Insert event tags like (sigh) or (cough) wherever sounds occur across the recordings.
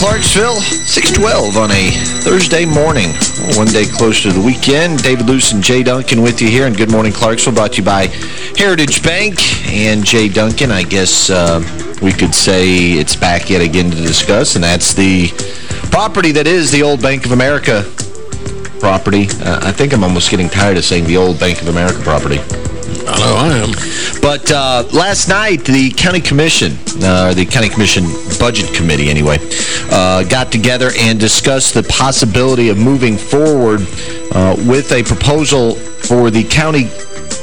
Clarksville. 612 on a Thursday morning. One day closer to the weekend. David Luce and Jay Duncan with you here. And Good Morning Clarksville brought to you by Heritage Bank and Jay Duncan. I guess uh, we could say it's back yet again to discuss, and that's the property that is the old Bank of America property. Uh, I think I'm almost getting tired of saying the old Bank of America property. I know I am. But uh, last night, the county commission, uh, the county commission budget committee anyway, uh, got together and discussed the possibility of moving forward uh, with a proposal for the county,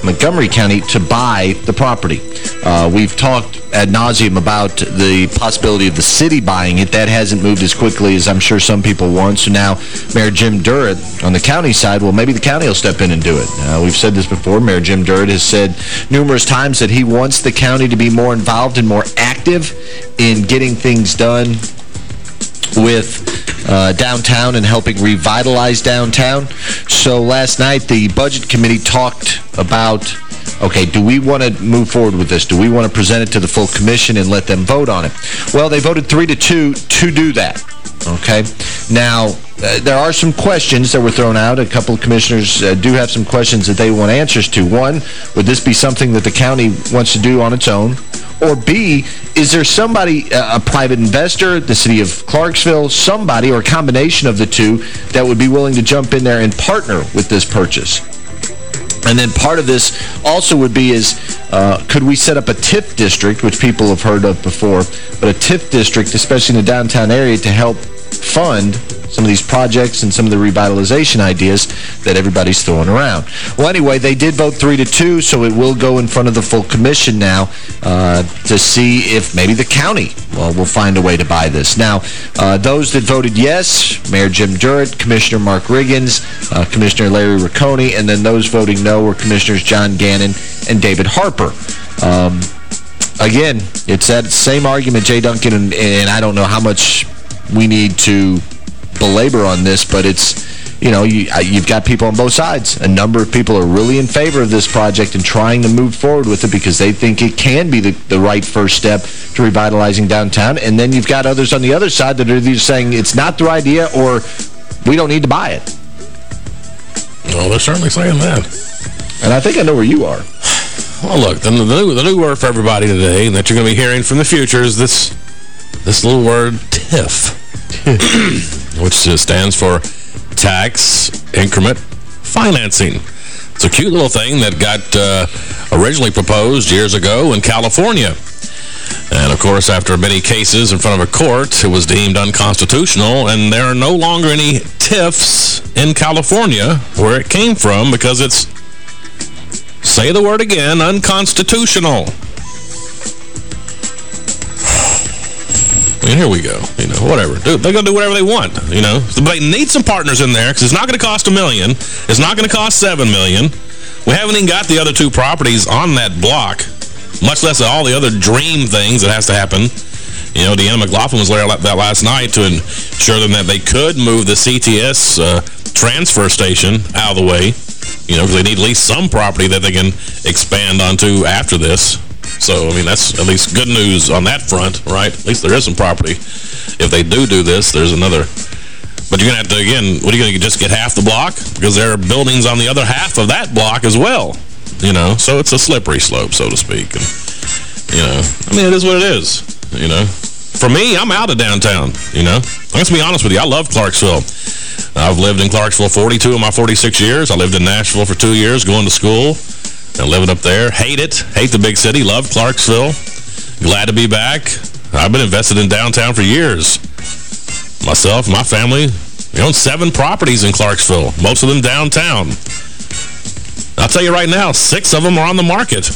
Montgomery County, to buy the property. Uh, we've talked ad nauseum about the possibility of the city buying it. That hasn't moved as quickly as I'm sure some people want. So now Mayor Jim Durrett on the county side, well, maybe the county will step in and do it. Uh, we've said this before. Mayor Jim Durrett has said numerous times that he wants the county to be more involved and more active in getting things done with uh, downtown and helping revitalize downtown. So last night, the Budget Committee talked about, okay, do we want to move forward with this? Do we want to present it to the full commission and let them vote on it? Well, they voted three to two to do that. Okay. Now, uh, there are some questions that were thrown out. A couple of commissioners uh, do have some questions that they want answers to. One, would this be something that the county wants to do on its own? Or B, is there somebody, uh, a private investor, the city of Clarksville, somebody or a combination of the two that would be willing to jump in there and partner with this purchase? And then part of this also would be is, uh, could we set up a TIF district, which people have heard of before, but a TIF district, especially in the downtown area, to help fund some of these projects and some of the revitalization ideas that everybody's throwing around. Well, anyway, they did vote three to two, so it will go in front of the full commission now uh, to see if maybe the county well, will find a way to buy this. Now, uh, those that voted yes, Mayor Jim Durrett, Commissioner Mark Riggins, uh, Commissioner Larry Rocconi, and then those voting no were Commissioners John Gannon and David Harper. Um, again, it's that same argument, Jay Duncan, and, and I don't know how much we need to belabor on this, but it's, you know, you, you've got people on both sides. A number of people are really in favor of this project and trying to move forward with it because they think it can be the, the right first step to revitalizing downtown. And then you've got others on the other side that are either saying it's not the idea or we don't need to buy it. Well, they're certainly saying that. And I think I know where you are. Well, look, the, the, new, the new word for everybody today that you're going to be hearing from the future is this this little word TIF, (coughs) which stands for Tax Increment Financing. It's a cute little thing that got uh, originally proposed years ago in California. And, of course, after many cases in front of a court, it was deemed unconstitutional, and there are no longer any TIFs in California where it came from because it's, say the word again, unconstitutional. I mean, here we go. You know, whatever. Dude, they're going to do whatever they want, you know. But they need some partners in there because it's not going to cost a million. It's not going to cost seven million. We haven't even got the other two properties on that block, much less all the other dream things that has to happen. You know, Deanna McLaughlin was there that last night to ensure them that they could move the CTS uh, transfer station out of the way, you know, because they need at least some property that they can expand onto after this. So, I mean, that's at least good news on that front, right? At least there is some property. If they do do this, there's another. But you're going to have to, again, what are you going to just get half the block? Because there are buildings on the other half of that block as well, you know? So it's a slippery slope, so to speak. And, you know, I mean, it is what it is, you know? For me, I'm out of downtown, you know? I'm going to be honest with you. I love Clarksville. I've lived in Clarksville 42 of my 46 years. I lived in Nashville for two years going to school and living up there. Hate it. Hate the big city. Love Clarksville. Glad to be back. I've been invested in downtown for years. Myself, my family, we own seven properties in Clarksville, most of them downtown. I'll tell you right now, six of them are on the market.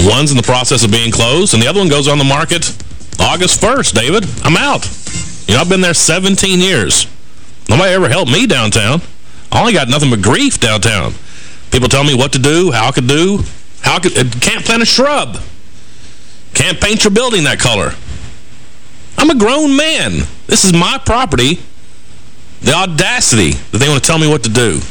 One's in the process of being closed, and the other one goes on the market August 1st, David. I'm out. You know, I've been there 17 years. Nobody ever helped me downtown. I only got nothing but grief downtown. People tell me what to do, how I could do. How I could, uh, can't plant a shrub. Can't paint your building that color. I'm a grown man. This is my property. The audacity that they want to tell me what to do.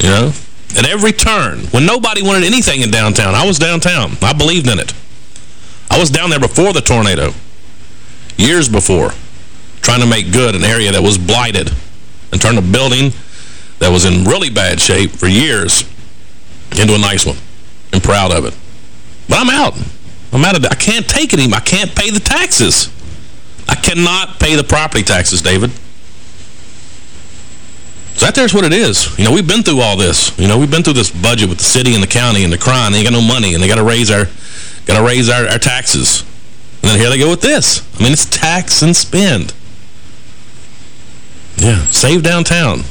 You know? At every turn. When nobody wanted anything in downtown, I was downtown. I believed in it. I was down there before the tornado. Years before. Trying to make good an area that was blighted. And turn a building that was in really bad shape for years into a nice one. And proud of it. But I'm out. I'm out of. I can't take it anymore. I can't pay the taxes. I cannot pay the property taxes, David. So that there's what it is. You know, we've been through all this. You know, we've been through this budget with the city and the county and the crime. They ain't got no money, and they got to raise our got to raise our, our taxes. And then here they go with this. I mean, it's tax and spend. Yeah, save downtown.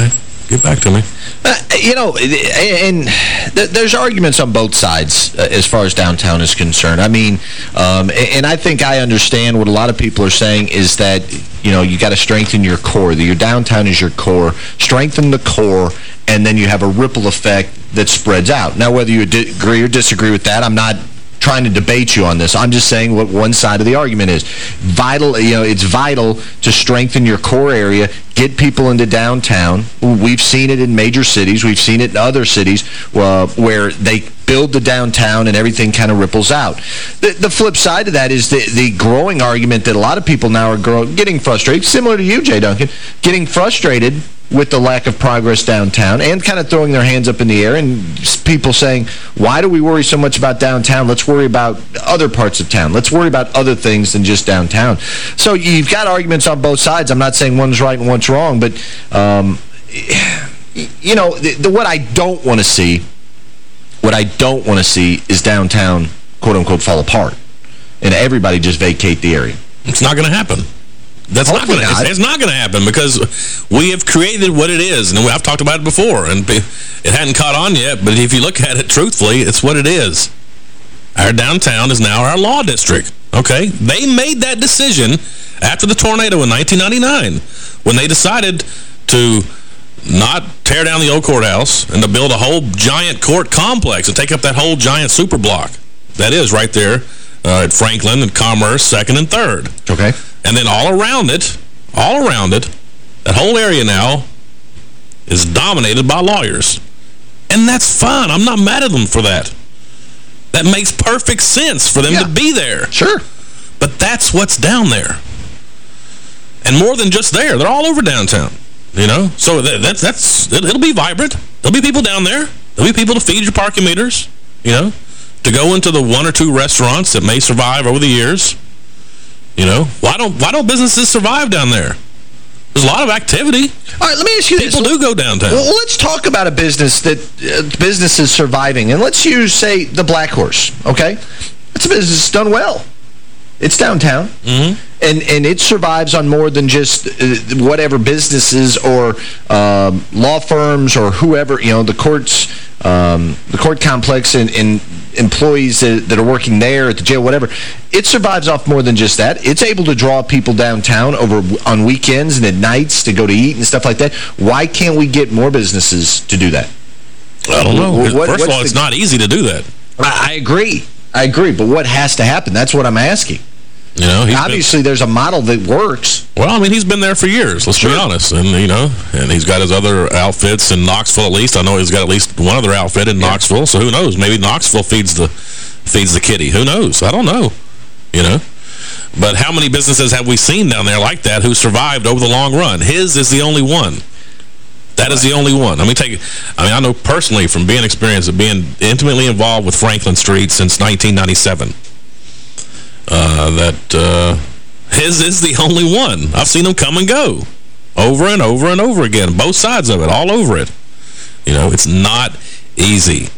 Okay, get back to me. Uh, you know, and there's arguments on both sides uh, as far as downtown is concerned. I mean, um, and I think I understand what a lot of people are saying is that, you know, you got to strengthen your core. Your downtown is your core. Strengthen the core, and then you have a ripple effect that spreads out. Now, whether you agree or disagree with that, I'm not trying to debate you on this. I'm just saying what one side of the argument is. Vital, you know, it's vital to strengthen your core area, get people into downtown. We've seen it in major cities. We've seen it in other cities uh, where they build the downtown and everything kind of ripples out. The, the flip side of that is the, the growing argument that a lot of people now are getting frustrated, similar to you, Jay Duncan, getting frustrated with the lack of progress downtown and kind of throwing their hands up in the air and people saying, why do we worry so much about downtown? Let's worry about other parts of town. Let's worry about other things than just downtown. So you've got arguments on both sides. I'm not saying one's right and one's wrong, but, um, you know, the, the, what I don't want to see, what I don't want to see is downtown, quote-unquote, fall apart and everybody just vacate the area. It's not going to happen. That's Hopefully not going to. It's, it's, not going to happen because we have created what it is, and I've talked about it before, and it hadn't caught on yet. But if you look at it truthfully, it's what it is. Our downtown is now our law district. Okay, they made that decision after the tornado in 1999 when they decided to not tear down the old courthouse and to build a whole giant court complex and take up that whole giant super block. That is right there uh, at Franklin and Commerce, 2nd and 3rd. Okay. And then all around it, all around it, that whole area now is dominated by lawyers. And that's fine. I'm not mad at them for that. That makes perfect sense for them yeah. to be there. Sure. But that's what's down there. And more than just there. They're all over downtown. You know? So that, that's, that's it'll be vibrant. There'll be people down there. There'll be people to feed your parking meters. You know? To go into the one or two restaurants that may survive over the years. You know, why don't why don't businesses survive down there? There's a lot of activity. All right, let me ask you People this. do go downtown. Well, let's talk about a business that uh, business is surviving. And let's use, say, the Black Horse, okay? It's a business that's done well. It's downtown. Mm -hmm. And and it survives on more than just uh, whatever businesses or um, law firms or whoever, you know, the courts, um, the court complex and, and employees that, that, are working there at the jail, whatever. It survives off more than just that. It's able to draw people downtown over on weekends and at nights to go to eat and stuff like that. Why can't we get more businesses to do that? I don't know. What, First of all, it's not easy to do that. I, I agree. I agree. But what has to happen? That's what I'm asking. You know, Obviously, been, there's a model that works. Well, I mean, he's been there for years, let's sure. be honest. And, you know, and he's got his other outfits in Knoxville at least. I know he's got at least one other outfit in yeah. Knoxville, so who knows? Maybe Knoxville feeds the feeds the kitty. Who knows? I don't know, you know. But how many businesses have we seen down there like that who survived over the long run? His is the only one. That right. is the only one. I mean, take. I mean, I know personally from being experienced of being intimately involved with Franklin Street since 1997 uh, that uh, his is the only one. I've seen him come and go over and over and over again, both sides of it, all over it. You know, it's not easy.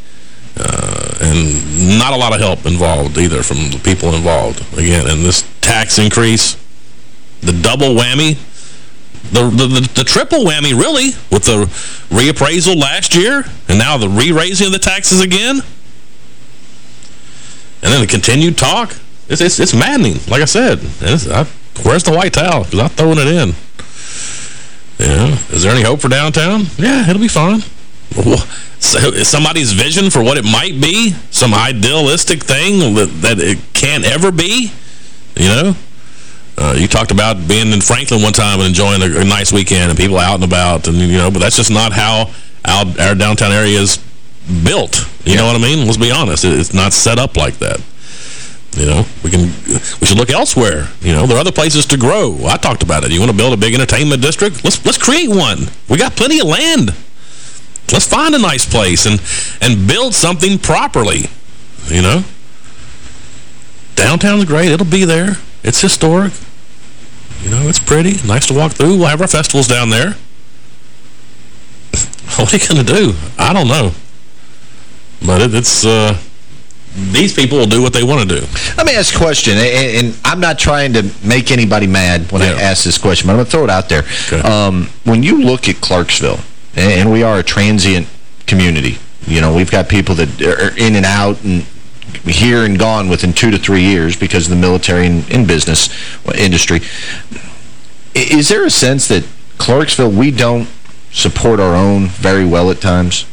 Uh, and not a lot of help involved either from the people involved. Again, and this tax increase, the double whammy, the, the, the, the, triple whammy, really, with the reappraisal last year and now the re-raising of the taxes again. And then the continued talk. It's, it's, it's maddening, like I said. I, where's the white towel? Because I'm throwing it in. Yeah. Is there any hope for downtown? Yeah, it'll be fine. So, somebody's vision for what it might be, some idealistic thing that, that it can't ever be, you know? Uh, you talked about being in Franklin one time and enjoying a, a, nice weekend and people out and about, and you know, but that's just not how our, our downtown area is built. You yeah. know what I mean? Let's be honest. It, it's not set up like that. You know, we can we should look elsewhere. You know, there are other places to grow. I talked about it. You want to build a big entertainment district? Let's let's create one. We got plenty of land. Let's find a nice place and and build something properly. You know, downtown's great. It'll be there. It's historic. You know, it's pretty. Nice to walk through. We'll have our festivals down there. (laughs) what are you going to do? I don't know. But it, it's... Uh, these people will do what they want to do. Let me ask a question, and, and I'm not trying to make anybody mad when yeah. I ask this question, but I'm going to throw it out there. Okay. Um, when you look at Clarksville, and we are a transient community, you know, we've got people that are in and out and here and gone within two to three years because of the military and in business industry. Is there a sense that Clarksville, we don't support our own very well at times?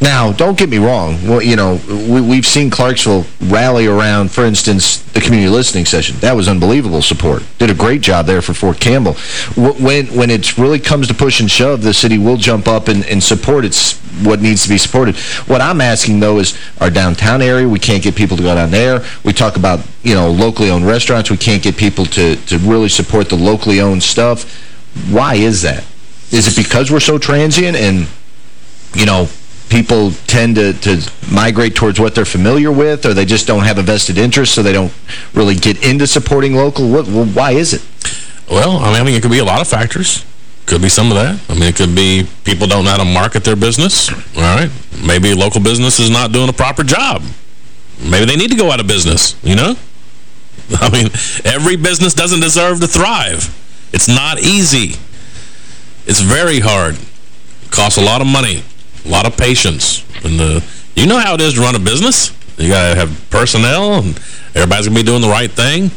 Now, don't get me wrong. Well, you know, we, have seen Clarksville rally around, for instance, the community listening session. That was unbelievable support. Did a great job there for Fort Campbell. When when it really comes to push and shove, the city will jump up and, and support its what needs to be supported. What I'm asking, though, is our downtown area, we can't get people to go down there. We talk about, you know, locally owned restaurants. We can't get people to, to really support the locally owned stuff. Why is that? Is it because we're so transient and, you know, people tend to, to migrate towards what they're familiar with or they just don't have a vested interest so they don't really get into supporting local? What, well, why is it? Well, I mean, it could be a lot of factors. Could be some of that. I mean, it could be people don't know how to market their business. All right. Maybe local business is not doing a proper job. Maybe they need to go out of business, you know? (laughs) I mean, every business doesn't deserve to thrive. It's not easy. It's very hard. It costs a lot of money a lot of patience. And uh, you know how it is to run a business. You got to have personnel, and everybody's going to be doing the right thing.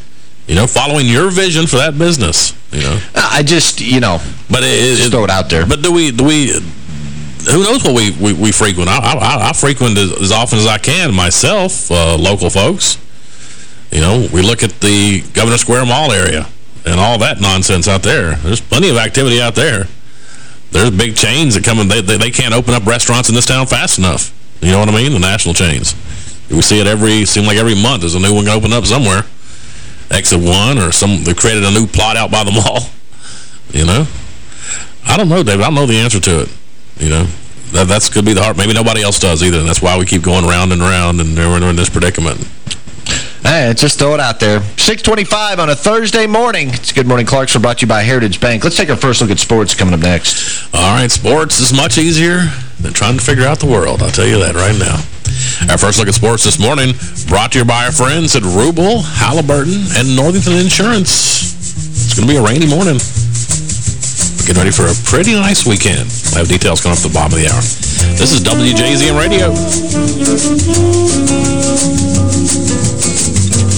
You know, following your vision for that business, you know. I just, you know, but it, just it, throw it out there. But do we, do we, who knows what we, we, we frequent? I, I, I, frequent as, as, often as I can myself, uh, local folks. You know, we look at the Governor Square Mall area and all that nonsense out there. There's plenty of activity out there there's big chains that come in. They, they, they can't open up restaurants in this town fast enough. You know what I mean? The national chains. We see it every, seem like every month there's a new one going to open up somewhere. Exit 1 or some, they created a new plot out by the (laughs) mall. You know? I don't know, David. I don't know the answer to it. You know? That that's could be the heart. Maybe nobody else does either, and that's why we keep going round and round, and we're in this predicament. Hey, just throw it out there. 625 on a Thursday morning. It's Good Morning Clarksville brought to you by Heritage Bank. Let's take our first look at sports coming up next. All right, sports is much easier than trying to figure out the world. I'll tell you that right now. Our first look at sports this morning brought to you by our friends at Rubel, Halliburton, and Northington Insurance. It's going to be a rainy morning. Get ready for a pretty nice weekend. We'll have details coming up at the bottom of the hour. This is WJZM Radio.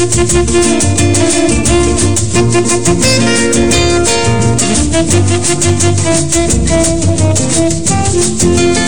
Thank you.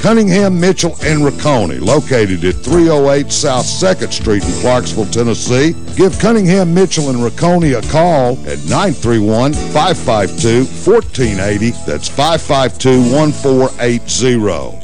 Cunningham, Mitchell, and Rocconi, located at 308 South 2nd Street in Clarksville, Tennessee. Give Cunningham, Mitchell, and Rocconi a call at 931-552-1480. That's 552-1480.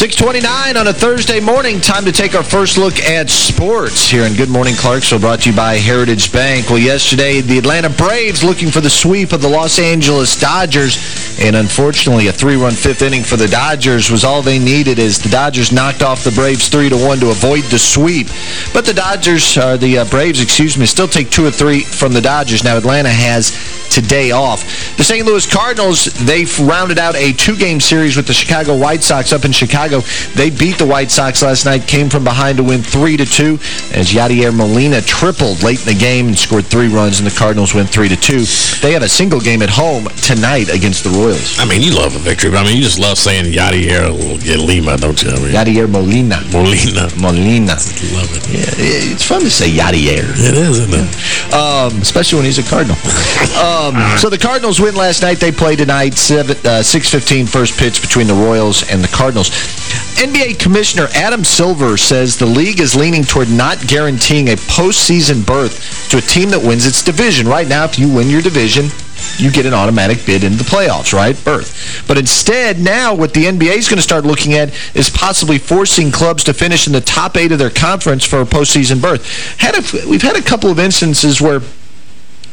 629 on a Thursday morning. Time to take our first look at sports here in Good Morning Clarksville, brought to you by Heritage Bank. Well, yesterday, the Atlanta Braves looking for the sweep of the Los Angeles Dodgers. And unfortunately, a three-run fifth inning for the Dodgers was all they needed as the Dodgers knocked off the Braves 3-1 to one to avoid the sweep. But the Dodgers, or the uh, Braves, excuse me, still take two or three from the Dodgers. Now, Atlanta has today off. The St. Louis Cardinals, they've rounded out a two-game series with the Chicago White Sox up in Chicago. They beat the White Sox last night, came from behind to win 3-2 as Yadier Molina tripled late in the game and scored three runs, and the Cardinals win 3-2. They have a single game at home tonight against the Royals. I mean, you love a victory, but I mean, you just love saying Yadier Lima, don't you? I mean, Yadier Molina. Molina. Molina. Love it. Yeah, it's fun to say Yadier. It is, isn't it? Um, especially when he's a Cardinal. (laughs) um, so the Cardinals win last night. They play tonight, 6-15 uh, first pitch between the Royals and the Cardinals. NBA Commissioner Adam Silver says the league is leaning toward not guaranteeing a postseason berth to a team that wins its division. Right now, if you win your division, you get an automatic bid into the playoffs, right? Berth. But instead, now what the NBA is going to start looking at is possibly forcing clubs to finish in the top eight of their conference for a postseason berth. Had a, we've had a couple of instances where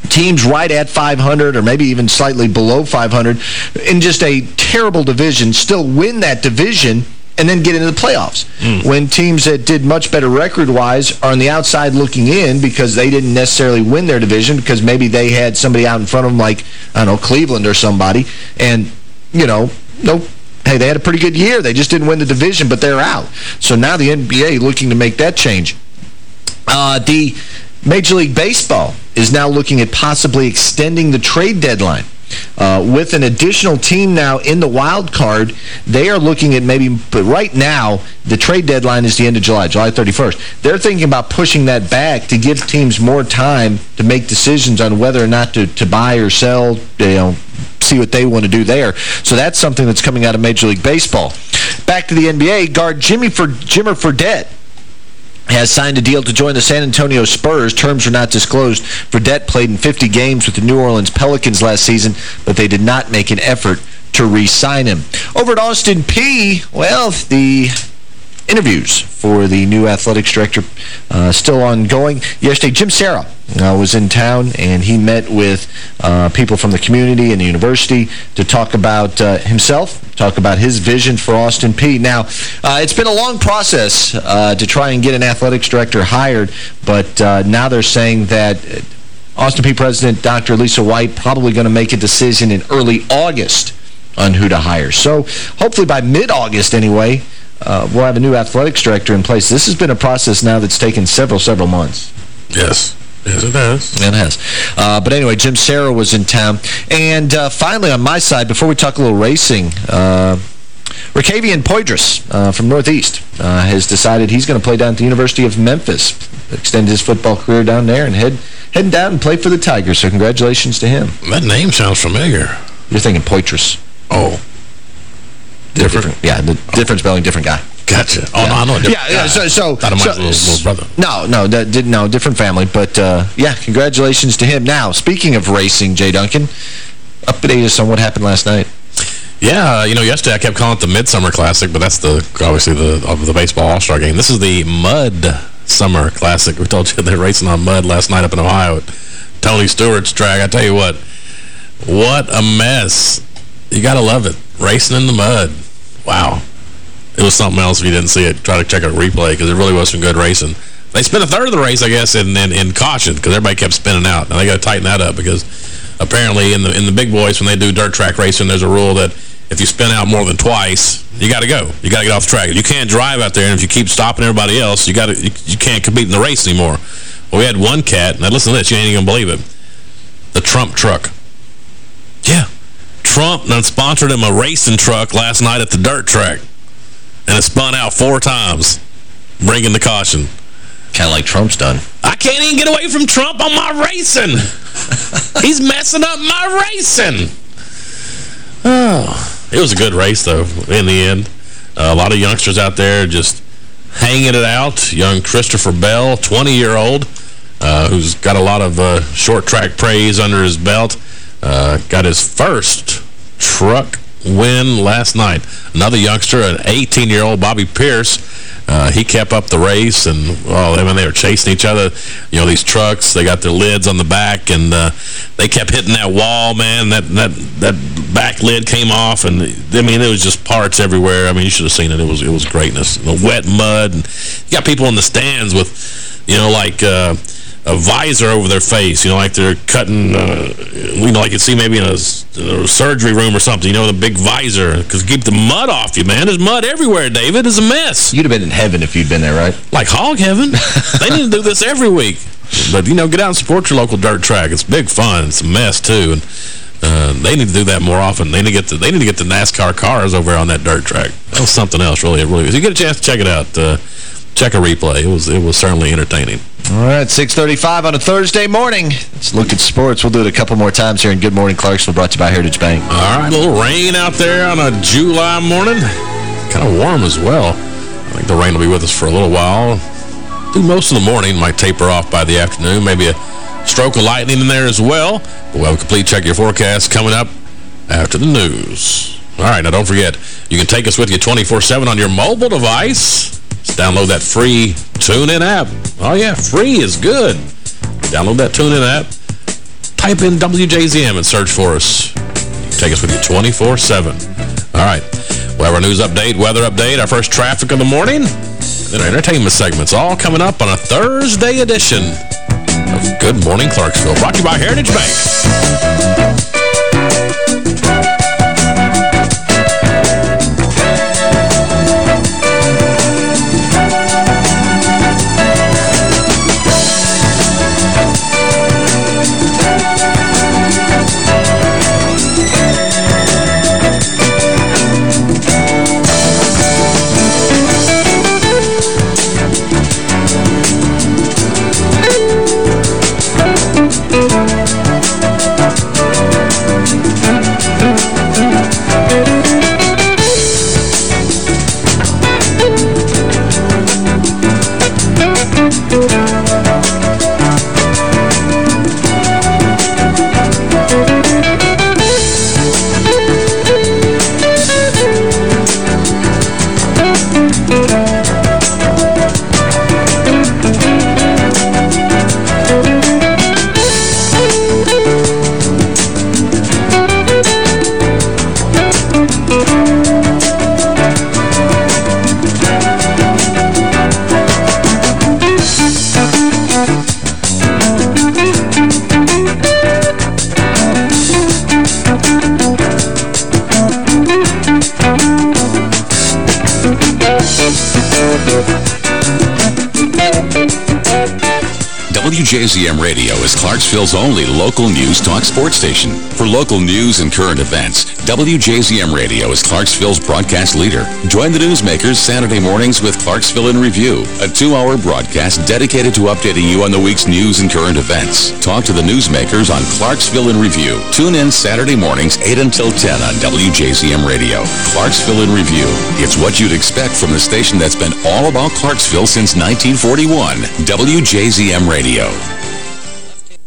teams right at 500 or maybe even slightly below 500 in just a terrible division still win that division and then get into the playoffs. Mm. When teams that did much better record-wise are on the outside looking in because they didn't necessarily win their division because maybe they had somebody out in front of them like, I don't know, Cleveland or somebody, and, you know, nope, hey, they had a pretty good year. They just didn't win the division, but they're out. So now the NBA looking to make that change. Uh, the Major League Baseball is now looking at possibly extending the trade deadline. Uh, with an additional team now in the wild card, they are looking at maybe, but right now, the trade deadline is the end of July, July 31st. They're thinking about pushing that back to give teams more time to make decisions on whether or not to, to buy or sell, you know, see what they want to do there. So that's something that's coming out of Major League Baseball. Back to the NBA, guard Jimmy for Jimmer Fredette has signed a deal to join the San Antonio Spurs. Terms are not disclosed. Fredette played in 50 games with the New Orleans Pelicans last season, but they did not make an effort to re-sign him. Over at Austin Peay, well, the interviews for the new athletics director uh, still ongoing. Yesterday, Jim Serra uh, was in town, and he met with uh, people from the community and the university to talk about uh, himself, talk about his vision for Austin Peay. Now, uh, it's been a long process uh, to try and get an athletics director hired, but now they're saying that Austin Peay. President Dr. Lisa White probably going to make a decision in early August on who to hire. So hopefully by mid-August anyway, uh, we'll have a new athletics director in place. This has been a process now that's taken several, several months. Yes. Yes, it has. It has. Uh, but anyway, Jim Serra was in town. And uh, finally, on my side, before we talk a little racing, uh, Ricavian Poydras uh, from Northeast uh, has decided he's going to play down at the University of Memphis, extend his football career down there, and head heading down and play for the Tigers. So congratulations to him. That name sounds familiar. You're thinking Poitras. Oh. Different? different yeah, the different spelling, different guy. Gotcha. Oh, yeah. no, I know. Yeah, yeah, so... so Thought it so, little, little brother. No, no, that did, no, different family. But, uh, yeah, congratulations to him. Now, speaking of racing, Jay Duncan, update us on what happened last night. Yeah, you know, yesterday I kept calling it the Midsummer Classic, but that's the obviously the of the baseball All-Star game. This is the Mud Summer Classic. We told you (laughs) they're racing on mud last night up in Ohio at Tony Stewart's track. I tell you what, what a mess. You got to love it. Racing in the mud. Wow. It was something else if you didn't see it. Try to check a replay because it really was some good racing. They spent a third of the race, I guess, in, in, in caution because everybody kept spinning out. Now they got to tighten that up because apparently in the in the big boys, when they do dirt track racing, there's a rule that if you spin out more than twice, you got to go. You got to get off the track. You can't drive out there, and if you keep stopping everybody else, you got to you, you, can't compete in the race anymore. Well, we had one cat. Now listen to this. You ain't even gonna believe it. The Trump truck. Trump done sponsored him a racing truck last night at the dirt track, and it spun out four times, bringing the caution. Kind of like Trump's done. I can't even get away from Trump on my racing. (laughs) He's messing up my racing. Oh. It was a good race, though, in the end. Uh, a lot of youngsters out there just hanging it out. Young Christopher Bell, 20-year-old, uh, who's got a lot of uh, short track praise under his belt, uh, got his first truck win last night. Another youngster, an 18-year-old Bobby Pierce, uh, he kept up the race, and well, I they were chasing each other. You know, these trucks, they got their lids on the back, and uh, they kept hitting that wall, man. That that that back lid came off, and I mean, it was just parts everywhere. I mean, you should have seen it. It was it was greatness. The wet mud, and you got people in the stands with, you know, like. Uh, a visor over their face, you know, like they're cutting, uh, you know, like you see maybe in a, a, surgery room or something, you know, the big visor, because keep the mud off you, man. There's mud everywhere, David. It's a mess. You'd have been in heaven if you'd been there, right? Like hog heaven. (laughs) they need to do this every week. But, you know, get out and support your local dirt track. It's big fun. It's a mess, too. And uh, they need to do that more often. They need to get the, they need to get the NASCAR cars over on that dirt track. That was something else, really. It really was. You get a chance to check it out. Uh, check a replay. It was it was certainly entertaining. All right, 6.35 on a Thursday morning. Let's look at sports. We'll do it a couple more times here in Good Morning Clarksville, brought to you by Heritage Bank. All right, a little rain out there on a July morning. Kind of warm as well. I think the rain will be with us for a little while. Through most of the morning, might taper off by the afternoon. Maybe a stroke of lightning in there as well. But we'll have a complete check your forecast coming up after the news. All right, now don't forget, you can take us with you 24-7 on your mobile device. Download that free TuneIn app. Oh, yeah, free is good. Download that TuneIn app. Type in WJZM and search for us. Take us with you 24-7. All right. We'll have our news update, weather update, our first traffic of the morning, then our entertainment segments, all coming up on a Thursday edition of Good Morning Clarksville, brought to you by Heritage Bank. WJZM Radio is Clarksville's only local news talk sports station. For local news and current events, WJZM Radio is Clarksville's broadcast leader. Join the newsmakers Saturday mornings with Clarksville in Review, a two-hour broadcast dedicated to updating you on the week's news and current events. Talk to the newsmakers on Clarksville in Review. Tune in Saturday mornings 8 until 10 on WJZM Radio. Clarksville in Review. It's what you'd expect from the station that's been all about Clarksville since 1941. WJZM Radio.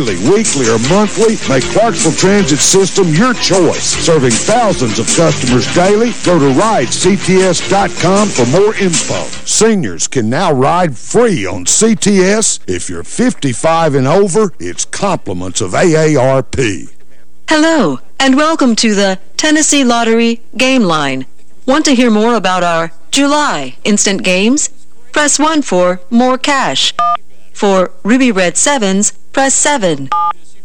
weekly, or monthly, make Clarksville Transit System your choice. Serving thousands of customers daily, go to ridects.com for more info. Seniors can now ride free on CTS. If you're 55 and over, it's compliments of AARP. Hello, and welcome to the Tennessee Lottery Game Line. Want to hear more about our July instant games? Press 1 for more cash. For Ruby Red 7s, press 7.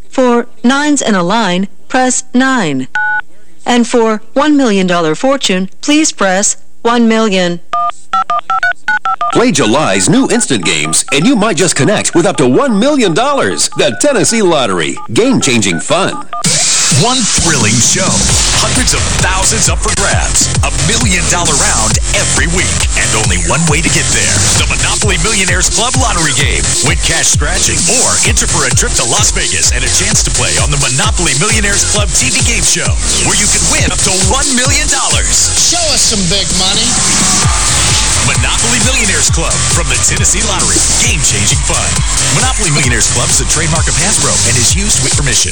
For 9s and a line, press 9. And for $1 million fortune, please press 1 million. Play July's new instant games, and you might just connect with up to $1 million. The Tennessee Lottery. Game-changing fun. One thrilling show. Hundreds of thousands up for grabs. A million-dollar round every week. And only one way to get there. The Monopoly Millionaires Club Lottery Game. Win cash scratching or enter for a trip to Las Vegas and a chance to play on the Monopoly Millionaires Club TV game show, where you can win up to $1 million. Show us some big money. Monopoly Millionaires Club from the Tennessee Lottery. Game-changing fun. Monopoly Millionaires Club is a trademark of Hasbro and is used with permission.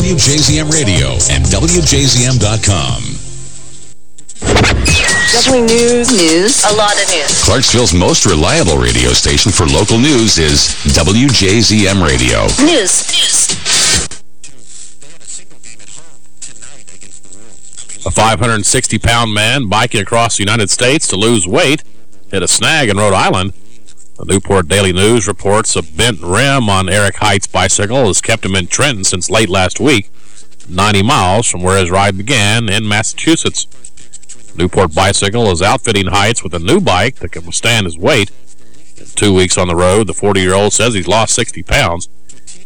Radio and WJZM.com. Definitely news. News. A lot of news. Clarksville's most reliable radio station for local news is WJZM Radio. News. News. A 560-pound man biking across the United States to lose weight hit a snag in Rhode Island. The Newport Daily News reports a bent rim on Eric Hites's bicycle has kept him in Tiverton since late last week, 90 miles from where his ride began in Massachusetts. Newport Bicycle is outfitting Hites with a new bike that can withstand his weight. In two weeks on the road, the 40-year-old says he's lost 60 pounds.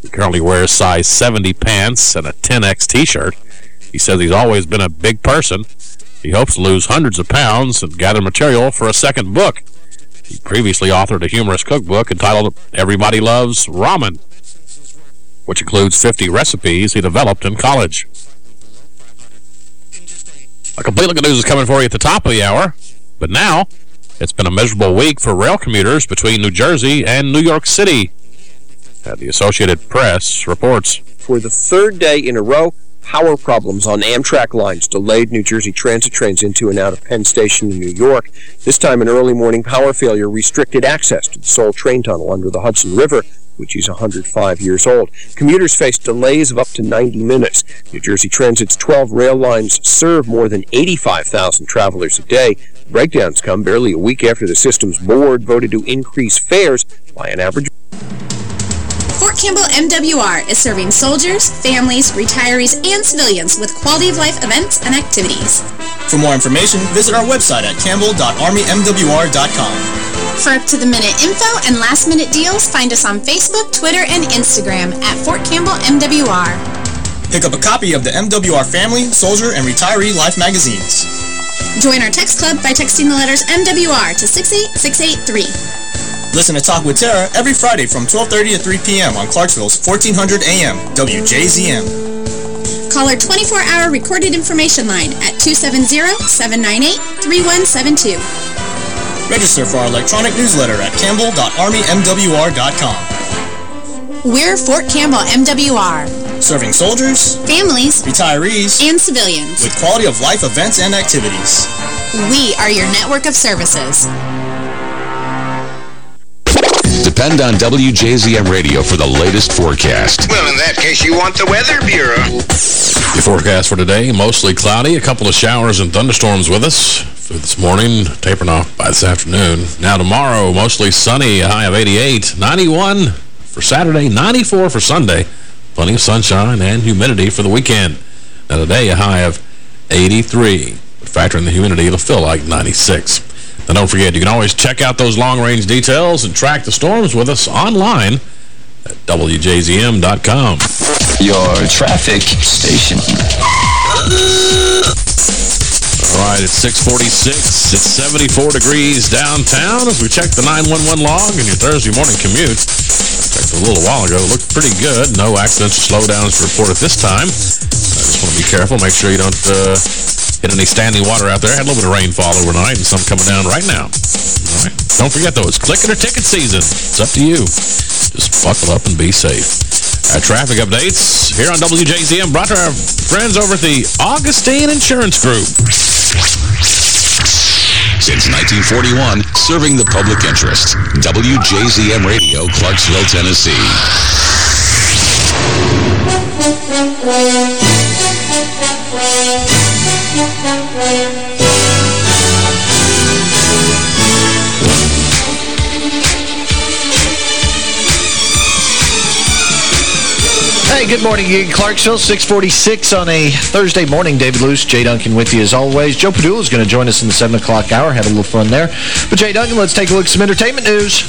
He currently wears size 70 pants and a 10X T-shirt. He says he's always been a big person. He hopes to lose hundreds of pounds and gather material for a second book. He previously authored a humorous cookbook entitled Everybody Loves Ramen, which includes 50 recipes he developed in college. A complete look at news is coming for you at the top of the hour. But now, it's been a miserable week for rail commuters between New Jersey and New York City. The Associated Press reports. For the third day in a row, power problems on Amtrak lines delayed New Jersey transit trains into and out of Penn Station in New York. This time, an early morning power failure restricted access to the Soul train tunnel under the Hudson River, which is 105 years old. Commuters face delays of up to 90 minutes. New Jersey Transit's 12 rail lines serve more than 85,000 travelers a day. Breakdowns come barely a week after the system's board voted to increase fares by an average Fort Campbell MWR is serving soldiers, families, retirees, and civilians with quality of life events and activities. For more information, visit our website at campbell.armymwr.com. For up-to-the-minute info and last-minute deals, find us on Facebook, Twitter, and Instagram at Fort Campbell MWR. Pick up a copy of the MWR Family, Soldier, and Retiree Life magazines. Join our text club by texting the letters MWR to 68683. Listen to Talk with Tara every Friday from 12.30 to 3 p.m. on Clarksville's 1400 AM, WJZM. Call our 24-hour recorded information line at 270-798-3172. Register for our electronic newsletter at campbell.armymwr.com. We're Fort Campbell MWR. Serving soldiers, families, retirees, and civilians with quality of life events and activities. We are your network of services. Depend on WJZM Radio for the latest forecast. Well, in that case, you want the Weather Bureau. The forecast for today, mostly cloudy, a couple of showers and thunderstorms with us for this morning, tapering off by this afternoon. Now tomorrow, mostly sunny, a high of 88, 91 for Saturday, 94 for Sunday. Plenty of sunshine and humidity for the weekend. Now today, a high of 83. But factor in the humidity, it'll feel like 96. And don't forget, you can always check out those long-range details and track the storms with us online at WJZM.com. Your traffic station. All right, it's 646. It's 74 degrees downtown as we check the 911 log in your Thursday morning commute. Checked a little while ago. Looked pretty good. No accidents or slowdowns reported this time. I just want to be careful. Make sure you don't uh, hit any standing water out there. Had a little bit of rainfall overnight and some coming down right now. All right. Don't forget, though, it's click it or ticket season. It's up to you. Just buckle up and be safe. Our traffic updates here on WJZM brought to our friends over at the Augustine Insurance Group. Since 1941, serving the public interest. WJZM Radio, Clarksville, Tennessee. (laughs) Hey, good morning in Clarksville, 646 on a Thursday morning. David Luce, Jay Duncan with you as always. Joe Padula is going to join us in the 7 o'clock hour, have a little fun there. But Jay Duncan, let's take a look at some entertainment news.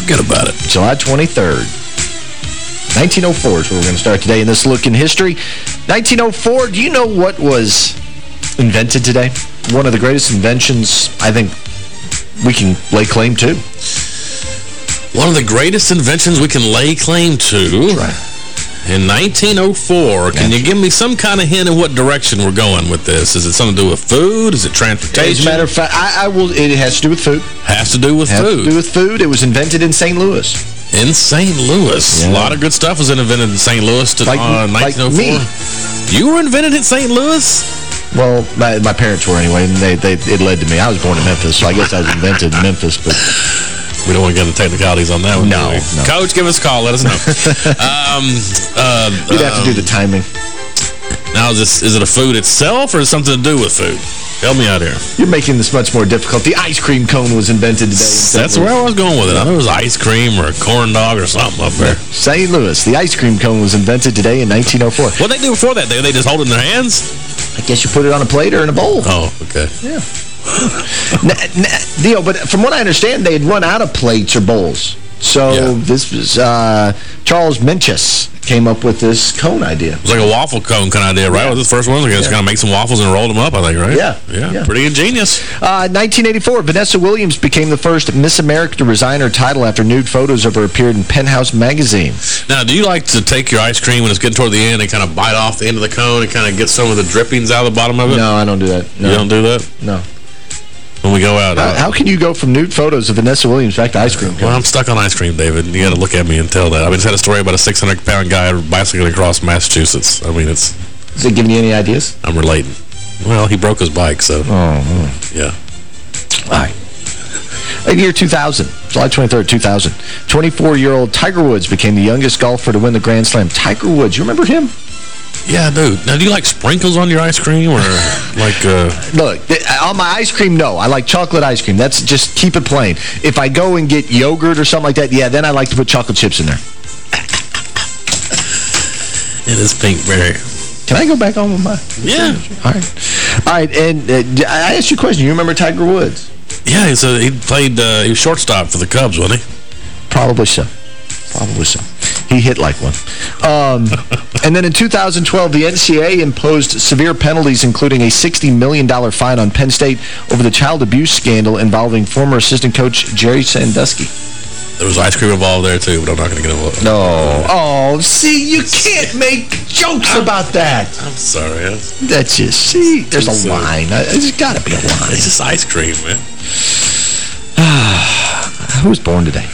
Forget about it. July 23rd. 1904 is where we're going to start today in this look in history. 1904, do you know what was invented today? One of the greatest inventions I think we can lay claim to. One of the greatest inventions we can lay claim to. Right. In 1904, can you give me some kind of hint of what direction we're going with this? Is it something to do with food? Is it transportation? As a matter of fact, I, I will. It has to do with food. Has to do with has food. to do with food. It was invented in St. Louis. In St. Louis. Yeah. A lot of good stuff was invented in St. Louis to, Like- uh, like 1904. me. You were invented in St. Louis? Well, my, my parents were anyway, and they, they it led to me. I was born in Memphis, so I guess I was invented in Memphis, but... We don't want to get into technicalities on that one. No, no. Coach, give us a call. Let us know. (laughs) um, uh, You'd have to do the timing. Now, is, this, is it a food itself or something to do with food? Help me out here. You're making this much more difficult. The ice cream cone was invented today. in That's where I was going with it. I thought it was ice cream or a corn dog or something up there. St. Louis. The ice cream cone was invented today in 1904. What did they do before that? They, they just hold it in their hands? I guess you put it on a plate or in a bowl. Oh, okay. Yeah. N- n- Dio, but from what I understand, they had run out of plates or bowls. So Yeah. this was uh, Charles Menches came up with this cone idea. It was like a waffle cone kind of idea, right? Was this the first one? They just kind of make some waffles and roll them up, I think, right? Yeah. Yeah, Yeah. pretty ingenious. Uh, 1984, Vanessa Williams became the first Miss America to resign her title after nude photos of her appeared in Penthouse magazine. Now, do you like to take your ice cream when it's getting toward the end and kind of bite off the end of the cone and kind of get some of the drippings out of the bottom of it? No, I don't do that. No. You don't do that? No. When we go out? How, uh, how can you go from nude photos of Vanessa Williams back to ice cream? well, I'm stuck on ice cream, David. You got to look at me and tell that. I mean, just had a story about a 600-pound guy bicycling across Massachusetts. I mean, it's... Is it giving you any ideas? I'm relating. Well, he broke his bike, so... Oh, Yeah. All right. In year 2000, July 23rd, 2000, 24-year-old Tiger Woods became the youngest golfer to win the Grand Slam. Tiger Woods, you remember him? Yeah, dude. Now, do you like sprinkles on your ice cream or (laughs) like... Uh, Look, on my ice cream, no. I like chocolate ice cream. That's just keep it plain. If I go and get yogurt or something like that, yeah, then I like to put chocolate chips in there. (laughs) it is Pinkberry. Can I go back on with my... Yeah. All right. All right, and uh, I asked you a question. You remember Tiger Woods? Yeah, he's a, he played... Uh, he was shortstop for the Cubs, wasn't he? Probably so. Probably so. He hit like one. Um, and then in 2012, the NCAA imposed severe penalties, including a $60 million fine on Penn State over the child abuse scandal involving former assistant coach Jerry Sandusky. There was ice cream involved there, too, but I'm not going to get involved. No. Oh, see, you can't make jokes about that. I'm sorry. That's just, see, there's a soon. line. Uh, There's got to be a (laughs) line. It's just ice cream, man. (sighs) Who was born today?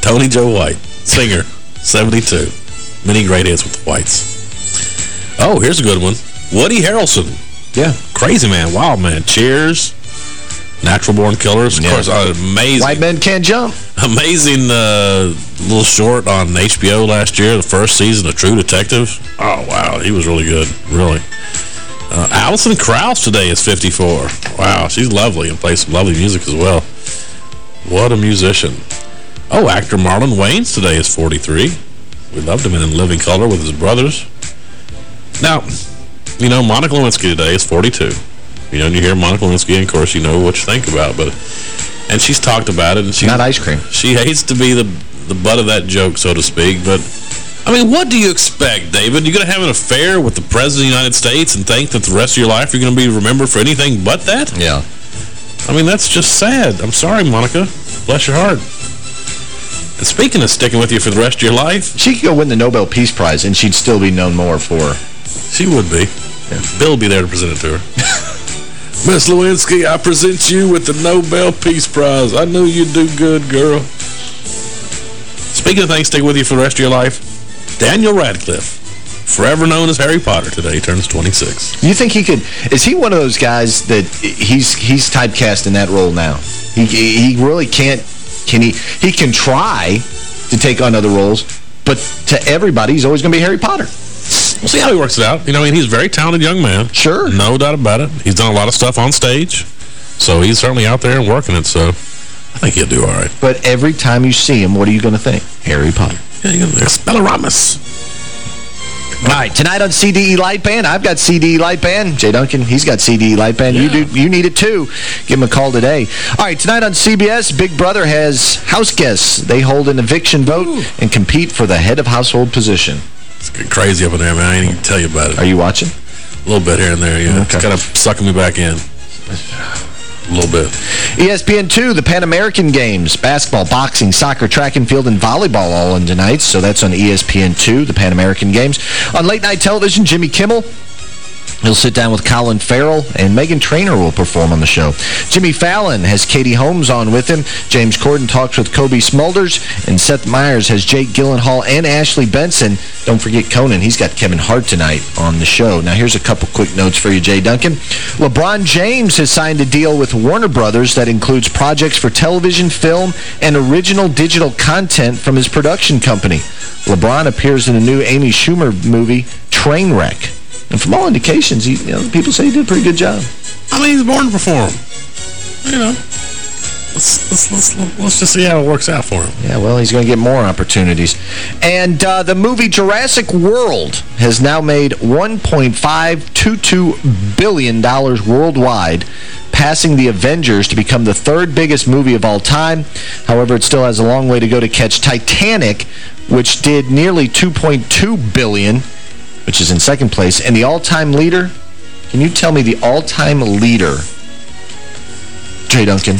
Tony Joe White, singer, 72. Many great hits with the Whites. Oh, here's a good one. Woody Harrelson. Yeah. Crazy Man, Wild Man, Cheers, Natural Born Killers. Of Yeah. course, uh, amazing. White men can't jump. Amazing uh, little short on HBO last year, the first season of True Detective. Oh, wow, he was really good, really. Uh, Alison Krauss today is 54. Wow, she's lovely and plays some lovely music as well. What a musician. Oh, actor Marlon Wayans today is 43. We loved him in In Living Color with his brothers. Now, you know, Monica Lewinsky today is 42. You know, and you hear Monica Lewinsky, and of course, you know what you think about, but... And she's talked about it, and she... Not ice cream. She hates to be the the butt of that joke, so to speak, but... I mean, what do you expect, David? You're going to have an affair with the President of the United States and think that the rest of your life you're going to be remembered for anything but that? Yeah. I mean, that's just sad. I'm sorry, Monica. Bless your heart. Speaking of sticking with you for the rest of your life... She could go win the Nobel Peace Prize, and she'd still be known more for... She would be. Bill would be there to present it to her. (laughs) Miss Lewinsky, I present you with the Nobel Peace Prize. I knew you'd do good, girl. Speaking of things stick with you for the rest of your life, Daniel Radcliffe, forever known as Harry Potter, today turns 26. You think he could... Is he one of those guys that he's he's typecast in that role now? He he really can't... Can he... He can try to take on other roles, but to everybody, he's always going to be Harry Potter. We'll see how he works it out. You know, I mean, he's a very talented young man. Sure. No doubt about it. He's done a lot of stuff on stage, so he's certainly out there and working it, so I think he'll do all right. But every time you see him, what are you going to think? Harry Potter. Yeah. All right, tonight on CDE Lightband, I've got CDE Lightband. Jay Duncan, he's got CDE Lightband. You do, you need it too. Give him a call today. All right, tonight on CBS, Big Brother has house guests. They hold an eviction vote and compete for the head of household position. It's getting crazy up in there, man. I ain't even tell you about it. Are you watching? A little bit here and there, yeah. Okay. It's kind of sucking me back in. A little bit. ESPN2, the Pan American Games, basketball, boxing, soccer, track and field, and volleyball all in tonight. So that's on ESPN2, the Pan American Games. On late night television, Jimmy Kimmel He'll sit down with Colin Farrell, and Meghan Trainor will perform on the show. Jimmy Fallon has Katie Holmes on with him. James Corden talks with Cobie Smulders, and Seth Meyers has Jake Gyllenhaal and Ashley Benson. Don't forget Conan. He's got Kevin Hart tonight on the show. Now, here's a couple quick notes for you, Jay Duncan. LeBron James has signed a deal with Warner Brothers that includes projects for television, film, and original digital content from his production company. LeBron appears in the new Amy Schumer movie, Trainwreck. And from all indications, he, you know, people say he did a pretty good job. I mean, he's born to perform. You know. Let's, let's, let's, let's just see how it works out for him. Yeah, well, he's going to get more opportunities. And uh, the movie Jurassic World has now made $1.522 billion worldwide, passing The Avengers to become the third biggest movie of all time. However, it still has a long way to go to catch Titanic, which did nearly $2.2 billion which is in second place. And the all-time leader, can you tell me the all-time leader, Jay Duncan,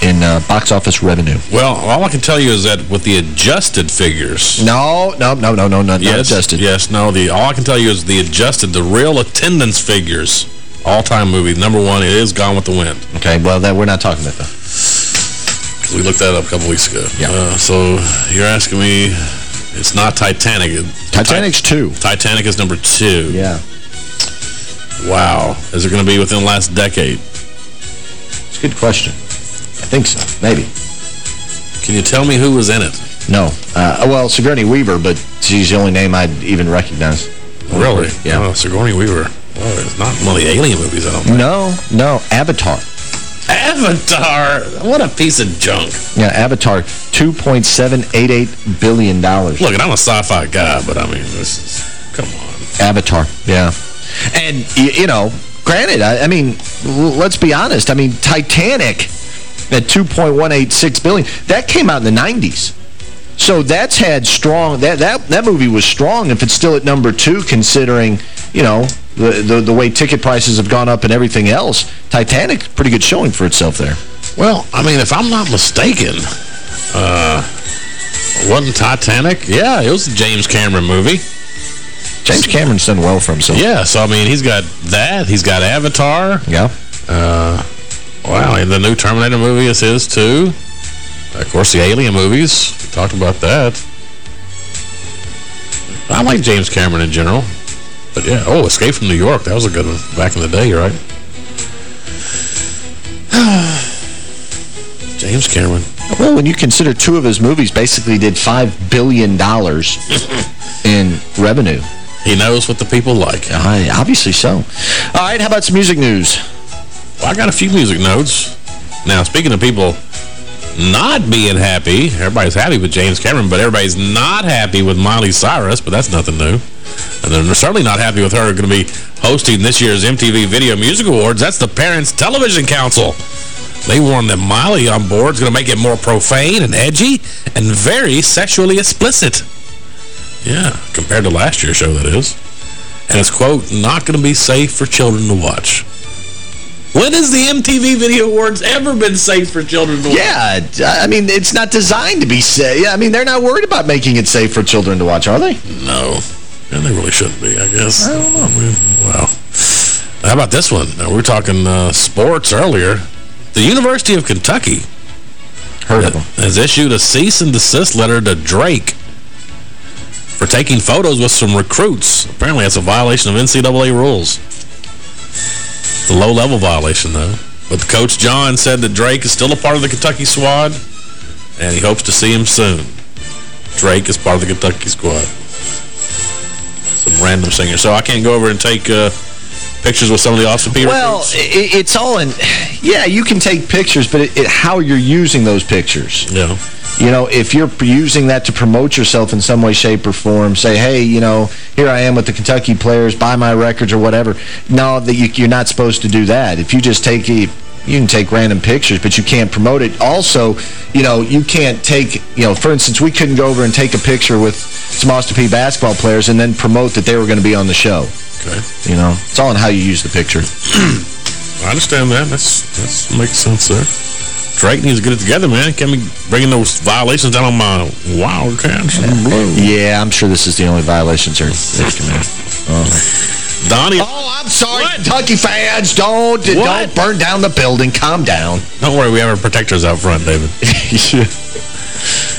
in uh, box office revenue? Well, all I can tell you is that with the adjusted figures... No, no, no, no, no, not, yes, not adjusted. Yes, no, the all I can tell you is the adjusted, the real attendance figures, all-time movie, number one, it is Gone with the Wind. Okay, well, that we're not talking about that. We looked that up a couple weeks ago. Yeah. Uh, so you're asking me... It's not Titanic. Titanic's two. Titanic is number two. Yeah. Wow. Is it going to be within the last decade? It's a good question. I think so. Maybe. Can you tell me who was in it? No. Uh, well, Sigourney Weaver, but she's the only name I'd even recognize. Really? Yeah. Oh, Sigourney Weaver. Well, it's not one of the alien movies, I don't think. No, no. Avatar. Avatar. What a piece of junk. Yeah, Avatar, 2.788 billion. dollars. Look, I'm a sci-fi guy, but I mean, this is, come on. Avatar, yeah. And, you know, granted, I, I mean, let's be honest. I mean, Titanic at 2.186 billion, that came out in the 90s. So that's had strong, that, that, that movie was strong if it's still at number two, considering, you know, the, the, the way ticket prices have gone up and everything else. Titanic, pretty good showing for itself there. Well, I mean, if I'm not mistaken, uh, wasn't Titanic? Yeah, it was a James Cameron movie. James Cameron's done well for himself. Yeah, so, I mean, he's got that. He's got Avatar. Yeah. Uh, wow, and the new Terminator movie is his, too. Of course, the Alien movies. We talked about that. I like James Cameron in general. But yeah, oh, Escape from New York. That was a good one back in the day, right? (sighs) James Cameron. Well, when you consider two of his movies basically did $5 billion (laughs) in revenue. He knows what the people like. Uh, obviously so. All right, how about some music news? Well, I got a few music notes. Now, speaking of people not being happy, everybody's happy with James Cameron, but everybody's not happy with Miley Cyrus, but that's nothing new. And they're certainly not happy with her going to be hosting this year's MTV Video Music Awards. That's the Parents Television Council. They warned that Miley on board is going to make it more profane and edgy and very sexually explicit. Yeah, compared to last year's show, that is. And it's, quote, not going to be safe for children to watch. When has the MTV Video Awards ever been safe for children to watch? Yeah, I mean, it's not designed to be safe. Yeah, I mean, they're not worried about making it safe for children to watch, are they? No. And they really shouldn't be, I guess. I don't know. I mean, wow. How about this one? Now, we were talking uh, sports earlier. The University of Kentucky Heard of them. has issued a cease and desist letter to Drake for taking photos with some recruits. Apparently, that's a violation of NCAA rules. The low-level violation, though. But coach, John, said that Drake is still a part of the Kentucky squad, and he hopes to see him soon. Drake is part of the Kentucky squad. Some random singer. So I can't go over and take uh, pictures with some of the Austin people? Well, it, it's all in... Yeah, you can take pictures, but it, it, how you're using those pictures. Yeah. You know, if you're using that to promote yourself in some way, shape, or form, say, hey, you know, here I am with the Kentucky players, buy my records or whatever. No, that you, you're not supposed to do that. If you just take a you can take random pictures, but you can't promote it. Also, you know, you can't take, you know, for instance, we couldn't go over and take a picture with some Austin Peay basketball players and then promote that they were going to be on the show. Okay. You know, it's all in how you use the picture. (clears throat) I understand that. That's that's makes sense there. Drake needs to get it together, man. Can't be bringing those violations down on my Wildcats and Blue. Yeah, I'm sure this is the only violations they're, they're committing. Oh. Donnie. Oh, I'm sorry, Kentucky fans. Don't, What? don't burn down the building. Calm down. Don't worry, we have our protectors out front, David. (laughs)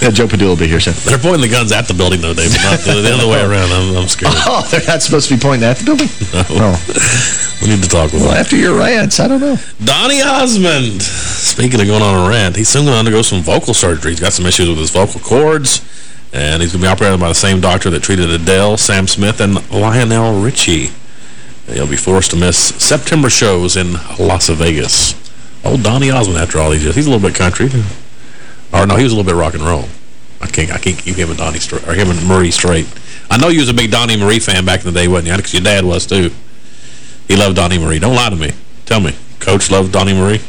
yeah, Joe Padula will be here soon. They're pointing the guns at the building, though, David, not the, the other way (laughs) oh. around. I'm, I'm scared. Oh, they're not supposed to be pointing at the building? (laughs) No. Oh. We need to talk with Well, them. after your rants, I don't know. Donny Osmond. Speaking of going on a rant, he's soon going to undergo some vocal surgery. He's got some issues with his vocal cords, and he's going to be operated by the same doctor that treated Adele, Sam Smith, and Lionel Richie. He'll be forced to miss September shows in Las Vegas. Old Donny Osmond, after all these years. He's a little bit country. Or no, he was a little bit rock and roll. I can't, I can't keep him and Donnie straight, or him and Marie straight. I know you was a big Donnie Marie fan back in the day, wasn't you? Because your dad was, too. He loved Donnie Marie. Don't lie to me. Tell me. Coach loved Donnie Marie?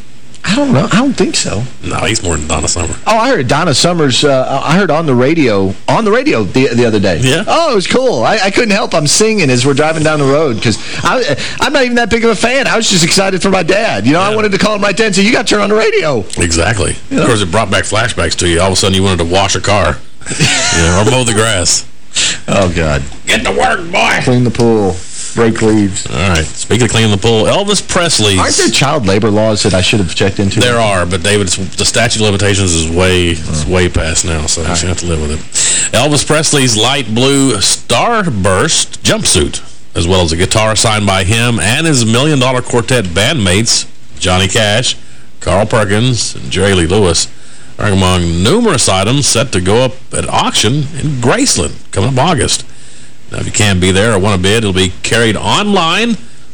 I don't know. I don't think so. No, he's more than Donna Summer. Oh, I heard Donna Summers, uh, I heard on the radio, on the radio the, the other day. Yeah? Oh, it was cool. I, I couldn't help. I'm singing as we're driving down the road because I'm not even that big of a fan. I was just excited for my dad. You know, I wanted to call him right then and say, you got to turn on the radio. Exactly. Of course, it brought back flashbacks to you. All of a sudden, you wanted to wash a car (laughs) you know, or mow the grass. Oh, God. Get to work, boy. Clean the pool. Break leaves. All right. Speaking of cleaning the pool, Elvis Presley. Aren't there child labor laws that I should have checked into? There are, but David, the statute of limitations is way it's hmm. way past now, so you have to live with it. Elvis Presley's light blue Starburst jumpsuit, as well as a guitar signed by him and his Million Dollar Quartet bandmates, Johnny Cash, Carl Perkins, and Jerry Lee Lewis, are among numerous items set to go up at auction in Graceland coming up August. Now, if you can't be there or want to bid, it'll be carried online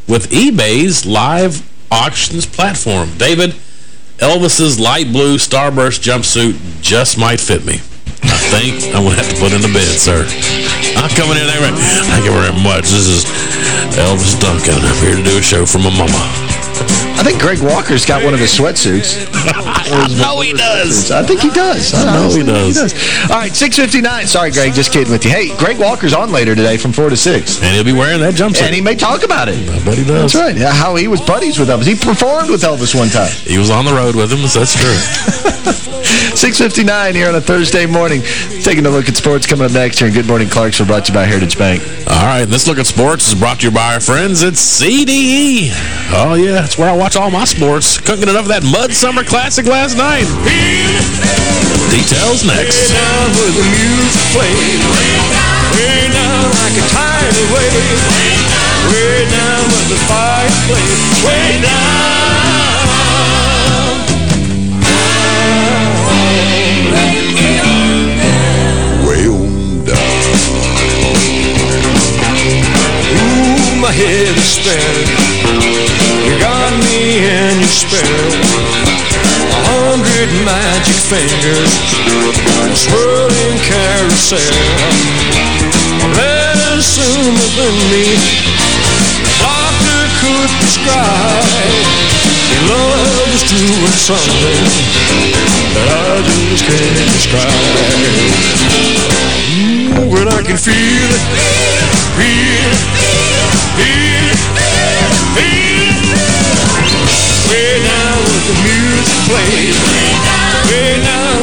with eBay's live auctions platform. David, Elvis's light blue Starburst jumpsuit just might fit me. I think I'm going to have to put in the bid, sir. I'm coming in there. Thank you very much. This is Elvis Duncan. I'm here to do a show for my mama. I think Greg Walker's got one of his sweatsuits. (laughs) no, he does. I think he does. I know he does. All right, 6.59. Sorry, Greg, just kidding with you. Hey, Greg Walker's on later today from 4 to 6. And he'll be wearing that jumpsuit. And he may talk about it. I bet he does. That's right. Yeah, how he was buddies with Elvis. He performed with Elvis one time. He was on the road with him, so that's true. (laughs) 6.59 here on a Thursday morning. Taking a look at sports coming up next here. Good Morning Clarksville brought to you by Heritage Bank. All right, this look at sports is brought to you by our friends at CDE. Oh, yeah, that's where I watch all my sports. Couldn't get enough of that Mudsummer Classic last night. Details next. My head is spinning. You got me in your spell. A hundred magic fingers, swirling carousel. Medicine within me, doctor could prescribe. Your love is doing something that I just can't describe. Ooh, when I can feel it, feel it, feel it. Way down with the music plays. Way down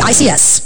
ICS.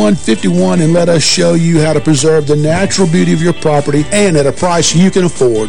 278-7151 and let us show you how to preserve the natural beauty of your property and at a price you can afford.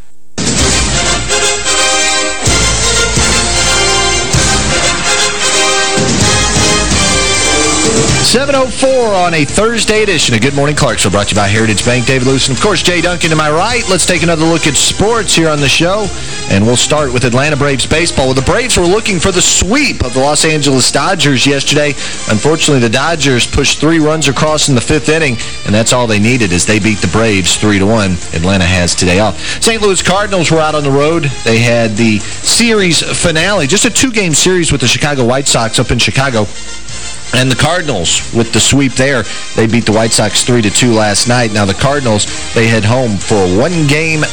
704 on a Thursday edition of Good Morning Clarksville, brought to you by Heritage Bank. David Lewis and, of course, Jay Duncan to my right. Let's take another look at sports here on the show, and we'll start with Atlanta Braves baseball. Well, the Braves were looking for the sweep of the Los Angeles Dodgers yesterday. Unfortunately, the Dodgers pushed three runs across in the fifth inning, and that's all they needed as they beat the Braves 3-1. Atlanta has today off. St. Louis Cardinals were out on the road. They had the series finale, just a two-game series with the Chicago White Sox up in Chicago. And the Cardinals, with the sweep there, they beat the White Sox 3-2 last night. Now, the Cardinals, they head home for a one-game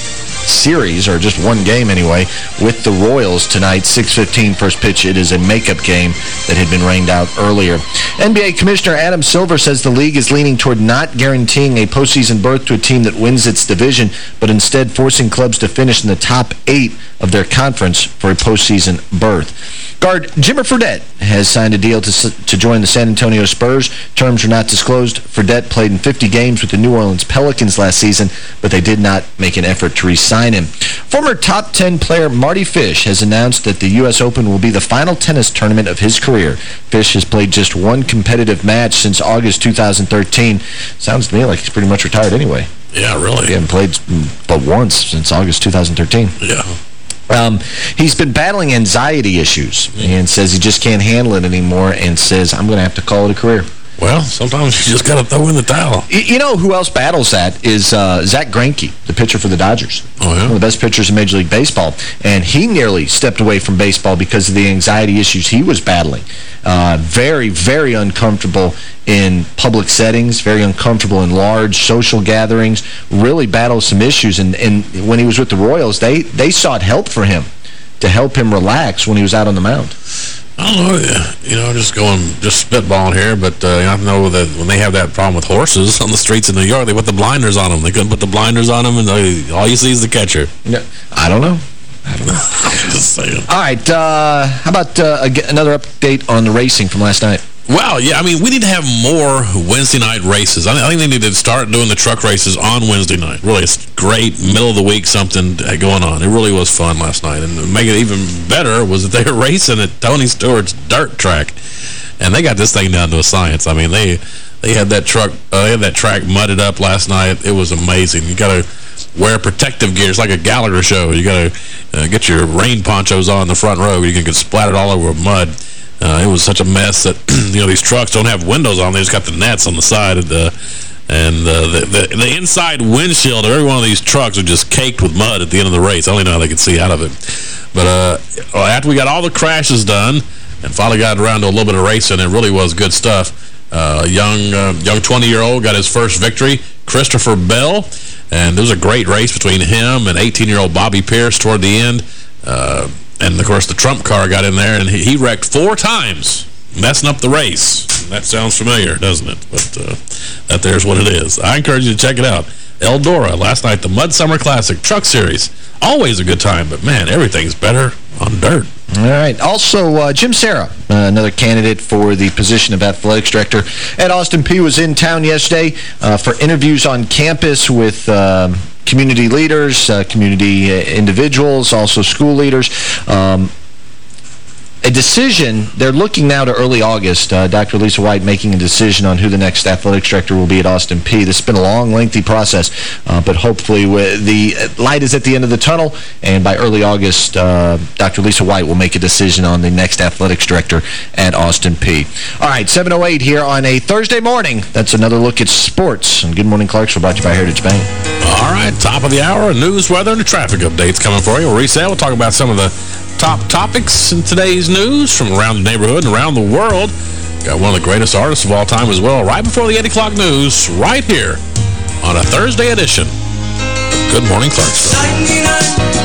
series, or just one game anyway, with the Royals tonight, 6-15 first pitch. It is a makeup game that had been rained out earlier. NBA Commissioner Adam Silver says the league is leaning toward not guaranteeing a postseason berth to a team that wins its division, but instead forcing clubs to finish in the top eight of their conference for a postseason berth. Guard Jimmer Fredette has signed a deal to, to join the San Antonio Spurs. Terms are not disclosed. Fredette played in 50 games with the New Orleans Pelicans last season, but they did not make an effort to re-sign him. Former top 10 player Mardy Fish has announced that the U.S. Open will be the final tennis tournament of his career. Fish has played just one competitive match since August 2013. Sounds to me like he's pretty much retired anyway. Yeah, really. He hasn't played mm, but once since August 2013. Yeah. Um, he's been battling anxiety issues and says he just can't handle it anymore and says, I'm going to have to call it a career. Well, sometimes you just got to throw in the towel. You know who else battles that is uh, Zack Greinke, the pitcher for the Dodgers. Oh, yeah? One of the best pitchers in Major League Baseball. And he nearly stepped away from baseball because of the anxiety issues he was battling. Uh, very, very uncomfortable in public settings, very uncomfortable in large social gatherings, really battled some issues. And, and when he was with the Royals, they, they sought help for him to help him relax when he was out on the mound. I don't know. You know, just going, just spitballing here, but uh, I know that when they have that problem with horses on the streets in New York, they put the blinders on them. They couldn't put the blinders on them, and they, all you see is the catcher. Yeah. I don't know. I don't know. (laughs) just saying. All right, uh, how about uh, another update on the racing from last night? Well, yeah, I mean, we need to have more Wednesday night races. I, think they need to start doing the truck races on Wednesday night. Really, it's great, middle of the week, something uh, going on. It really was fun last night. And make it even better was that they were (laughs) racing at Tony Stewart's dirt track. And they got this thing down to a science. I mean, they they had that truck, uh, they had that track mudded up last night. It was amazing. You got to wear protective gear. It's like a Gallagher show. You got to uh, get your rain ponchos on the front row. You can get splattered all over mud. Uh, it was such a mess that, (clears throat) you know, these trucks don't have windows on. They just got the nets on the side. Of the, and uh, the, the, the inside windshield of every one of these trucks are just caked with mud at the end of the race. I don't know how they could see out of it. But uh, after we got all the crashes done and finally got around to a little bit of racing, it really was good stuff. Uh, young uh, young 20-year-old got his first victory, Christopher Bell. And there was a great race between him and 18-year-old Bobby Pierce toward the end. Uh, and, of course, the Trump car got in there, and he, he wrecked four times, messing up the race. That sounds familiar, doesn't it? But uh, that there's what it is. I encourage you to check it out. Eldora, last night, the Mudsummer Classic Truck Series. Always a good time, but, man, everything's better on dirt. All right. Also, uh, Jim Sarah, uh, another candidate for the position of athletics director at Austin Peay was in town yesterday uh, for interviews on campus with um, community leaders, uh, community uh, individuals, also school leaders. Um, a decision, they're looking now to early August, uh, Dr. Alisa White making a decision on who the next athletics director will be at Austin Peay. This has been a long, lengthy process, uh, but hopefully the light is at the end of the tunnel, and by early August, uh, Dr. Alisa White will make a decision on the next athletics director at Austin Peay. All right, 7.08 here on a Thursday morning. That's another look at sports. And Good Morning Clarksville brought to you by Heritage Bank. All right, top of the hour, news, weather, and traffic updates coming for you. We'll resale. We'll talk about some of the top topics in today's news from around the neighborhood and around the world. Got one of the greatest artists of all time as well, right before the 8 o'clock news, right here on a Thursday edition of Good Morning Clarksville.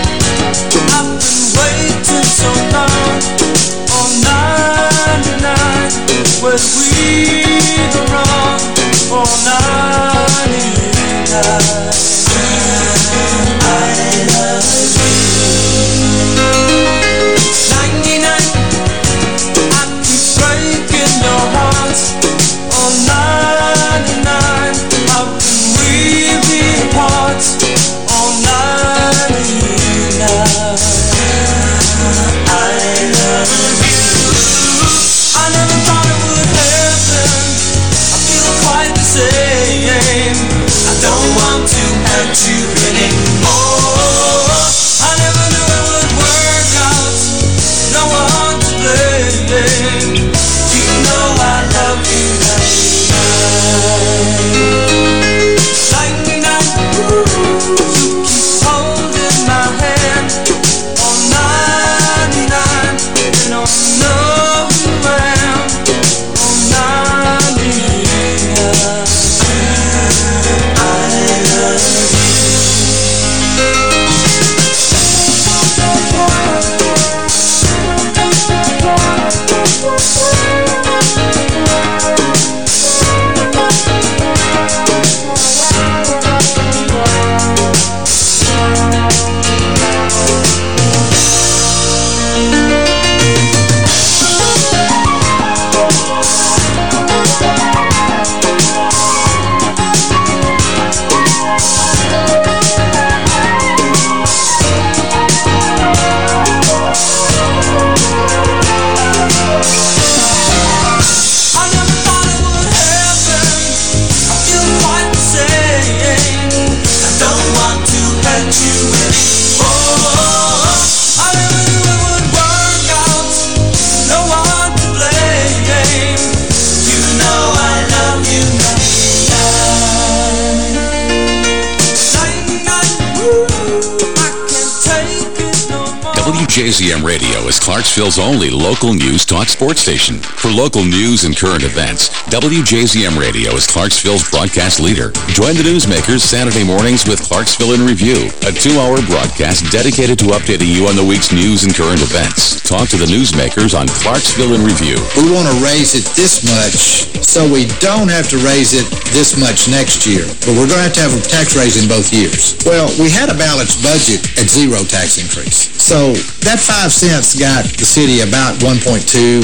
Clarksville's only local news talk sports station. For local news and current events, WJZM Radio is Clarksville's broadcast leader. Join the newsmakers Saturday mornings with Clarksville in Review, a two-hour broadcast dedicated to updating you on the week's news and current events. Talk to the newsmakers on Clarksville in Review. We want to raise it this much so we don't have to raise it this much next year. But we're going to have to have a tax raise in both years. Well, we had a balanced budget at zero tax increase. So that five cents got the city about $1.2, $1.4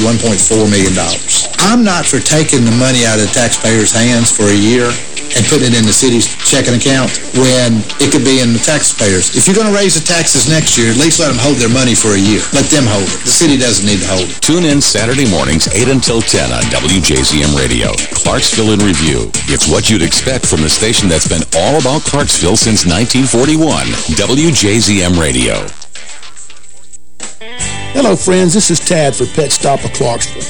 million. I'm not for taking the money out of the taxpayers' hands for a year and putting it in the city's checking account when it could be in the taxpayers. If you're going to raise the taxes next year, at least let them hold their money for a year. Let them hold it. The city doesn't need to hold it. Tune in Saturday mornings 8 until 10 on WJZM Radio. Clarksville in Review. It's what you'd expect from the station that's been all about Clarksville since 1941. WJZM Radio. Hello, friends. This is Tad for Pet Stop of Clarksville.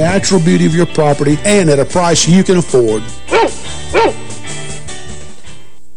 natural beauty of your property and at a price you can afford.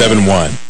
648-3071.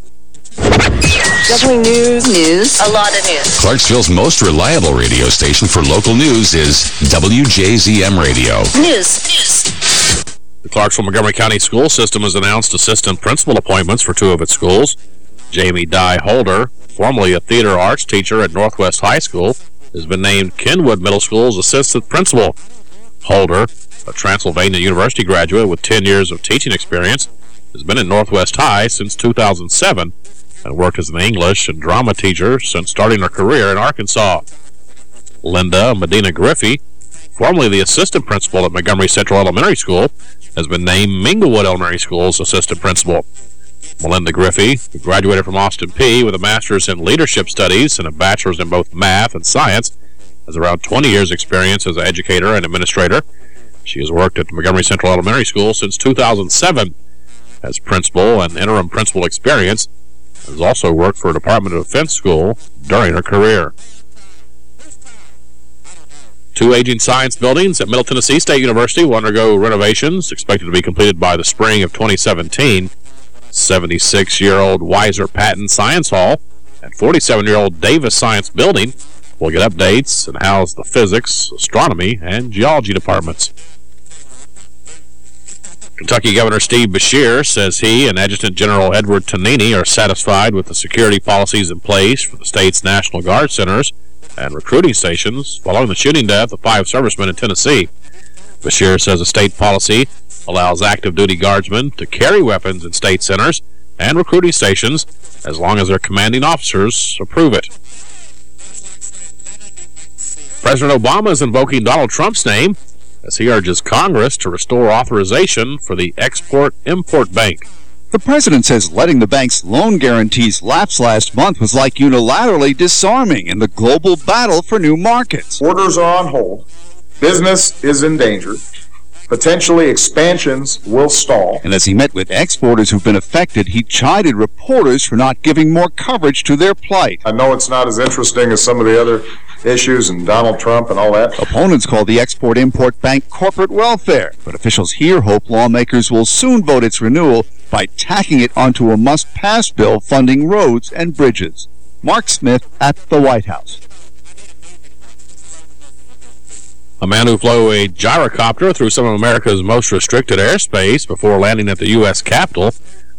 Definitely news. News. A lot of news. Clarksville's most reliable radio station for local news is WJZM Radio. News. News. The Clarksville Montgomery County School System has announced assistant principal appointments for two of its schools. Jamie Dye Holder, formerly a theater arts teacher at Northwest High School, has been named Kenwood Middle School's assistant principal. Holder, a Transylvania University graduate with 10 years of teaching experience, has been at Northwest High since 2007 and worked as an English and drama teacher since starting her career in Arkansas. Linda Medina Griffey, formerly the assistant principal at Montgomery Central Elementary School, has been named Minglewood Elementary School's assistant principal. Melinda Griffey, who graduated from Austin Peay with a master's in leadership studies and a bachelor's in both math and science, has around 20 years experience as an educator and administrator. She has worked at Montgomery Central Elementary School since 2007 as principal and interim principal experience. Has also worked for a Department of Defense school during her career. Two aging science buildings at Middle Tennessee State University will undergo renovations, expected to be completed by the spring of 2017. 76-year-old Wiser-Patten Science Hall and 47-year-old Davis Science Building will get updates and house the physics, astronomy, and geology departments. Kentucky Governor Steve Beshear says he and Adjutant General Edward Tonini are satisfied with the security policies in place for the state's National Guard centers and recruiting stations following the shooting death of five servicemen in Tennessee. Beshear says the state policy allows active duty guardsmen to carry weapons in state centers and recruiting stations as long as their commanding officers approve it. President Obama is invoking Donald Trump's name as he urges Congress to restore authorization for the Export-Import Bank. The president says letting the bank's loan guarantees lapse last month was like unilaterally disarming in the global battle for new markets. Orders are on hold. Business is in danger. Potentially expansions will stall. And as he met with exporters who've been affected, he chided reporters for not giving more coverage to their plight. I know it's not as interesting as some of the other issues and Donald Trump and all that. Opponents call the Export-Import Bank corporate welfare, but officials here hope lawmakers will soon vote its renewal by tacking it onto a must-pass bill funding roads and bridges. Mark Smith at the White House. A man who flew a gyrocopter through some of America's most restricted airspace before landing at the U.S. Capitol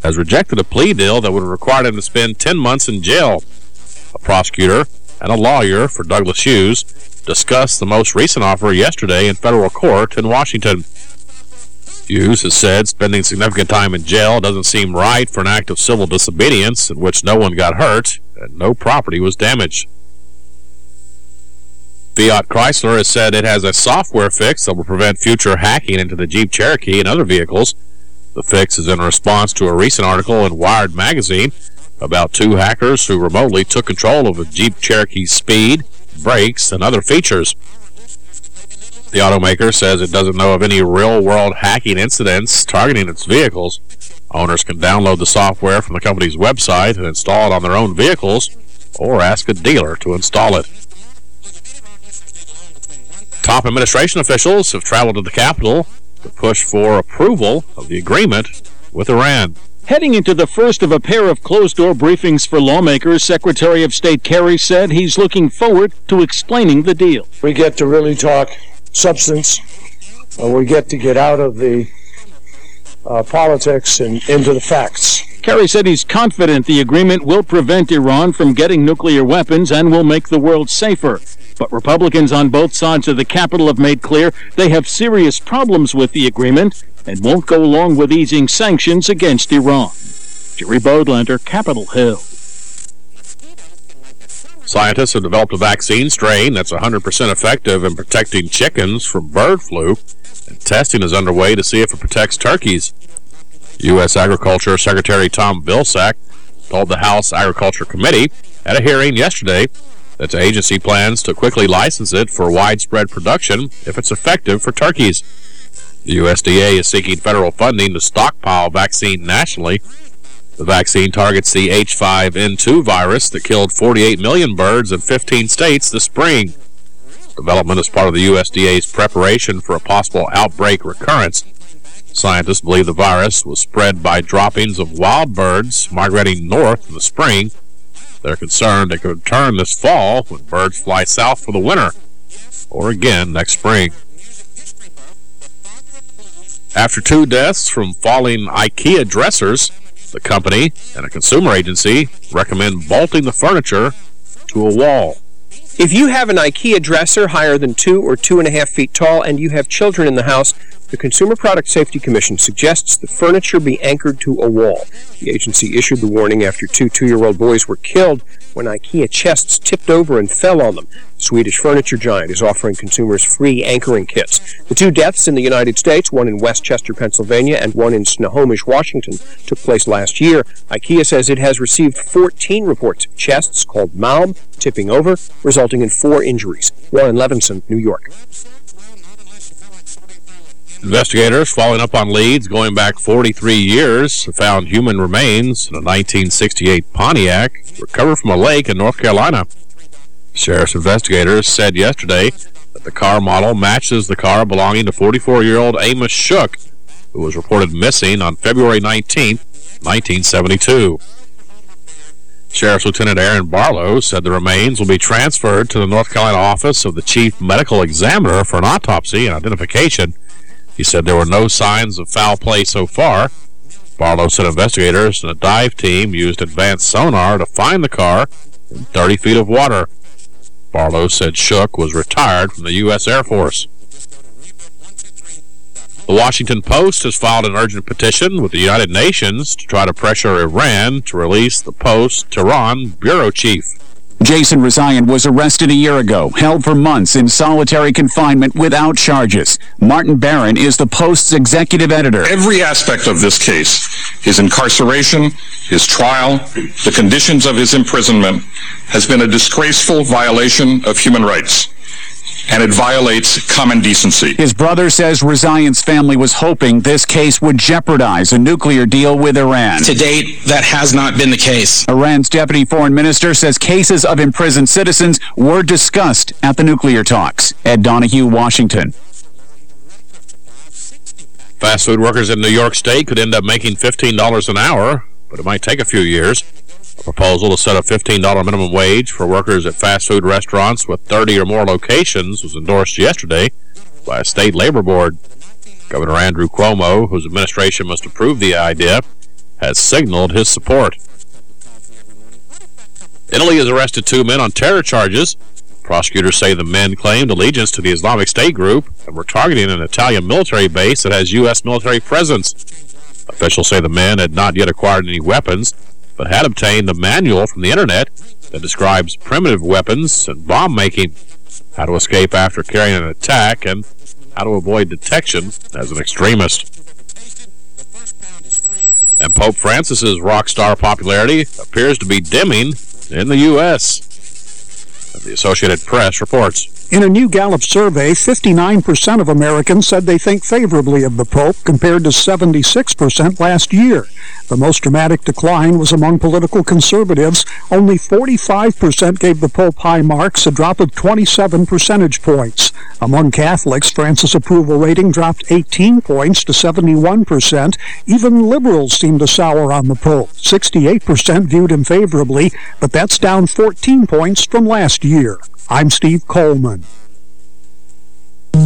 has rejected a plea deal that would require him to spend 10 months in jail. A prosecutor and a lawyer for Douglas Hughes discussed the most recent offer yesterday in federal court in Washington. Hughes has said spending significant time in jail doesn't seem right for an act of civil disobedience in which no one got hurt and no property was damaged. Fiat Chrysler has said it has a software fix that will prevent future hacking into the Jeep Cherokee and other vehicles. The fix is in response to a recent article in Wired magazine about two hackers who remotely took control of a Jeep Cherokee's speed, brakes, and other features. The automaker says it doesn't know of any real-world hacking incidents targeting its vehicles. Owners can download the software from the company's website and install it on their own vehicles or ask a dealer to install it. Top administration officials have traveled to the Capitol to push for approval of the agreement with Iran. Heading into the first of a pair of closed-door briefings for lawmakers, Secretary of State Kerry said he's looking forward to explaining the deal. We get to really talk substance. Uh, we get to get out of the uh, politics and into the facts. Kerry said he's confident the agreement will prevent Iran from getting nuclear weapons and will make the world safer. But Republicans on both sides of the Capitol have made clear they have serious problems with the agreement and won't go along with easing sanctions against Iran. Jerry Bodlander, Capitol Hill. Scientists have developed a vaccine strain that's 100% effective in protecting chickens from bird flu, and testing is underway to see if it protects turkeys. U.S. Agriculture Secretary Tom Vilsack told the House Agriculture Committee at a hearing yesterday that the agency plans to quickly license it for widespread production if it's effective for turkeys. The USDA is seeking federal funding to stockpile vaccine nationally. The vaccine targets the H5N2 virus that killed 48 million birds in 15 states this spring. Development is part of the USDA's preparation for a possible outbreak recurrence. Scientists believe the virus was spread by droppings of wild birds migrating north in the spring. They're concerned it could return this fall when birds fly south for the winter, or again next spring. After two deaths from falling IKEA dressers, the company and a consumer agency recommend bolting the furniture to a wall. If you have an IKEA dresser higher than two or two and a half feet tall and you have children in the house, the Consumer Product Safety Commission suggests the furniture be anchored to a wall. The agency issued the warning after two two-year-old boys were killed when IKEA chests tipped over and fell on them. Swedish furniture giant is offering consumers free anchoring kits. The two deaths in the United States, one in West Chester, Pennsylvania, and one in Snohomish, Washington, took place last year. IKEA says it has received 14 reports of chests called Malm tipping over, resulting in four injuries. Warren Levinson, New York. Investigators following up on leads going back 43 years found human remains in a 1968 Pontiac recovered from a lake in North Carolina. Sheriff's investigators said yesterday that the car model matches the car belonging to 44-year-old Amos Shook, who was reported missing on February 19, 1972. Sheriff's Lieutenant Aaron Barlow said the remains will be transferred to the North Carolina office of the Chief Medical Examiner for an autopsy and identification. He said there were no signs of foul play so far. Barlow said investigators and a dive team used advanced sonar to find the car in 30 feet of water. Barlow said Shook was retired from the U.S. Air Force. The Washington Post has filed an urgent petition with the United Nations to try to pressure Iran to release the Post's Tehran bureau chief. Jason Rezaian was arrested a year ago, held for months in solitary confinement without charges. Martin Baron is the Post's executive editor. Every aspect of this case, his incarceration, his trial, the conditions of his imprisonment, has been a disgraceful violation of human rights and it violates common decency. His brother says Rezaian's family was hoping this case would jeopardize a nuclear deal with Iran. To date, that has not been the case. Iran's deputy foreign minister says cases of imprisoned citizens were discussed at the nuclear talks. Ed Donahue, Washington. Fast food workers in New York State could end up making $15 an hour, but it might take a few years. Proposal to set a $15 minimum wage for workers at fast food restaurants with 30 or more locations was endorsed yesterday by a state labor board. Governor Andrew Cuomo, whose administration must approve the idea, has signaled his support. Italy has arrested two men on terror charges. Prosecutors say the men claimed allegiance to the Islamic State group and were targeting an Italian military base that has U.S. military presence. Officials say the men had not yet acquired any weapons, but had obtained a manual from the Internet that describes primitive weapons and bomb making, how to escape after carrying an attack, and how to avoid detection as an extremist. And Pope Francis's rock star popularity appears to be dimming in the U.S. The Associated Press reports. In a new Gallup survey, 59% of Americans said they think favorably of the Pope, compared to 76% last year. The most dramatic decline was among political conservatives. Only 45% gave the Pope high marks, a drop of 27 percentage points. Among Catholics, Francis' approval rating dropped 18 points to 71%. Even liberals seemed to sour on the Pope. 68% viewed him favorably, but that's down 14 points from last year. I'm Steve Coleman.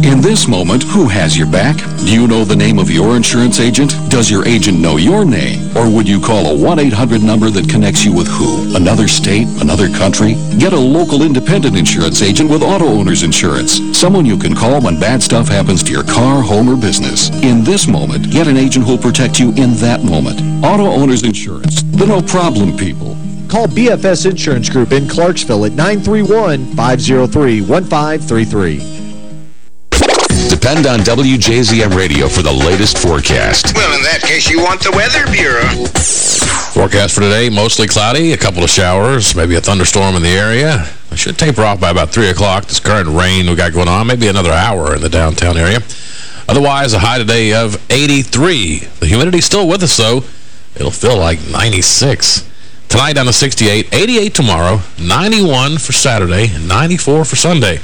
In this moment, who has your back? Do you know the name of your insurance agent? Does your agent know your name? Or would you call a 1-800 number that connects you with who? Another state? Another country? Get a local independent insurance agent with Auto Owners Insurance. Someone you can call when bad stuff happens to your car, home, or business. In this moment, get an agent who'll protect you in that moment. Auto Owners Insurance. The no-problem people. Call BFS Insurance Group in Clarksville at 931-503-1533. Depend on WJZM Radio for the latest forecast. Well, in that case, you want the Weather Bureau. Forecast for today, mostly cloudy, a couple of showers, maybe a thunderstorm in the area. It should taper off by about 3 o'clock. This current rain we got going on, maybe another hour in the downtown area. Otherwise, a high today of 83. The humidity's still with us, though. It'll feel like 96. Tonight down to 68, 88 tomorrow, 91 for Saturday, 94 for Sunday.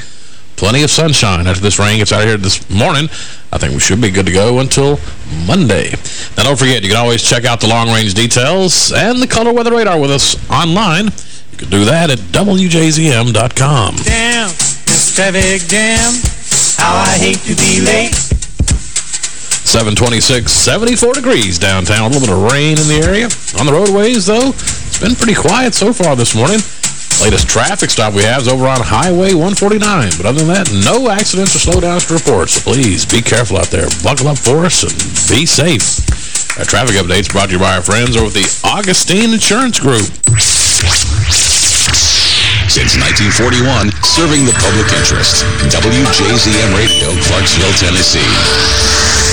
Plenty of sunshine after this rain gets out of here this morning. I think we should be good to go until Monday. Now, don't forget, you can always check out the long-range details and the color weather radar with us online. You can do that at WJZM.com. Damn, this traffic jam. How I hate to be late. 726, 74 degrees downtown. A little bit of rain in the area. On the roadways, though, it's been pretty quiet so far this morning. Latest traffic stop we have is over on Highway 149. But other than that, no accidents or slowdowns to report. So please be careful out there. Buckle up for us and be safe. Our traffic updates brought to you by our friends over at the Augustine Insurance Group. Since 1941, serving the public interest. WJZM Radio, Clarksville, Tennessee.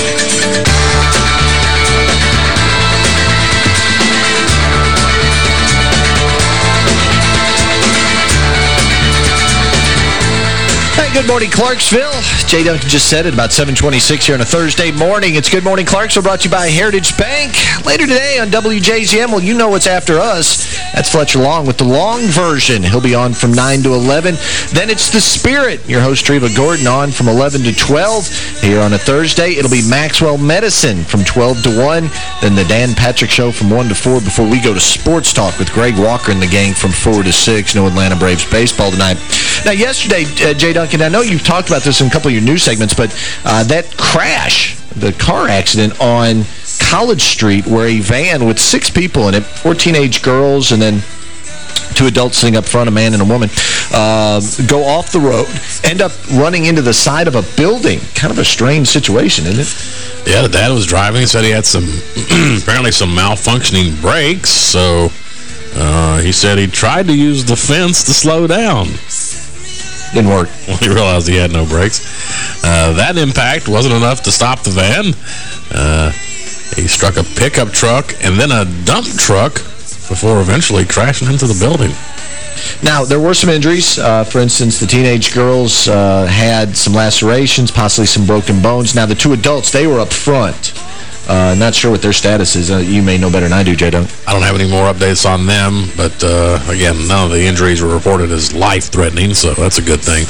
Hey, good morning, Clarksville. Jay Duncan just said it about 726 here on a Thursday morning. It's Good Morning Clarksville brought to you by Heritage Bank. Later today on WJZM, well, you know what's after us. That's Fletcher Long with the long version. He'll be on from 9 to 11. Then it's The Spirit. Your host, Treva Gordon, on from 11 to 12. Here on a Thursday, it'll be Maxwell Medicine from 12 to 1. Then the Dan Patrick Show from 1 to 4 before we go to Sports Talk with Greg Walker and the gang from 4 to 6. No Atlanta Braves baseball tonight. Now, yesterday, uh, Jay Duncan, I know you've talked about this in a couple of your news segments, but uh, that crash, the car accident on College Street where a van with six people in it, four teenage girls and then two adults sitting up front, a man and a woman, uh, go off the road, end up running into the side of a building. Kind of a strange situation, isn't it? Yeah, the dad was driving. He said he had some, (clears throat) apparently some malfunctioning brakes. So uh, he said he tried to use the fence to slow down. Didn't work. (laughs) When he realized he had no brakes. Uh, that impact wasn't enough to stop the van. Uh, he struck a pickup truck and then a dump truck before eventually crashing into the building. Now, there were some injuries. Uh, for instance, the teenage girls uh, had some lacerations, possibly some broken bones. Now, the two adults, they were up front. Uh, not sure what their status is. Uh, you may know better than I do, Jay Dunk. I don't have any more updates on them, but uh, again, none of the injuries were reported as life-threatening, so that's a good thing.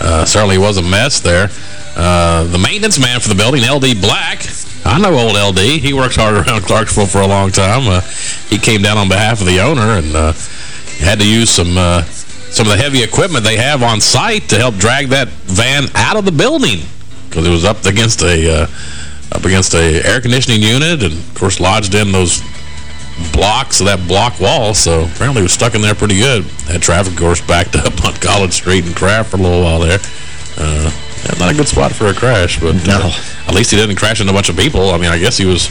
Uh, certainly was a mess there. Uh, the maintenance man for the building, L.D. Black, I know old L.D. He works hard (laughs) around Clarksville for a long time. Uh, he came down on behalf of the owner and had to use some some of the heavy equipment they have on site to help drag that van out of the building because it was up against a up against a air conditioning unit and, of course, lodged in those blocks of that block wall. So apparently was stuck in there pretty good. Had traffic, of course, backed (laughs) up on College Street and Craft for a little while there. Uh, yeah, not a good spot for a crash, but no. uh, at least he didn't crash into a bunch of people. I mean, I guess he was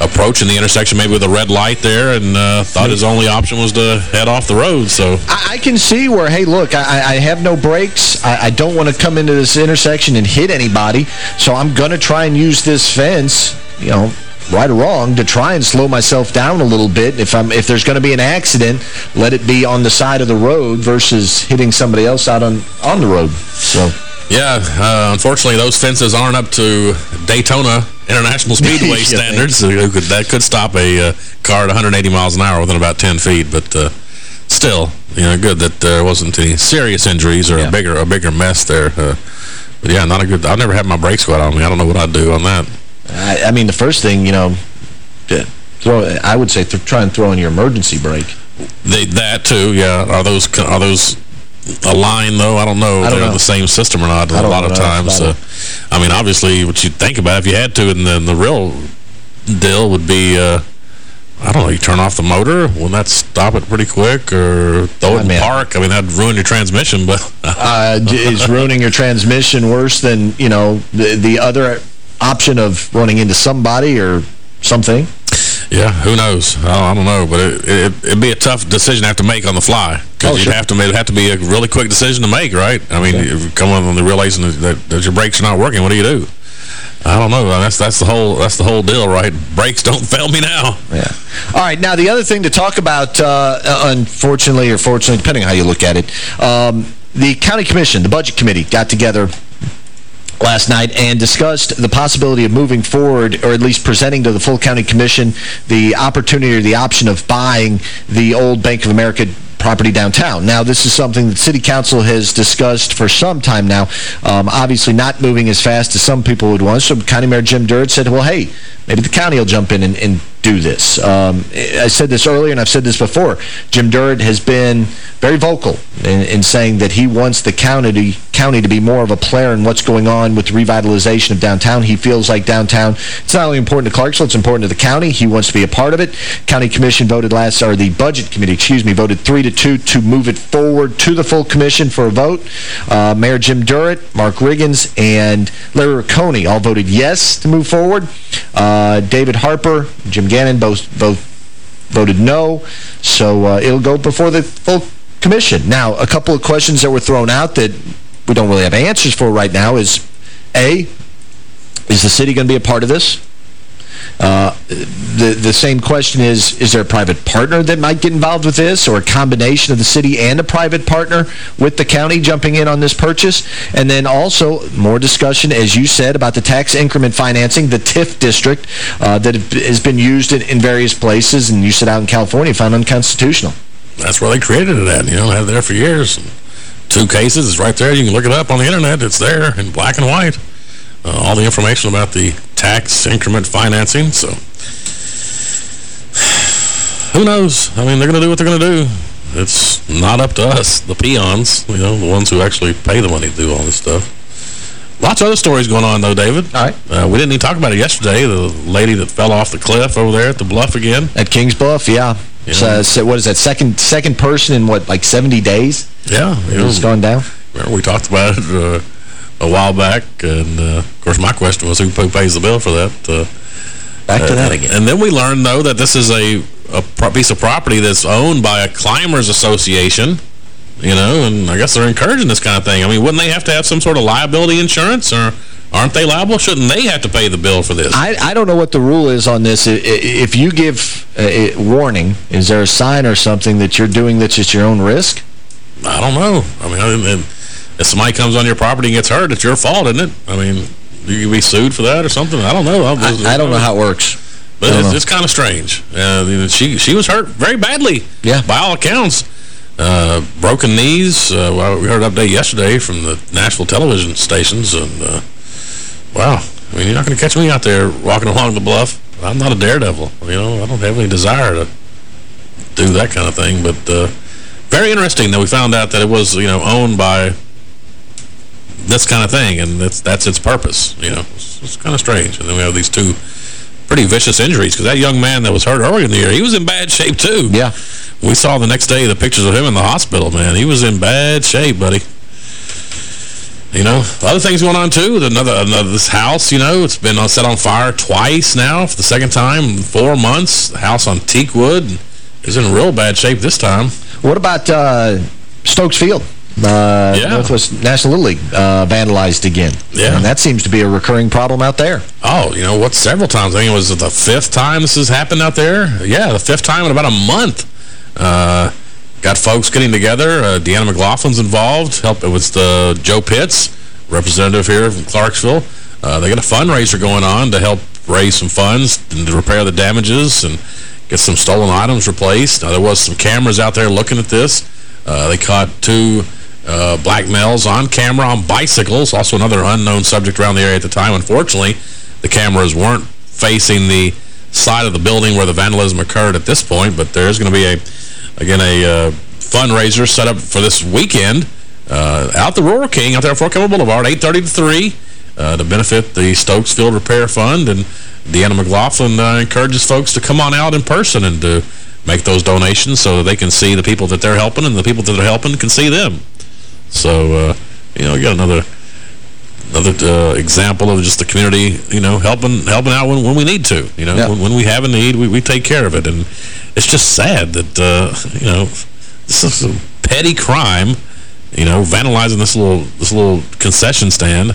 approaching the intersection maybe with a red light there and uh, thought his only option was to head off the road. So I, I can see where, hey, look, I, I have no brakes. I, I don't want to come into this intersection and hit anybody, so I'm going to try and use this fence, you know, right or wrong, to try and slow myself down a little bit. If I'm if there's going to be an accident, let it be on the side of the road versus hitting somebody else out on, on the road. So... Yeah, uh, unfortunately, those fences aren't up to Daytona International (laughs) Speedway standards. So could, that could stop a uh, car at 180 miles an hour within about 10 feet. But uh, still, you know, good that there wasn't any serious injuries or yeah. a bigger a bigger mess there. Uh, but yeah, not a good. I've never had my brakes wet on me. I don't know what I'd do on that. I, I mean, the first thing, you know, throw. I would say th try and throw in your emergency brake. They, that too, yeah. Are those are those a line, though. I don't know I don't they're know. the same system or not a lot of times. Uh, I mean, obviously, what you think about if you had to, and then the real deal would be, uh, I don't know, you turn off the motor, will that stop it pretty quick, or throw it in park? I mean, that'd ruin your transmission, but... (laughs) uh, is ruining your transmission worse than, you know, the, the other option of running into somebody or something? Yeah, who knows? I don't know, but it, it, it'd be a tough decision to have to make on the fly. Because Oh, you'd sure. have to it'd have to be a really quick decision to make, right? I mean, if you come on the realization that, that, that your brakes are not working, what do you do? I don't know. That's that's the whole that's the whole deal, right? Brakes don't (laughs) fail me now. Yeah. All right, now the other thing to talk about, uh, unfortunately or fortunately, depending on how you look at it, um, the county commission, the budget committee, got together last night and discussed the possibility of moving forward or at least presenting to the full county commission the opportunity or the option of buying the old Bank of America property downtown. Now, this is something that City Council has discussed for some time now, um, obviously not moving as fast as some people would want. So County Mayor Jim Durrett said, well, hey, maybe the county will jump in and, and do this. Um, I said this earlier, and I've said this before. Jim Durrett has been very vocal in, in saying that he wants the county county to be more of a player in what's going on with the revitalization of downtown. He feels like downtown, it's not only important to Clarksville, it's important to the county. He wants to be a part of it. County Commission voted last, or the Budget Committee, excuse me, voted 3 to two to move it forward to the full commission for a vote. Uh, Mayor Jim Durrett, Mark Riggins, and Larry Rocconi all voted yes to move forward. Uh, David Harper, Jim Gannon both, both voted no. So uh, it'll go before the full commission. Now, a couple of questions that were thrown out that we don't really have answers for right now is, A, is the city going to be a part of this? Uh, the the same question is, is there a private partner that might get involved with this or a combination of the city and a private partner with the county jumping in on this purchase? And then also more discussion, as you said, about the tax increment financing, the TIF district uh, that has been used in, in various places, and you said out in California, found unconstitutional. That's where they created it at. You know, had it there for years. Two cases, it's right there. You can look it up on the Internet. It's there in black and white. Uh, all the information about the tax increment financing. So, (sighs) who knows? I mean, they're going to do what they're going to do. It's not up to us, the peons, you know, the ones who actually pay the money to do all this stuff. Lots of other stories going on, though, David. All right. Uh, we didn't even talk about it yesterday, the lady that fell off the cliff over there at the bluff again. At Kings Bluff, yeah. Yeah. So, so what is that, second second person in, what, like 70 days? Yeah. It's gone down? Remember we talked about it uh, a while back, and uh, of course my question was who pays the bill for that. Uh, Back to uh, that again. And then we learned, though, that this is a, a piece of property that's owned by a climbers association, you know, and I guess they're encouraging this kind of thing. I mean, wouldn't they have to have some sort of liability insurance, or aren't they liable? Shouldn't they have to pay the bill for this? I, I don't know what the rule is on this. If you give a warning, is there a sign or something that you're doing that's at your own risk? I don't know. I mean, if somebody comes on your property and gets hurt, it's your fault, isn't it? I mean, do you be sued for that or something? I don't know. I, I don't know how it works. But it's, it's kind of strange. Uh, she she was hurt very badly. Yeah. By all accounts. Uh, broken knees. Uh, well, we heard an update yesterday from the national television stations. And, uh, wow. I mean, you're not going to catch me out there walking along the bluff. I'm not a daredevil. You know, I don't have any desire to do that kind of thing. But uh, very interesting that we found out that it was, you know, owned by this kind of thing. And that's, that's its purpose. You know, it's, it's kind of strange. And then we have these two pretty vicious injuries because that young man that was hurt earlier in the year, he was in bad shape too. Yeah. We saw the next day the pictures of him in the hospital, man. He was in bad shape, buddy. You know, other things going on too. Another, another this house, you know, it's been set on fire twice now for the second time in four months. The house on Teakwood is in real bad shape this time. What about uh, Stokes Field? Uh, Yeah. Northwest National Little League uh, vandalized again. Yeah. And that seems to be a recurring problem out there. Oh, you know what? Several times. I think it was the fifth time this has happened out there. Yeah, the fifth time in about a month. Uh, got folks getting together. Uh, Deanna McLaughlin's involved. Help it was the Joe Pitts, representative here from Clarksville. Uh, they got a fundraiser going on to help raise some funds and to repair the damages and get some stolen items replaced. Now, there was some cameras out there looking at this. Uh, they caught two uh, black males on camera on bicycles, also another unknown subject around the area at the time. Unfortunately, the cameras weren't facing the side of the building where the vandalism occurred at this point, but there is going to be, a again, a uh, fundraiser set up for this weekend uh, out the Rural King, out there on Fort Campbell Boulevard, 8.30 to 3, uh, to benefit the Stokes Field Repair Fund. And Deanna McLaughlin uh, encourages folks to come on out in person and to make those donations so that they can see the people that they're helping and the people that are helping can see them. So, uh, you know, you got another another uh, example of just the community, you know, helping helping out when, when we need to. You know, Yeah. when, when we have a need, we, we take care of it. And it's just sad that, uh, you know, this is a petty crime, you know, vandalizing this little this little concession stand.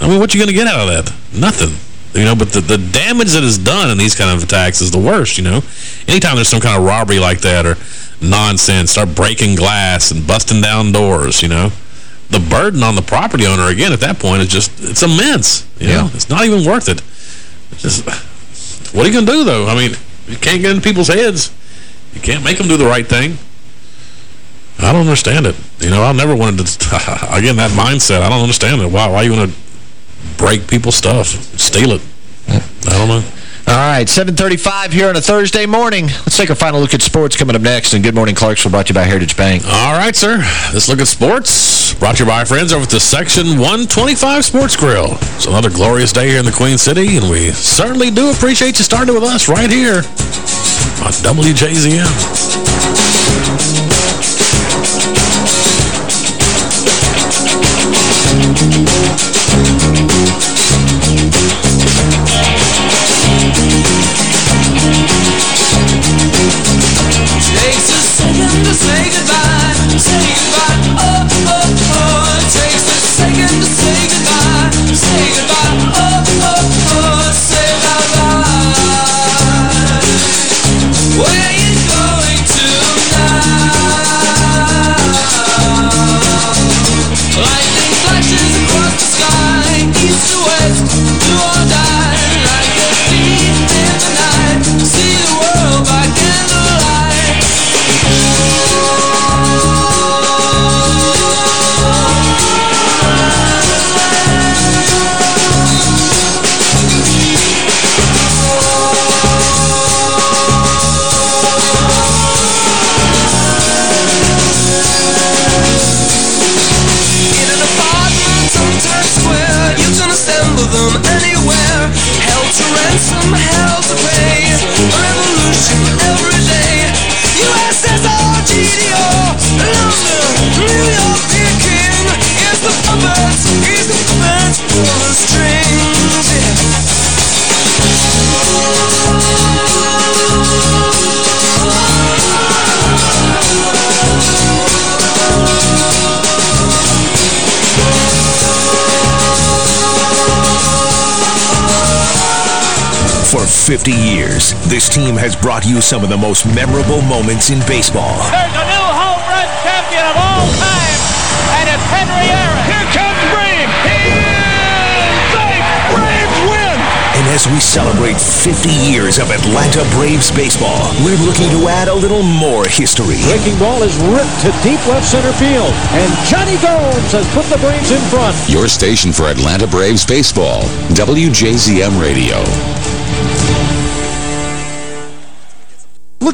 I mean, what you going to get out of that? Nothing. You know, but the, the damage that is done in these kind of attacks is the worst, you know. Anytime there's some kind of robbery like that or nonsense, start breaking glass and busting down doors, you know. The burden on the property owner, again, at that point, is just, it's immense. You Yeah. know? It's not even worth it. It's just, what are you going to do, though? I mean, you can't get into people's heads. You can't make them do the right thing. I don't understand it. You know, I never wanted to, (laughs) again, that mindset, I don't understand it. Why, why you want to break people's stuff, steal it? I don't know. All right. right, 7.35 here on a Thursday morning. Let's take a final look at sports coming up next. And Good Morning Clarksville brought to you by Heritage Bank. All right, sir. This look at sports brought to you by our friends over at the Section 125 Sports Grill. It's another glorious day here in the Queen City, and we certainly do appreciate you starting with us right here on WJZM. 50 years, this team has brought you some of the most memorable moments in baseball. There's a new home run champion of all time, and it's Henry Aaron. Here comes Brave. He is safe. Braves win. And as we celebrate 50 years of Atlanta Braves baseball, we're looking to add a little more history. Breaking ball is ripped to deep left center field, and Jonny Gomes has put the Braves in front. Your station for Atlanta Braves baseball, WJZM Radio.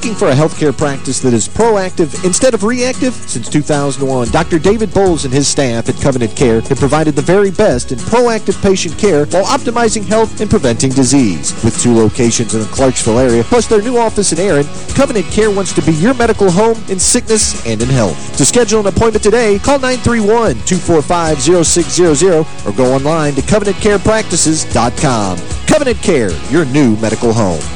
Looking for a healthcare practice that is proactive instead of reactive? Since 2001, Dr. David Bowles and his staff at Covenant Care have provided the very best in proactive patient care while optimizing health and preventing disease. With two locations in the Clarksville area, plus their new office in Erin, Covenant Care wants to be your medical home in sickness and in health. To schedule an appointment today, call 931-245-0600 or go online to covenantcarepractices.com. Covenant Care, your new medical home.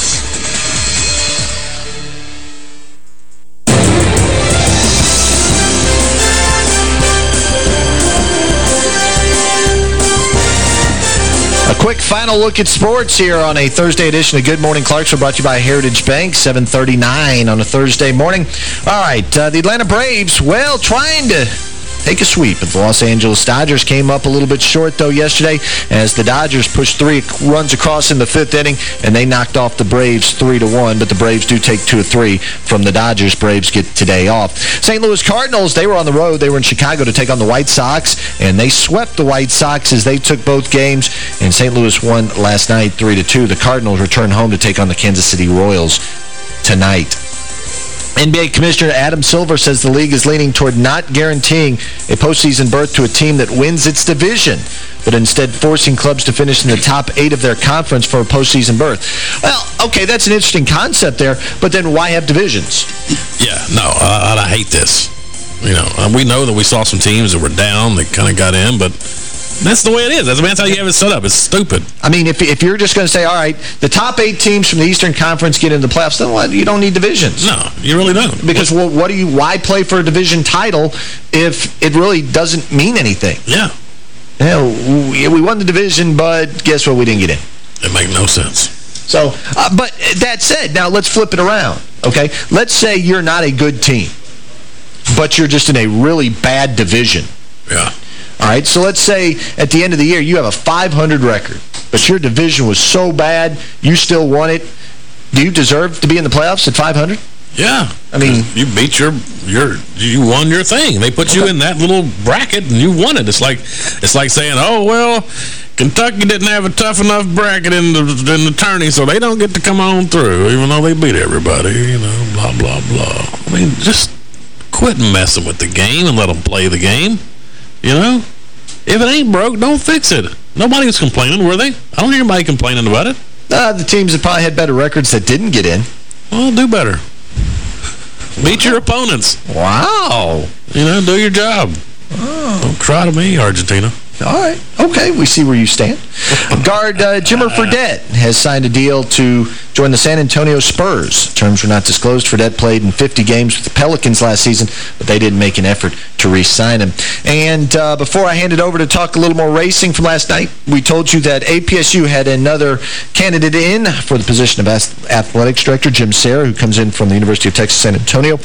Final look at sports here on a Thursday edition of Good Morning Clarksville brought to you by Heritage Bank, 739 on a Thursday morning. All right, uh, the Atlanta Braves, well, trying to take a sweep at the Los Angeles Dodgers. Came up a little bit short, though, yesterday as the Dodgers pushed three runs across in the fifth inning, and they knocked off the Braves 3 to one. but the Braves do take 2 or 3 from the Dodgers. Braves get today off. St. Louis Cardinals, they were on the road. They were in Chicago to take on the White Sox, and they swept the White Sox as they took both games, and St. Louis won last night 3 to two. The Cardinals return home to take on the Kansas City Royals tonight. NBA Commissioner Adam Silver says the league is leaning toward not guaranteeing a postseason berth to a team that wins its division, but instead forcing clubs to finish in the top eight of their conference for a postseason berth. Well, okay, that's an interesting concept there, but then why have divisions? Yeah, no, uh, I hate this. You know, we know that we saw some teams that were down that kind of got in, but that's the way it is. That's, that's how you have it set up. It's stupid. I mean, if, if you're just going to say, all right, the top eight teams from the Eastern Conference get into the playoffs, then what? You don't need divisions. No, you really don't. Because well, what do you? why play for a division title if it really doesn't mean anything? Yeah. Yeah, we, we won the division, but guess what? We didn't get in. It makes no sense. So, uh, but that said, now let's flip it around, okay? Let's say you're not a good team, but you're just in a really bad division. Yeah. All right, so let's say at the end of the year you have a 500 record, but your division was so bad you still won it. Do you deserve to be in the playoffs at 500? Yeah. I mean, you beat your your you won your thing. They put you in that little bracket and you won it. It's like it's like saying, "Oh, well, Kentucky didn't have a tough enough bracket in the in the tourney, so they don't get to come on through even though they beat everybody, you know, blah blah blah." I mean, just quit messing with the game and let them play the game. You know? If it ain't broke, don't fix it. Nobody was complaining, were they? I don't hear anybody complaining about it. Uh, the teams that probably had better records that didn't get in. Well, do better. Beat your opponents. Wow. You know, do your job. Oh. Don't cry to me, Argentina. All right. Okay, we see where you stand. (laughs) Guard uh, Jimmer Fredette has signed a deal to join the San Antonio Spurs. Terms were not disclosed. Fredette played in 50 games with the Pelicans last season, but they didn't make an effort to re-sign him. And uh, before I hand it over to talk a little more racing from last night, we told you that APSU had another candidate in for the position of athletics director, Jim Serra, who comes in from the University of Texas San Antonio.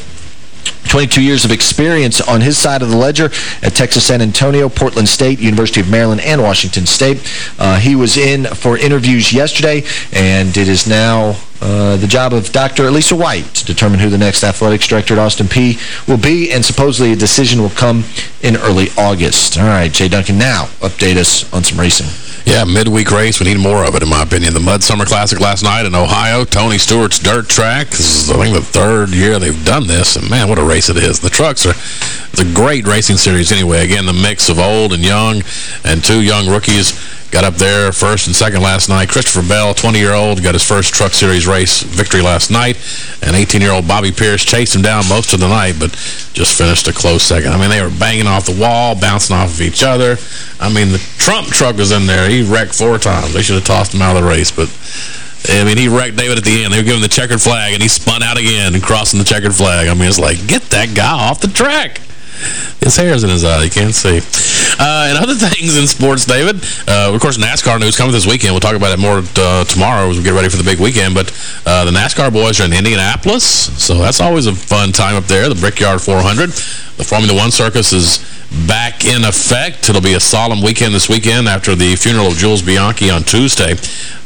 22 years of experience on his side of the ledger at Texas San Antonio, Portland State, University of Maryland, and Washington State. Uh, he was in for interviews yesterday, and it is now uh, the job of Dr. Alisa White to determine who the next athletics director at Austin Peay will be, and supposedly a decision will come in early August. All right, Jay Duncan, now update us on some racing. Yeah, midweek race. We need more of it, in my opinion. The Mudsummer Classic last night in Ohio, Tony Stewart's dirt track. This is, I think, the third year they've done this, and man, what a race it is. The trucks are, it's a great racing series anyway. Again, the mix of old and young, and two young rookies got up there first and second last night. Christopher Bell, 20-year-old, got his first Truck Series race victory last night, and 18-year-old Bobby Pierce chased him down most of the night, but just finished a close second. I mean, they were banging off the wall, bouncing off of each other. I mean, the Trump truck was in there. He wrecked four times. They should have tossed him out of the race, but... I mean, he wrecked David at the end. They were giving the checkered flag, and he spun out again and crossing the checkered flag. I mean, it's like, get that guy off the track. His hair's in his eye. You can't see. Uh, and other (laughs) things in sports, David. Uh, of course, NASCAR news coming this weekend. We'll talk about it more uh, tomorrow as we get ready for the big weekend. But uh, the NASCAR boys are in Indianapolis, so that's always a fun time up there, the Brickyard 400. The Formula One circus is back in effect. It'll be a solemn weekend this weekend after the funeral of Jules Bianchi on Tuesday.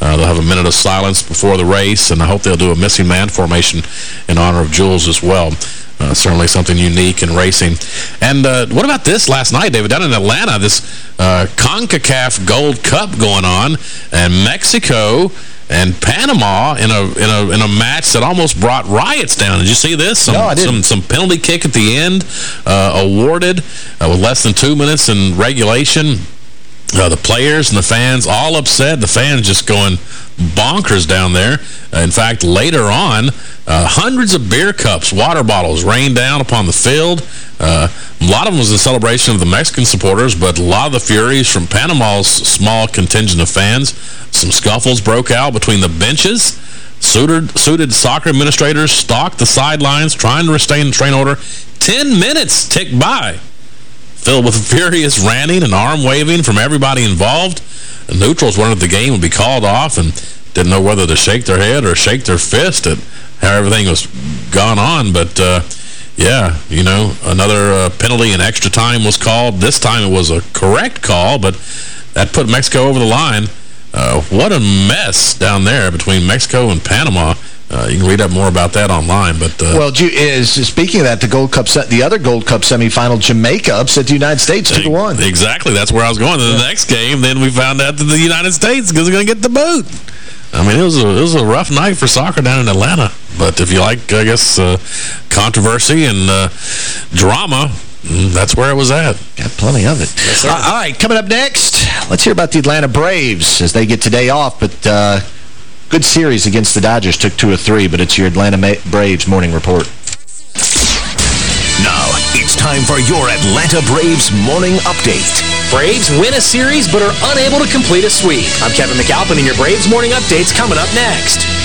Uh, they'll have a minute of silence before the race, and I hope they'll do a missing man formation in honor of Jules as well. Uh, certainly something unique in racing. And uh, what about this last night, David? Down in Atlanta, this uh, CONCACAF Gold Cup going on, and Mexico and Panama in a in a in a match that almost brought riots down. Did you see this? Some, no, I didn't. Some, some penalty kick at the end uh, awarded uh, with less than two minutes in regulation. Uh, the players and the fans all upset. The fans just going bonkers down there. Uh, in fact, later on, uh, hundreds of beer cups, water bottles rained down upon the field. Uh, a lot of them was in celebration of the Mexican supporters, but a lot of the furies from Panama's small contingent of fans. Some scuffles broke out between the benches. Suited, suited soccer administrators stalked the sidelines trying to restrain the train order. Ten minutes ticked by filled with furious ranting and arm waving from everybody involved. The neutrals if the game would be called off and didn't know whether to shake their head or shake their fist at how everything was gone on. But, uh, yeah, you know, another uh, penalty and extra time was called. This time it was a correct call, but that put Mexico over the line. Uh, what a mess down there between Mexico and Panama. Uh, you can read up more about that online. But uh, Well, is, speaking of that, the Gold Cup, the other Gold Cup semifinal, Jamaica upset the United States 2-1. Exactly. That's where I was going. To the yeah. next game, then we found out that the United States is going to get the boot. I mean, it was, a, it was a rough night for soccer down in Atlanta. But if you like, I guess, uh, controversy and uh, drama, that's where it was at. Got plenty of it. Yes, all right, coming up next, let's hear about the Atlanta Braves as they get today off. But uh, good series against the Dodgers. Took two or three, but it's your Atlanta Braves morning report. Now, it's time for your Atlanta Braves morning update. Braves win a series but are unable to complete a sweep. I'm Kevin McAlpin, and your Braves morning update's coming up next.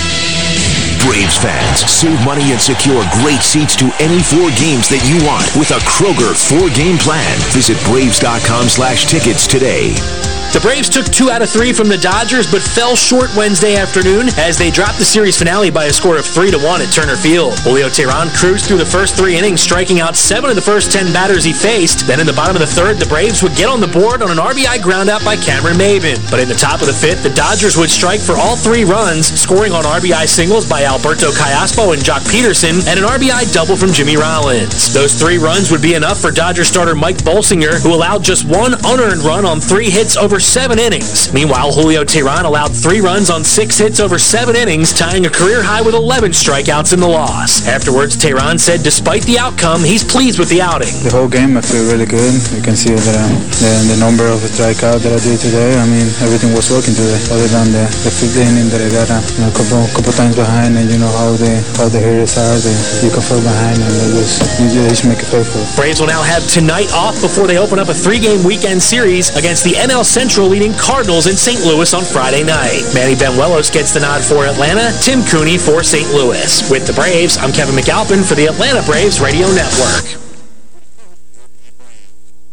Braves fans, save money and secure great seats to any four games that you want with a Kroger four-game plan. Visit Braves.com slash tickets today. The Braves took two out of three from the Dodgers, but fell short Wednesday afternoon as they dropped the series finale by a score of 3 to one at Turner Field. Julio Teheran cruised through the first three innings, striking out seven of the first 10 batters he faced. Then in the bottom of the third, the Braves would get on the board on an RBI groundout by Cameron Maybin. But in the top of the fifth, the Dodgers would strike for all three runs, scoring on RBI singles by Alberto Callaspo and Joc Pederson, and an RBI double from Jimmy Rollins. Those three runs would be enough for Dodger starter Mike Bolsinger, who allowed just one unearned run on three hits over seven innings. Meanwhile, Julio Teheran allowed three runs on six hits over seven innings, tying a career high with 11 strikeouts in the loss. Afterwards, Teheran said despite the outcome, he's pleased with the outing. The whole game, I feel really good. You can see that um, the, the number of strikeouts that I did today. I mean, everything was working today, other than the, the fifth inning that I got uh, you know, a couple, couple times behind, and you know how the how the hitters are. They, you can fall behind, and they just you just make it pay for it. Braves will now have tonight off before they open up a three-game weekend series against the NL Central leading Cardinals in St. Louis on Friday night. Manny Banuelos gets the nod for Atlanta, Tim Cooney for St. Louis. With the Braves, I'm Kevin McAlpin for the Atlanta Braves Radio Network.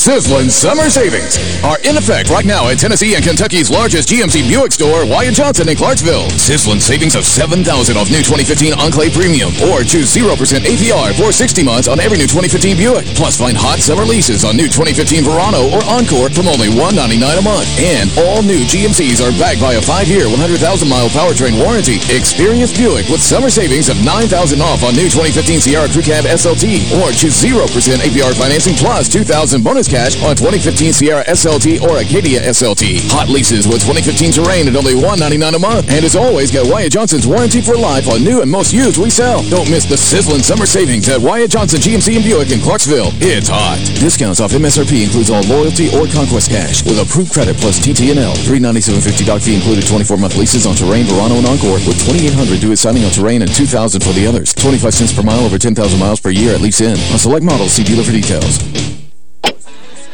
Sizzling summer savings are in effect right now at Tennessee and Kentucky's largest GMC Buick store, Wyatt Johnson in Clarksville. Sizzling savings of 7,000 off new 2015 Enclave Premium or choose 0% APR for 60 months on every new 2015 Buick. Plus find hot summer leases on new 2015 Verano or Encore from only 199 a month. And all new GMCs are backed by a 5-year, 100,000-mile powertrain warranty. Experience Buick with summer savings of 9,000 off on new 2015 Sierra Crew Cab SLT or choose 0% APR financing plus 2,000 bonus cash on 2015 Sierra SLT or Acadia SLT. Hot leases with 2015 Terrain at only 199 a month. And as always, get Wyatt Johnson's warranty for life on new and most used we sell. Don't miss the sizzling summer savings at Wyatt Johnson GMC and Buick in Clarksville. It's hot. Discounts off MSRP includes all loyalty or conquest cash with approved credit plus TTNL. $397.50 doc fee included 24-month leases on Terrain, Verano, and Encore with $2,800 due at signing on Terrain and 2,000 for the others. 25 cents per mile over 10,000 miles per year at lease in. On select models, see dealer for details.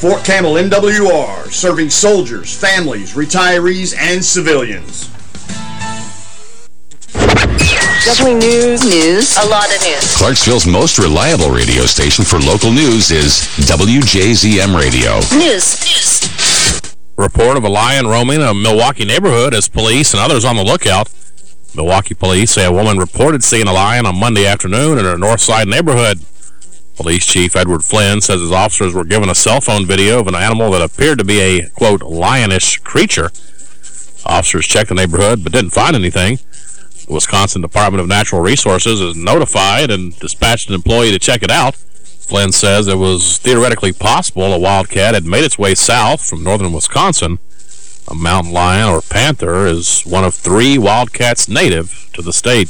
Fort Campbell MWR, serving soldiers, families, retirees, and civilians. Definitely news. News. A lot of news. Clarksville's most reliable radio station for local news is WJZM Radio. News. News. Report of a lion roaming a Milwaukee neighborhood as police and others on the lookout. Milwaukee police say a woman reported seeing a lion on Monday afternoon in her north side neighborhood. Police Chief Edward Flynn says his officers were given a cell phone video of an animal that appeared to be a, quote, lionish creature. Officers checked the neighborhood but didn't find anything. The Wisconsin Department of Natural Resources is notified and dispatched an employee to check it out. Flynn says it was theoretically possible a wildcat had made its way south from northern Wisconsin. A mountain lion or panther is one of three wildcats native to the state.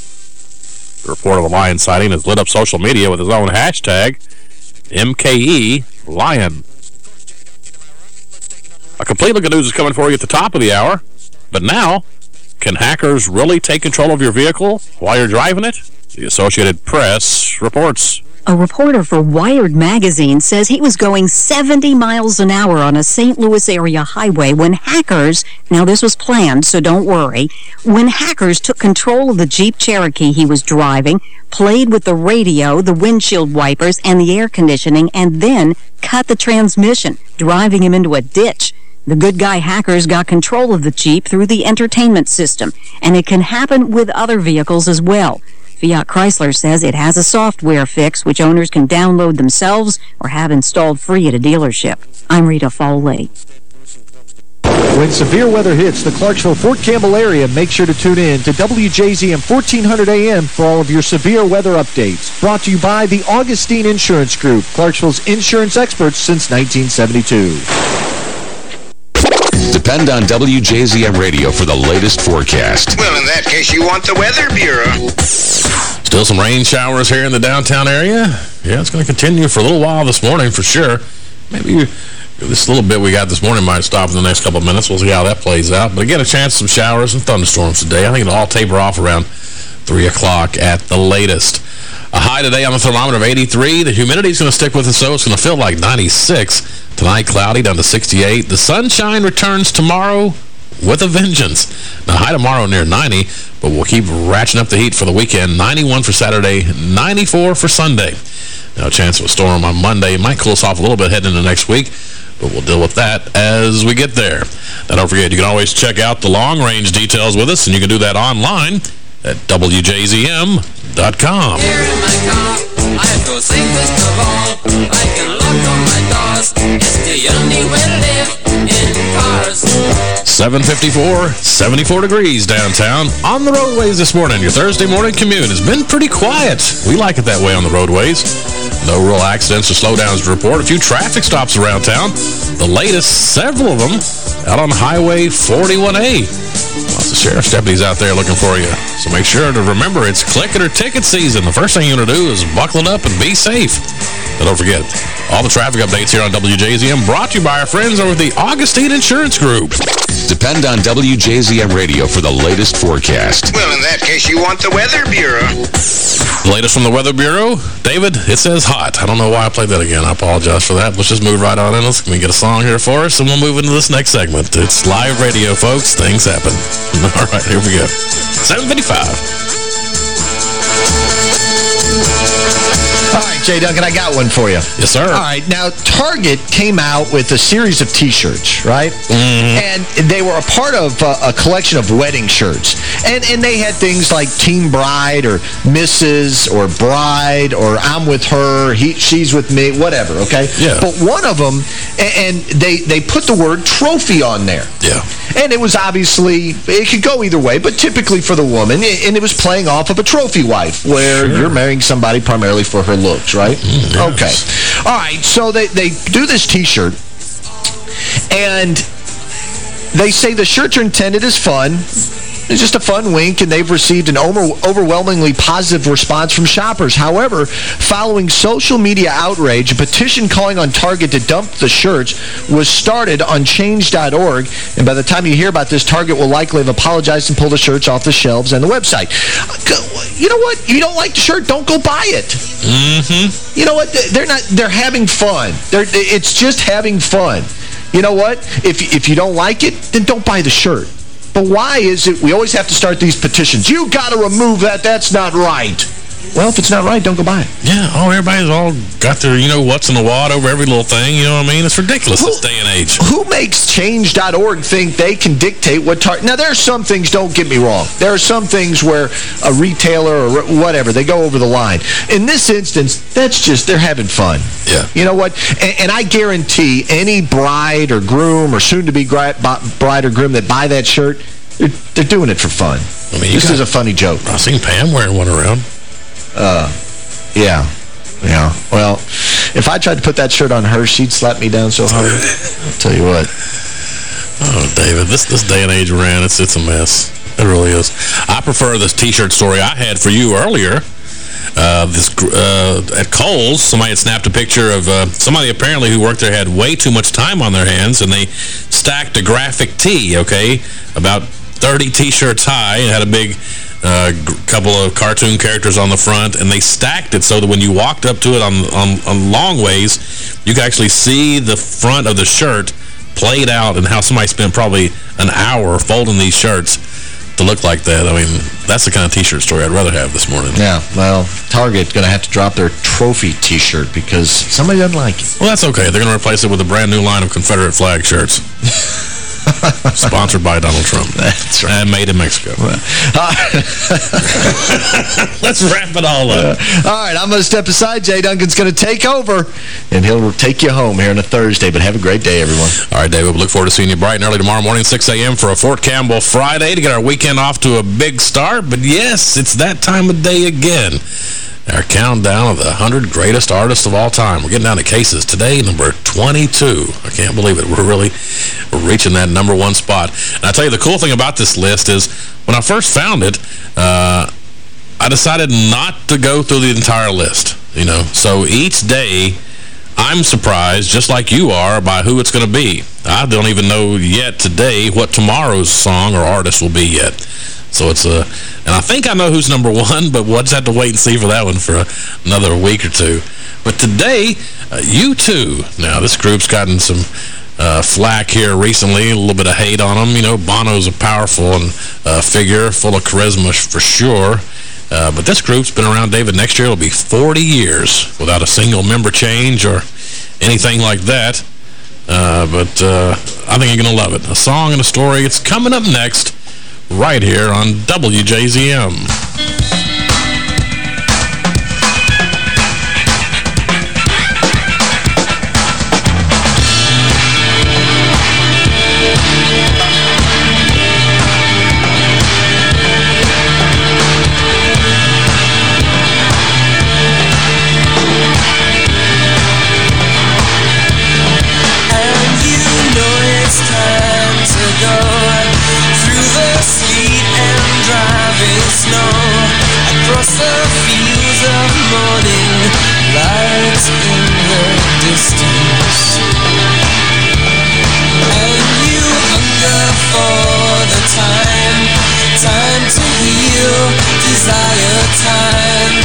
The report of a lion sighting has lit up social media with his own hashtag, MKE Lion. A complete look at news is coming for you at the top of the hour. But now, can hackers really take control of your vehicle while you're driving it? The Associated Press reports. A reporter for Wired magazine says he was going 70 miles an hour on a St. Louis area highway when hackers, now this was planned, so don't worry, when hackers took control of the Jeep Cherokee he was driving, played with the radio, the windshield wipers, and the air conditioning, and then cut the transmission, driving him into a ditch. The good guy hackers got control of the Jeep through the entertainment system, and it can happen with other vehicles as well. Fiat Chrysler says it has a software fix which owners can download themselves or have installed free at a dealership. I'm Rita Foley. When severe weather hits the Clarksville-Fort Campbell area, make sure to tune in to WJZM 1400 AM for all of your severe weather updates. Brought to you by the Augustine Insurance Group, Clarksville's insurance experts since 1972. Depend on WJZM Radio for the latest forecast. Well, in that case, you want the Weather Bureau. Still some rain showers here in the downtown area. Yeah, it's going to continue for a little while this morning for sure. Maybe this little bit we got this morning might stop in the next couple of minutes. We'll see how that plays out. But again, a chance of some showers and thunderstorms today. I think it'll all taper off around 3 o'clock at the latest. A high today on the thermometer of 83. The humidity is going to stick with us, so it's going to feel like 96. Tonight, cloudy down to 68. The sunshine returns tomorrow with a vengeance. Now, high tomorrow near 90, but we'll keep ratcheting up the heat for the weekend. 91 for Saturday, 94 for Sunday. Now, a chance of a storm on Monday. Might cool us off a little bit heading into next week, but we'll deal with that as we get there. Now, don't forget, you can always check out the long-range details with us, and you can do that online at WJZM.com. I can lock all my doors. It's the only way to live cars. 754, 74 degrees downtown. On the roadways this morning, your Thursday morning commute has been pretty quiet. We like it that way on the roadways. No real accidents or slowdowns to report. A few traffic stops around town. The latest, several of them, out on Highway 41A. Lots of sheriff's deputies out there looking for you. So make sure to remember it's click it or ticket season. The first thing you want to do is buckle it up and be safe. But don't forget, all the traffic updates here on WJZM brought to you by our friends over at the Augustine Insurance Group. Depend on WJZM Radio for the latest forecast. Well, in that case, you want the Weather Bureau. The latest from the Weather Bureau. David, it says hot. I don't know why I played that again. I apologize for that. Let's just move right on in. Let's let me get a song here for us, and we'll move into this next segment. It's live radio, folks. Things happen. (laughs) All right, here we go. 755. All right, Jay Duncan, I got one for you. Yes, sir. All right, now Target came out with a series of T-shirts, right? And they were a part of uh, a collection of wedding shirts. And and they had things like Team Bride or Mrs. or Bride or I'm with her, he, she's with me, whatever, okay? Yeah. But one of them, and they, they put the word trophy on there. Yeah. And it was obviously, it could go either way, but typically for the woman, and it was playing off of a trophy wife, where Sure. you're marrying somebody primarily for her looks, right? Mm, yes. Okay. All right, so they, they do this T-shirt, and they say the shirts are intended as fun. It's just a fun wink, and they've received an over overwhelmingly positive response from shoppers. However, following social media outrage, a petition calling on Target to dump the shirts was started on Change.org, and by the time you hear about this, Target will likely have apologized and pulled the shirts off the shelves and the website. You know what? You don't like the shirt, don't go buy it. Mm-hmm. You know what? They're not. They're having fun. They're. It's just having fun. You know what? If if you don't like it, then don't buy the shirt. But why is it we always have to start these petitions? You got to remove that. That's not right. Well, if it's not right, don't go buy it. Yeah, oh, everybody's all got their, you know, what's in the wad over every little thing, you know what I mean? It's ridiculous this day and age. Who makes Change.org think they can dictate what tar Now, there are some things, don't get me wrong. There are some things where a retailer or whatever, they go over the line. In this instance, that's just, they're having fun. Yeah. You know what? And, and I guarantee any bride or groom or soon-to-be bride or groom that buy that shirt, they're, they're doing it for fun. I mean, this got, is a funny joke. I seen Pam wearing one around. Uh, yeah. Yeah. Well, if I tried to put that shirt on her, she'd slap me down so hard. I'll tell you what. Oh, David, this this day and age ran, it's it's a mess. It really is. I prefer this T-shirt story I had for you earlier. Uh, this uh, at Kohl's, somebody had snapped a picture of uh, somebody apparently who worked there had way too much time on their hands, and they stacked a graphic tee, okay, about 30 T-shirts high, and had a big Uh, a couple of cartoon characters on the front, and they stacked it so that when you walked up to it on, on, on long ways, you could actually see the front of the shirt played out and how somebody spent probably an hour folding these shirts to look like that. I mean, that's the kind of T-shirt story I'd rather have this morning. Yeah, well, Target going to have to drop their trophy T-shirt because somebody doesn't like it. Well, that's okay. They're going to replace it with a brand new line of Confederate flag shirts. (laughs) (laughs) Sponsored by Donald Trump. (laughs) That's right. And made in Mexico. Uh, (laughs) Let's wrap it all up. Uh, all right, I'm going to step aside. Jay Duncan's going to take over, and he'll take you home here on a Thursday. But have a great day, everyone. All right, David. We look forward to seeing you bright and early tomorrow morning, 6 a.m. for a Fort Campbell Friday to get our weekend off to a big start. But yes, it's that time of day again our countdown of the 100 greatest artists of all time. We're getting down to cases today, number 22. I can't believe it. (laughs) We're really reaching that number one spot. And I tell you, the cool thing about this list is when I first found it, uh, I decided not to go through the entire list. You know, so each day I'm surprised, just like you are, by who it's going to be. I don't even know yet today what tomorrow's song or artist will be yet. So it's a, and I think I know who's number one, but we'll just have to wait and see for that one for another week or two. But today, uh, U2. Now, this group's gotten some uh, flack here recently, a little bit of hate on them. You know, Bono's a powerful and, uh, figure, full of charisma for sure. Uh, but this group's been around, David, next year it'll be 40 years without a single member change or anything like that. Uh, but uh, I think you're going to love it. A song and a story. It's coming up next right here on WJZM. past the fields of morning lights in the distance. And you hunger for the time, time to heal, desire time.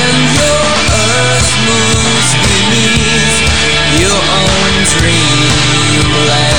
And your earth moves beneath your own dreamland.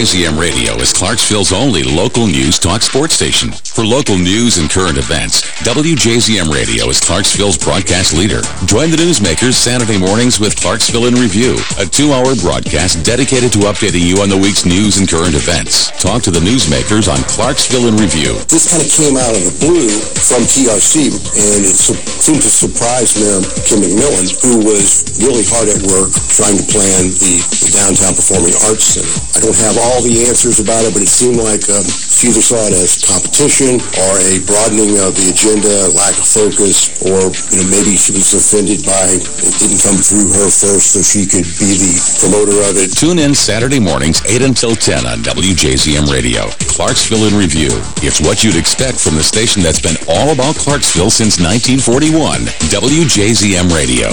WJZM Radio is Clarksville's only local news talk sports station. For local news and current events, WJZM Radio is Clarksville's broadcast leader. Join the newsmakers Saturday mornings with Clarksville in Review, a two-hour broadcast dedicated to updating you on the week's news and current events. Talk to the newsmakers on Clarksville in Review. This kind of came out of the blue from TRC, and it seemed to surprise Mayor Kim McMillan, who was really hard at work trying to plan the, Downtown Performing Arts Center. I don't have all the answers about it, but it seemed like um, she either saw it as competition or a broadening of the agenda, lack of focus, or you know maybe she was offended by it didn't come through her first, so she could be the promoter of it. Tune in Saturday mornings 8 until 10 on WJZM Radio. Clarksville in Review. It's what you'd expect from the station that's been all about Clarksville since 1941. WJZM Radio.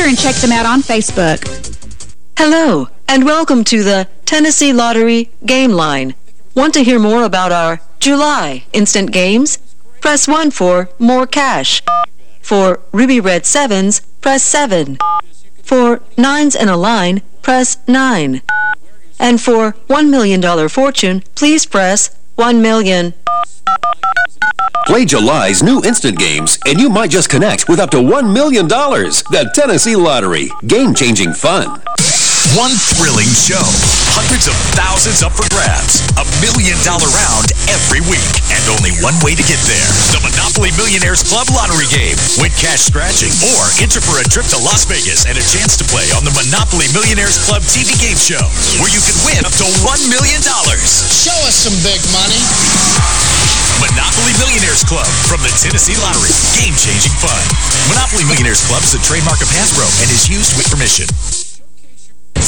and check them out on Facebook. Hello, and welcome to the Tennessee Lottery Game Line. Want to hear more about our July instant games? Press 1 for more cash. For Ruby Red 7s, press 7. For 9s and a line, press 9. And for $1 million fortune, please press 1 million. Play July's new instant games, and you might just connect with up to $1 million. The Tennessee Lottery. Game-changing fun. One thrilling show. Hundreds of thousands up for grabs. A million dollar round every week. And only one way to get there. The Monopoly Millionaires Club lottery game. Win cash scratching or enter for a trip to Las Vegas and a chance to play on the Monopoly Millionaires Club TV game show. Where you can win up to $1 million. Show us some big money. Monopoly Millionaires Club from the Tennessee Lottery. Game-changing fun. Monopoly Millionaires Club is a trademark of Hasbro and is used with permission.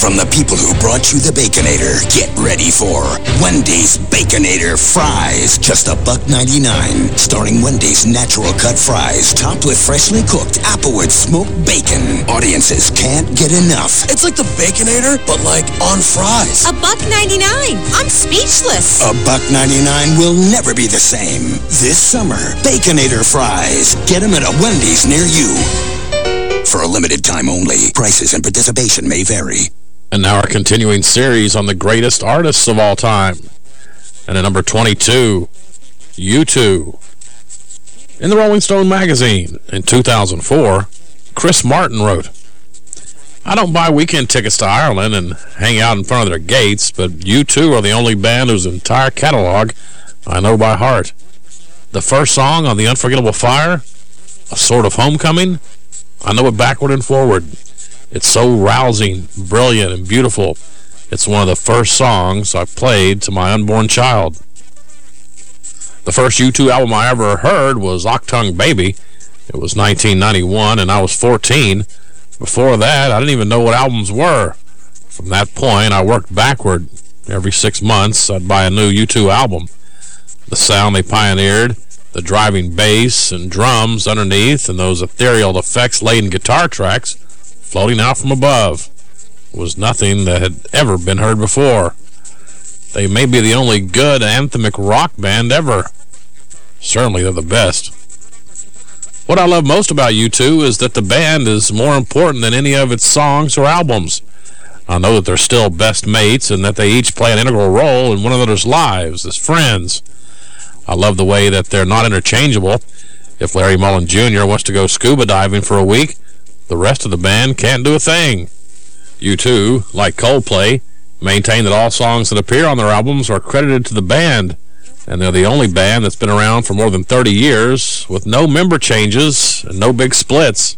From the people who brought you the Baconator, get ready for Wendy's Baconator Fries. Just a buck 99. Starring Wendy's natural cut fries topped with freshly cooked Applewood smoked bacon. Audiences can't get enough. It's like the Baconator, but like on fries. A buck 99. I'm speechless. A buck 99 will never be the same. This summer, Baconator Fries. Get them at a Wendy's near you. For a limited time only. Prices and participation may vary. And now our continuing series on the greatest artists of all time. And at number 22, U2. In the Rolling Stone magazine in 2004, Chris Martin wrote, I don't buy weekend tickets to Ireland and hang out in front of their gates, but U2 are the only band whose entire catalog I know by heart. The first song on The Unforgettable Fire, A Sort of Homecoming, I know it backward and forward. It's so rousing, brilliant, and beautiful. It's one of the first songs I played to my unborn child. The first U2 album I ever heard was Achtung Baby. It was 1991, and I was 14. Before that, I didn't even know what albums were. From that point, I worked backward. Every six months, I'd buy a new U2 album. The sound they pioneered, the driving bass and drums underneath, and those ethereal effects-laden guitar tracks floating out from above was nothing that had ever been heard before. They may be the only good anthemic rock band ever. Certainly they're the best. What I love most about U2 is that the band is more important than any of its songs or albums. I know that they're still best mates and that they each play an integral role in one another's lives as friends. I love the way that they're not interchangeable. If Larry Mullen Jr. wants to go scuba diving for a week, the rest of the band can't do a thing. U2, like Coldplay, maintain that all songs that appear on their albums are credited to the band, and they're the only band that's been around for more than 30 years with no member changes and no big splits.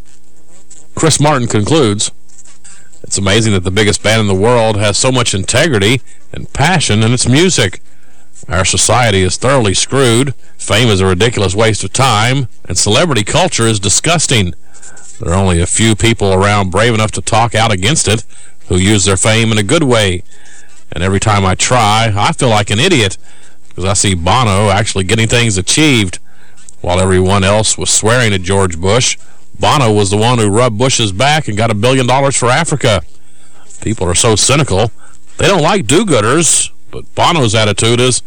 Chris Martin concludes, It's amazing that the biggest band in the world has so much integrity and passion in its music. Our society is thoroughly screwed, fame is a ridiculous waste of time, and celebrity culture is disgusting. There are only a few people around brave enough to talk out against it who use their fame in a good way. And every time I try, I feel like an idiot because I see Bono actually getting things achieved. While everyone else was swearing at George Bush, Bono was the one who rubbed Bush's back and got a billion dollars for Africa. People are so cynical. They don't like do-gooders, but Bono's attitude is,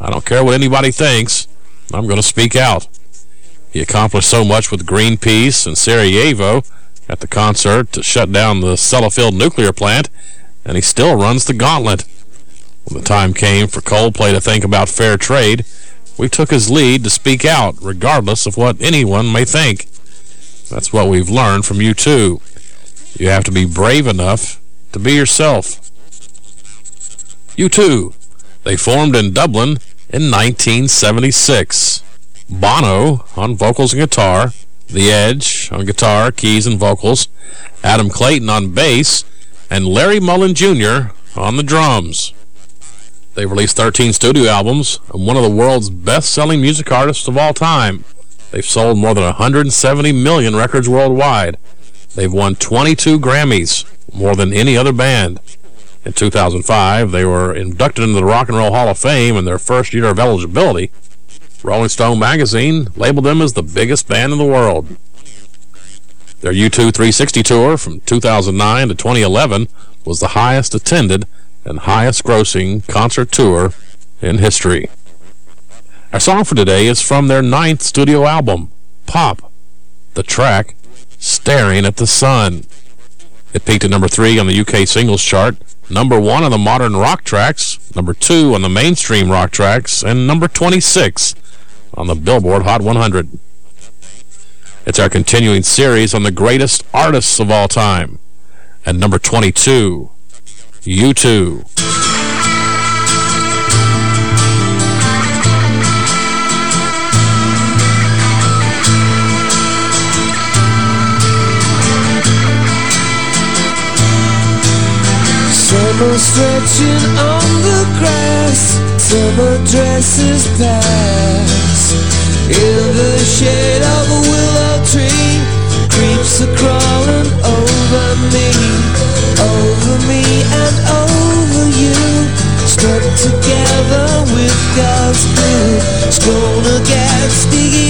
I don't care what anybody thinks. I'm going to speak out. He accomplished so much with Greenpeace and Sarajevo at the concert to shut down the Sellafield nuclear plant, and he still runs the gauntlet. When the time came for Coldplay to think about fair trade, we took his lead to speak out, regardless of what anyone may think. That's what we've learned from U2. You have to be brave enough to be yourself. U2. They formed in Dublin in 1976. Bono on vocals and guitar, The Edge on guitar, keys, and vocals, Adam Clayton on bass, and Larry Mullen Jr. on the drums. They've released 13 studio albums and one of the world's best-selling music artists of all time. They've sold more than 170 million records worldwide. They've won 22 Grammys, more than any other band. In 2005, they were inducted into the Rock and Roll Hall of Fame in their first year of eligibility. Rolling Stone magazine labeled them as the biggest band in the world. Their U2 360 tour from 2009 to 2011 was the highest attended and highest grossing concert tour in history. Our song for today is from their ninth studio album, Pop, the track Staring at the Sun. It peaked at number three on the UK singles chart, number one on the modern rock tracks, number two on the mainstream rock tracks, and number 26 on the Billboard Hot 100. It's our continuing series on the greatest artists of all time. At number 22, U2. Summer stretching on the grass Summer dresses pass in the shade of a willow tree Creeps crawling over me Over me and over you. Stuck together with God's glue Strewn against the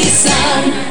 sun.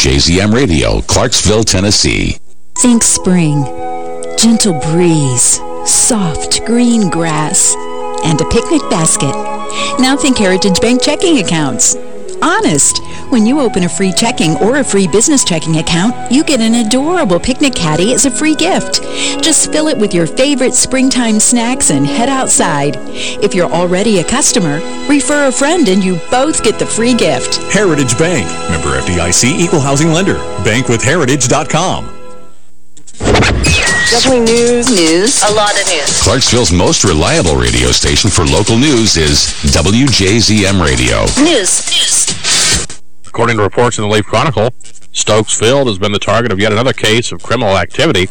WJZM Radio, Clarksville, Tennessee. Think spring. Gentle breeze, soft green grass, and a picnic basket. Now think Heritage Bank checking accounts. Honest. When you open a free checking or a free business checking account, you get an adorable picnic caddy as a free gift. Just fill it with your favorite springtime snacks and head outside. If you're already a customer, refer a friend and you both get the free gift. Heritage Bank. Member FDIC Equal Housing Lender. Bankwithheritage.com. Definitely news. News. A lot of news. Clarksville's most reliable radio station for local news is WJZM Radio. News. News. According to reports in the Leaf Chronicle, Stokes Field has been the target of yet another case of criminal activity.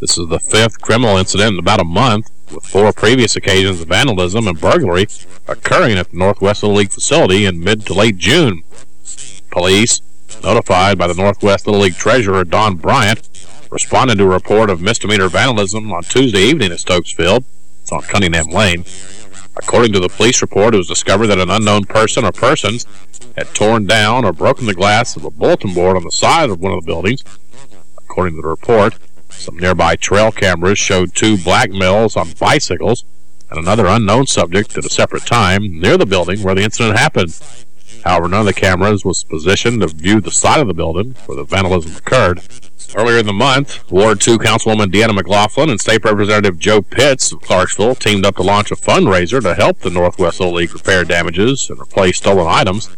This is the fifth criminal incident in about a month, with four previous occasions of vandalism and burglary occurring at the Northwest Little League facility in mid to late June. Police, notified by the Northwest Little League treasurer Don Bryant, responded to a report of misdemeanor vandalism on Tuesday evening at Stokes Field. It's on Cunningham Lane. According to the police report, it was discovered that an unknown person or persons had torn down or broken the glass of a bulletin board on the side of one of the buildings. According to the report, some nearby trail cameras showed two black males on bicycles and another unknown subject at a separate time near the building where the incident happened. However, none of the cameras was positioned to view the side of the building where the vandalism occurred. Earlier in the month, Ward 2 Councilwoman Deanna McLaughlin and State Representative Joe Pitts of Clarksville teamed up to launch a fundraiser to help the Northwest Little League repair damages and replace stolen items.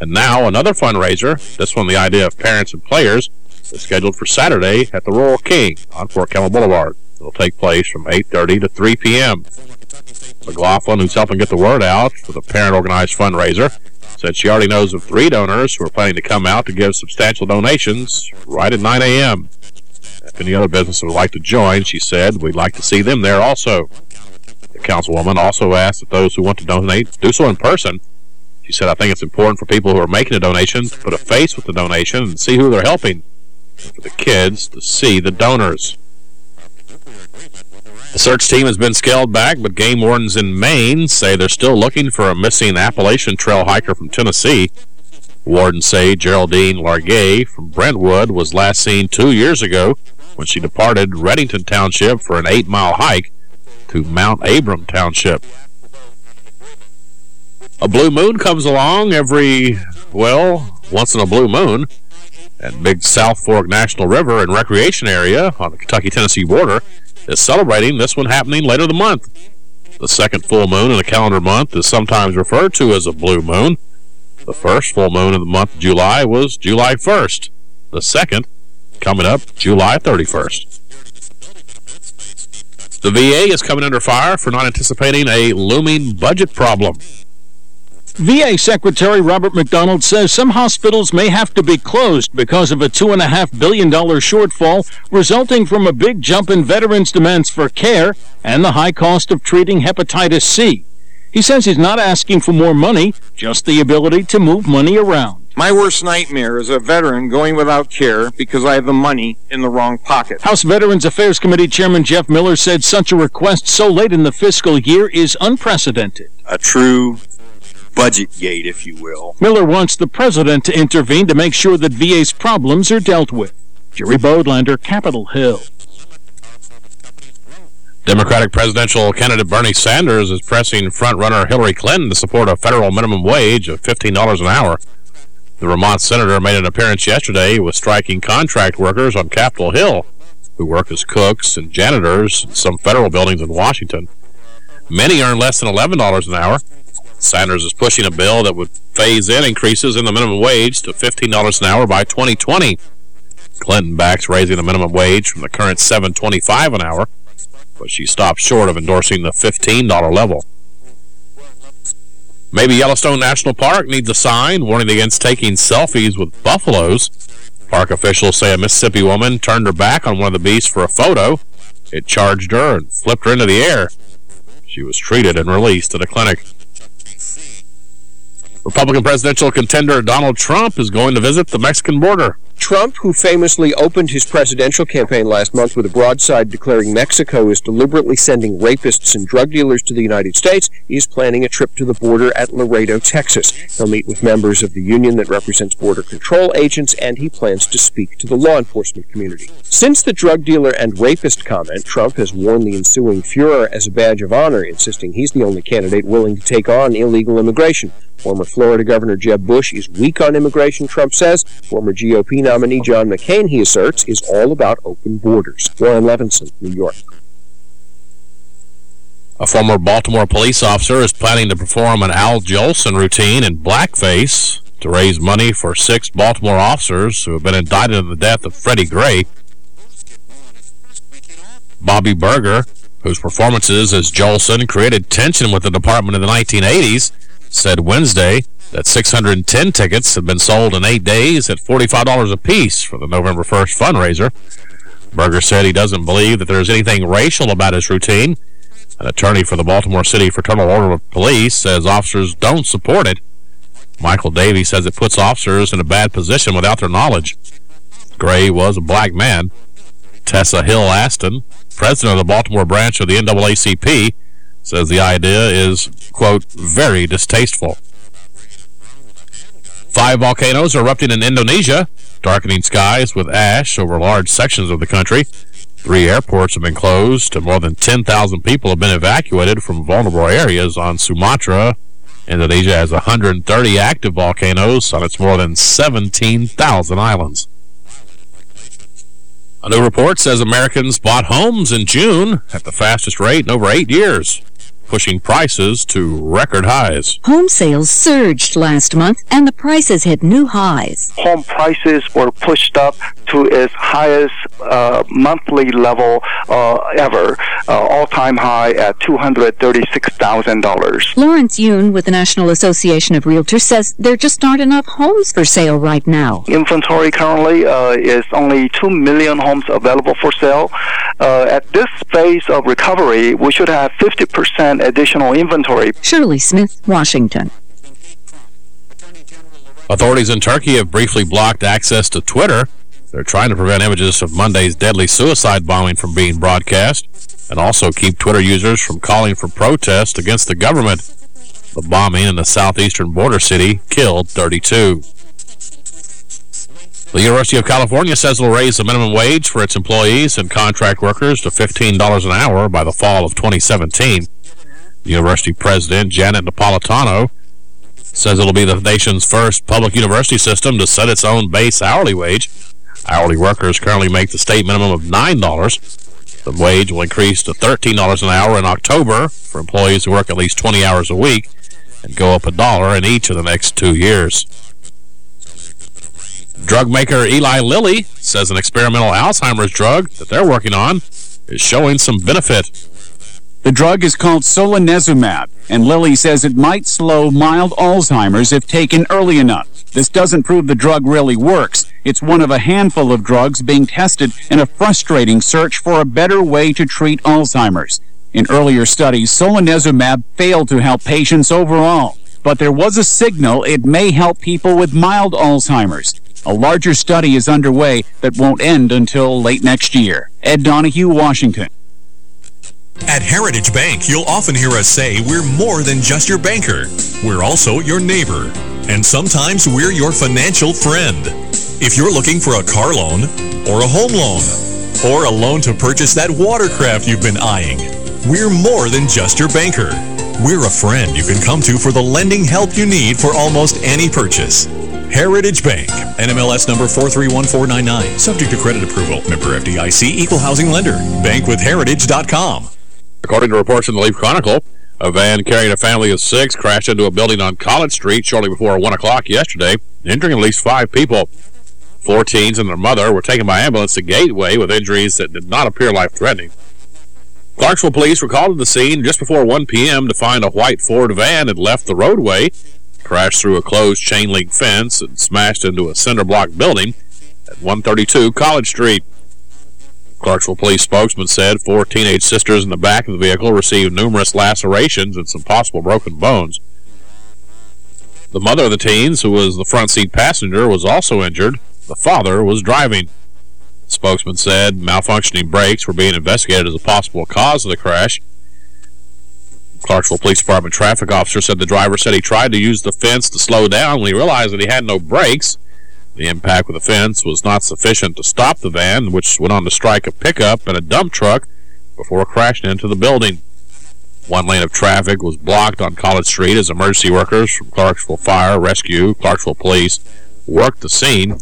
And now another fundraiser, this one the idea of parents and players, is scheduled for Saturday at the Royal King on Fort Campbell Boulevard. It'll take place from 8.30 to 3 p.m. McLaughlin, who's helping get the word out for the parent-organized fundraiser, said she already knows of three donors who are planning to come out to give substantial donations right at 9 a.m. If any other business would like to join, she said, we'd like to see them there also. The councilwoman also asked that those who want to donate do so in person. She said, I think it's important for people who are making a donation to put a face with the donation and see who they're helping, and for the kids to see the donors. The search team has been scaled back, but game wardens in Maine say they're still looking for a missing Appalachian Trail hiker from Tennessee. Wardens say Geraldine Largay from Brentwood was last seen two years ago when she departed Redington Township for an eight-mile hike to Mount Abram Township. A blue moon comes along every, well, once in a blue moon. at Big South Fork National River and Recreation Area on the Kentucky-Tennessee border is celebrating this one happening later the month. The second full moon in a calendar month is sometimes referred to as a blue moon. The first full moon of the month of July was July 1st. The second, coming up July 31st. The VA is coming under fire for not anticipating a looming budget problem. VA Secretary Robert McDonald says some hospitals may have to be closed because of a $2.5 billion shortfall resulting from a big jump in veterans' demands for care and the high cost of treating hepatitis C. He says he's not asking for more money, just the ability to move money around. My worst nightmare is a veteran going without care because I have the money in the wrong pocket. House Veterans Affairs Committee Chairman Jeff Miller said such a request so late in the fiscal year is unprecedented. A true budget gate, if you will. Miller wants the president to intervene to make sure that VA's problems are dealt with. Jerry Bodlander, Capitol Hill. Democratic presidential candidate Bernie Sanders is pressing frontrunner Hillary Clinton to support a federal minimum wage of $15 an hour. The Vermont senator made an appearance yesterday with striking contract workers on Capitol Hill who work as cooks and janitors in some federal buildings in Washington. Many earn less than $11 an hour. Sanders is pushing a bill that would phase in increases in the minimum wage to $15 an hour by 2020. Clinton backs raising the minimum wage from the current $7.25 an hour but she stopped short of endorsing the $15 level. Maybe Yellowstone National Park needs a sign warning against taking selfies with buffaloes. Park officials say a Mississippi woman turned her back on one of the beasts for a photo. It charged her and flipped her into the air. She was treated and released at a clinic. Republican presidential contender Donald Trump is going to visit the Mexican border. Trump, who famously opened his presidential campaign last month with a broadside declaring Mexico is deliberately sending rapists and drug dealers to the United States, is planning a trip to the border at Laredo, Texas. He'll meet with members of the union that represents border control agents, and he plans to speak to the law enforcement community. Since the drug dealer and rapist comment, Trump has worn the ensuing furor as a badge of honor, insisting he's the only candidate willing to take on illegal immigration. Former Florida Governor Jeb Bush is weak on immigration, Trump says. Former GOP nominee John McCain, he asserts, is all about open borders. Warren Levinson, New York. A former Baltimore police officer is planning to perform an Al Jolson routine in blackface to raise money for six Baltimore officers who have been indicted in the death of Freddie Gray. Bobby Berger, whose performances as Jolson created tension with the department in the 1980s, said Wednesday that 610 tickets have been sold in eight days at $45 apiece for the November 1st fundraiser. Berger said he doesn't believe that there's anything racial about his routine. An attorney for the Baltimore City Fraternal Order of Police says officers don't support it. Michael Davey says it puts officers in a bad position without their knowledge. Gray was a black man. Tessa Hill Aston, president of the Baltimore branch of the NAACP, says the idea is, quote, very distasteful. Five volcanoes erupting in Indonesia, darkening skies with ash over large sections of the country. Three airports have been closed, and more than 10,000 people have been evacuated from vulnerable areas on Sumatra. Indonesia has 130 active volcanoes on its more than 17,000 islands. A new report says Americans bought homes in June at the fastest rate in over eight years pushing prices to record highs. Home sales surged last month, and the prices hit new highs. Home prices were pushed up to its highest uh, monthly level uh, ever, uh, all-time high at $236,000. Lawrence Yun with the National Association of Realtors says there just aren't enough homes for sale right now. Inventory currently uh, is only 2 million homes available for sale. Uh, at this phase of recovery, we should have 50% additional inventory. Shirley Smith, Washington. Authorities in Turkey have briefly blocked access to Twitter. They're trying to prevent images of Monday's deadly suicide bombing from being broadcast and also keep Twitter users from calling for protest against the government. The bombing in the southeastern border city killed 32. The University of California says it will raise the minimum wage for its employees and contract workers to $15 an hour by the fall of 2017. University president, Janet Napolitano, says it'll be the nation's first public university system to set its own base hourly wage. Hourly workers currently make the state minimum of $9. The wage will increase to $13 an hour in October for employees who work at least 20 hours a week and go up a dollar in each of the next two years. Drug maker Eli Lilly says an experimental Alzheimer's drug that they're working on is showing some benefit. The drug is called solanezumab, and Lilly says it might slow mild Alzheimer's if taken early enough. This doesn't prove the drug really works. It's one of a handful of drugs being tested in a frustrating search for a better way to treat Alzheimer's. In earlier studies, solanezumab failed to help patients overall, but there was a signal it may help people with mild Alzheimer's. A larger study is underway that won't end until late next year. Ed Donahue, Washington. At Heritage Bank, you'll often hear us say we're more than just your banker. We're also your neighbor. And sometimes we're your financial friend. If you're looking for a car loan or a home loan or a loan to purchase that watercraft you've been eyeing, we're more than just your banker. We're a friend you can come to for the lending help you need for almost any purchase. Heritage Bank, NMLS number 431499, subject to credit approval. Member FDIC, equal housing lender. Bankwithheritage.com. According to reports in the Leaf Chronicle, a van carrying a family of six crashed into a building on College Street shortly before 1 o'clock yesterday, injuring at least five people. Four teens and their mother were taken by ambulance to Gateway with injuries that did not appear life-threatening. Clarksville police were called to the scene just before 1 p.m. to find a white Ford van had left the roadway, crashed through a closed chain-link fence, and smashed into a cinder block building at 132 College Street. Clarksville police spokesman said four teenage sisters in the back of the vehicle received numerous lacerations and some possible broken bones. The mother of the teens, who was the front seat passenger, was also injured. The father was driving. The spokesman said malfunctioning brakes were being investigated as a possible cause of the crash. Clarksville Police Department traffic officer said the driver said he tried to use the fence to slow down when he realized that he had no brakes. The impact with the fence was not sufficient to stop the van, which went on to strike a pickup and a dump truck before crashing into the building. One lane of traffic was blocked on College Street as emergency workers from Clarksville Fire, Rescue, Clarksville Police worked the scene.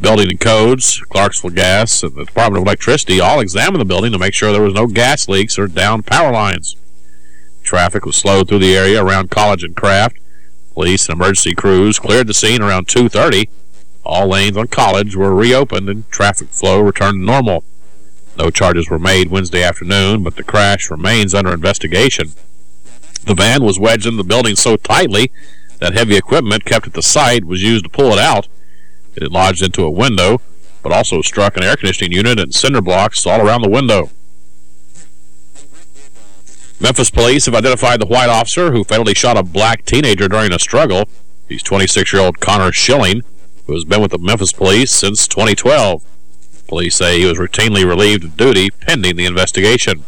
Building and Codes, Clarksville Gas, and the Department of Electricity all examined the building to make sure there was no gas leaks or downed power lines. Traffic was slowed through the area around College and Craft. Police and emergency crews cleared the scene around 2.30. All lanes on College were reopened and traffic flow returned to normal. No charges were made Wednesday afternoon, but the crash remains under investigation. The van was wedged in the building so tightly that heavy equipment kept at the site was used to pull it out. It lodged into a window, but also struck an air conditioning unit and cinder blocks all around the window. Memphis police have identified the white officer who fatally shot a black teenager during a struggle. He's 26-year-old Connor Schilling, who has been with the Memphis police since 2012. Police say he was routinely relieved of duty pending the investigation.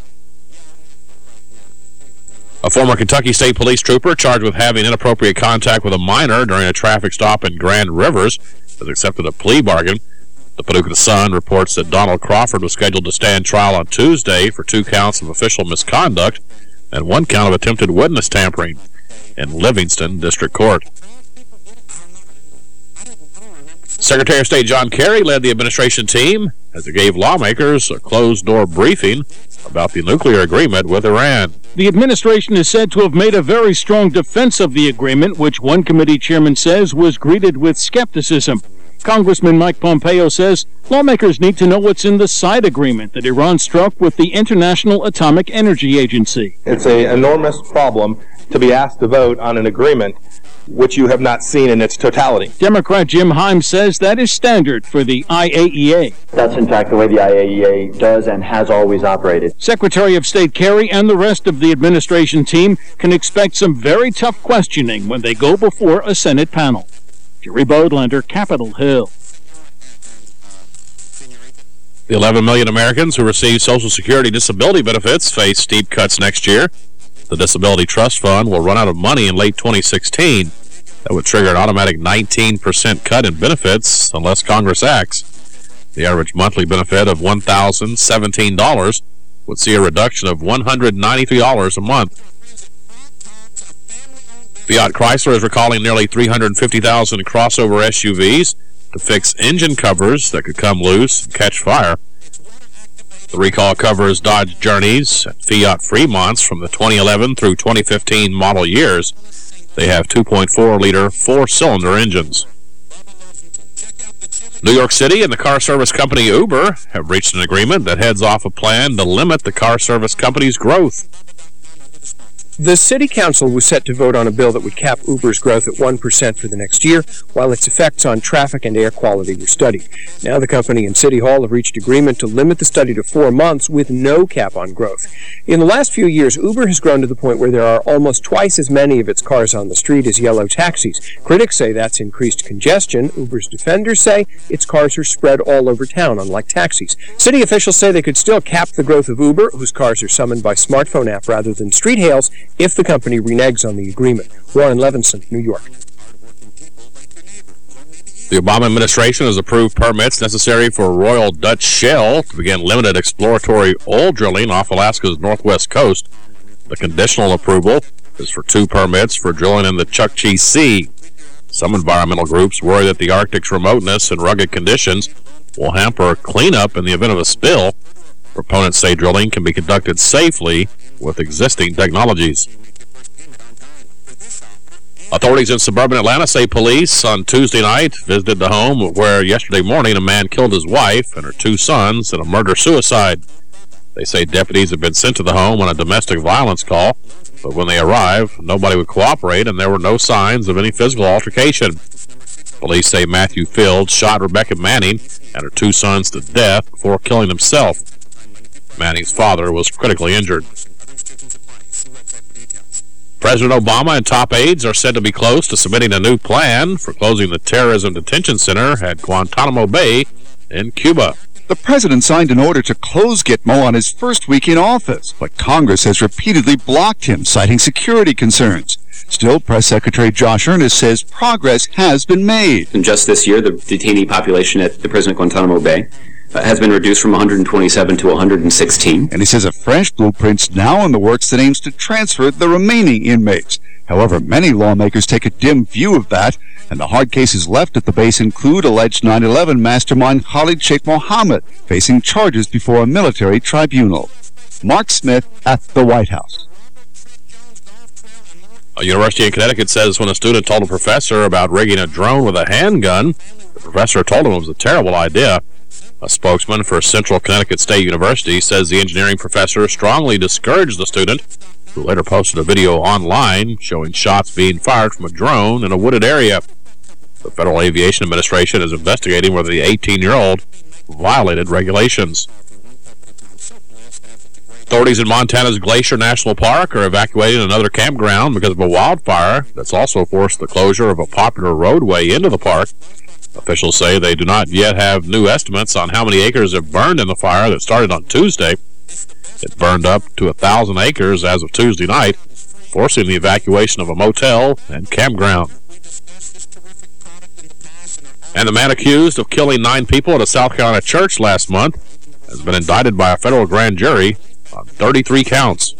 A former Kentucky State Police trooper charged with having inappropriate contact with a minor during a traffic stop in Grand Rivers has accepted a plea bargain. The Paducah Sun reports that Donald Crawford was scheduled to stand trial on Tuesday for two counts of official misconduct and one count of attempted witness tampering in Livingston District Court. Secretary of State John Kerry led the administration team as it gave lawmakers a closed-door briefing about the nuclear agreement with Iran. The administration is said to have made a very strong defense of the agreement, which one committee chairman says was greeted with skepticism. Congressman Mike Pompeo says lawmakers need to know what's in the side agreement that Iran struck with the International Atomic Energy Agency. It's an enormous problem to be asked to vote on an agreement which you have not seen in its totality. Democrat Jim Himes says that is standard for the IAEA. That's in fact the way the IAEA does and has always operated. Secretary of State Kerry and the rest of the administration team can expect some very tough questioning when they go before a Senate panel. Jerry Bodlander, Capitol Hill. The 11 million Americans who receive Social Security disability benefits face steep cuts next year. The Disability Trust Fund will run out of money in late 2016. That would trigger an automatic 19% cut in benefits unless Congress acts. The average monthly benefit of $1,017 would see a reduction of $193 a month. Fiat Chrysler is recalling nearly 350,000 crossover SUVs to fix engine covers that could come loose and catch fire. The recall covers Dodge Journeys Fiat Fremonts from the 2011 through 2015 model years. They have 2.4-liter four-cylinder engines. New York City and the car service company Uber have reached an agreement that heads off a plan to limit the car service company's growth. The City Council was set to vote on a bill that would cap Uber's growth at 1% for the next year, while its effects on traffic and air quality were studied. Now the company and City Hall have reached agreement to limit the study to four months with no cap on growth. In the last few years, Uber has grown to the point where there are almost twice as many of its cars on the street as yellow taxis. Critics say that's increased congestion. Uber's defenders say its cars are spread all over town, unlike taxis. City officials say they could still cap the growth of Uber, whose cars are summoned by smartphone app rather than street hails, if the company reneges on the agreement. Warren Levinson, New York. The Obama administration has approved permits necessary for Royal Dutch Shell to begin limited exploratory oil drilling off Alaska's northwest coast. The conditional approval is for two permits for drilling in the Chukchi Sea. Some environmental groups worry that the Arctic's remoteness and rugged conditions will hamper cleanup in the event of a spill. Proponents say drilling can be conducted safely with existing technologies. Authorities in suburban Atlanta say police on Tuesday night visited the home where yesterday morning a man killed his wife and her two sons in a murder-suicide. They say deputies have been sent to the home on a domestic violence call, but when they arrived, nobody would cooperate and there were no signs of any physical altercation. Police say Matthew Fields shot Rebecca Manning and her two sons to death before killing himself. Manning's father was critically injured. President Obama and top aides are said to be close to submitting a new plan for closing the terrorism detention center at Guantanamo Bay in Cuba. The president signed an order to close Gitmo on his first week in office, but Congress has repeatedly blocked him, citing security concerns. Still, Press Secretary Josh Earnest says progress has been made. In just this year, the detainee population at the prison at Guantanamo Bay has been reduced from 127 to 116. And he says a fresh blueprint's now in the works that aims to transfer the remaining inmates. However, many lawmakers take a dim view of that, and the hard cases left at the base include alleged 9-11 mastermind Khalid Sheikh Mohammed, facing charges before a military tribunal. Mark Smith at the White House. A university in Connecticut says when a student told a professor about rigging a drone with a handgun, the professor told him it was a terrible idea. A spokesman for Central Connecticut State University says the engineering professor strongly discouraged the student, who later posted a video online showing shots being fired from a drone in a wooded area. The Federal Aviation Administration is investigating whether the 18-year-old violated regulations. Authorities in Montana's Glacier National Park are evacuating another campground because of a wildfire that's also forced the closure of a popular roadway into the park. Officials say they do not yet have new estimates on how many acres have burned in the fire that started on Tuesday. It burned up to a thousand acres as of Tuesday night, forcing the evacuation of a motel and campground. And the man accused of killing nine people at a South Carolina church last month has been indicted by a federal grand jury on 33 counts.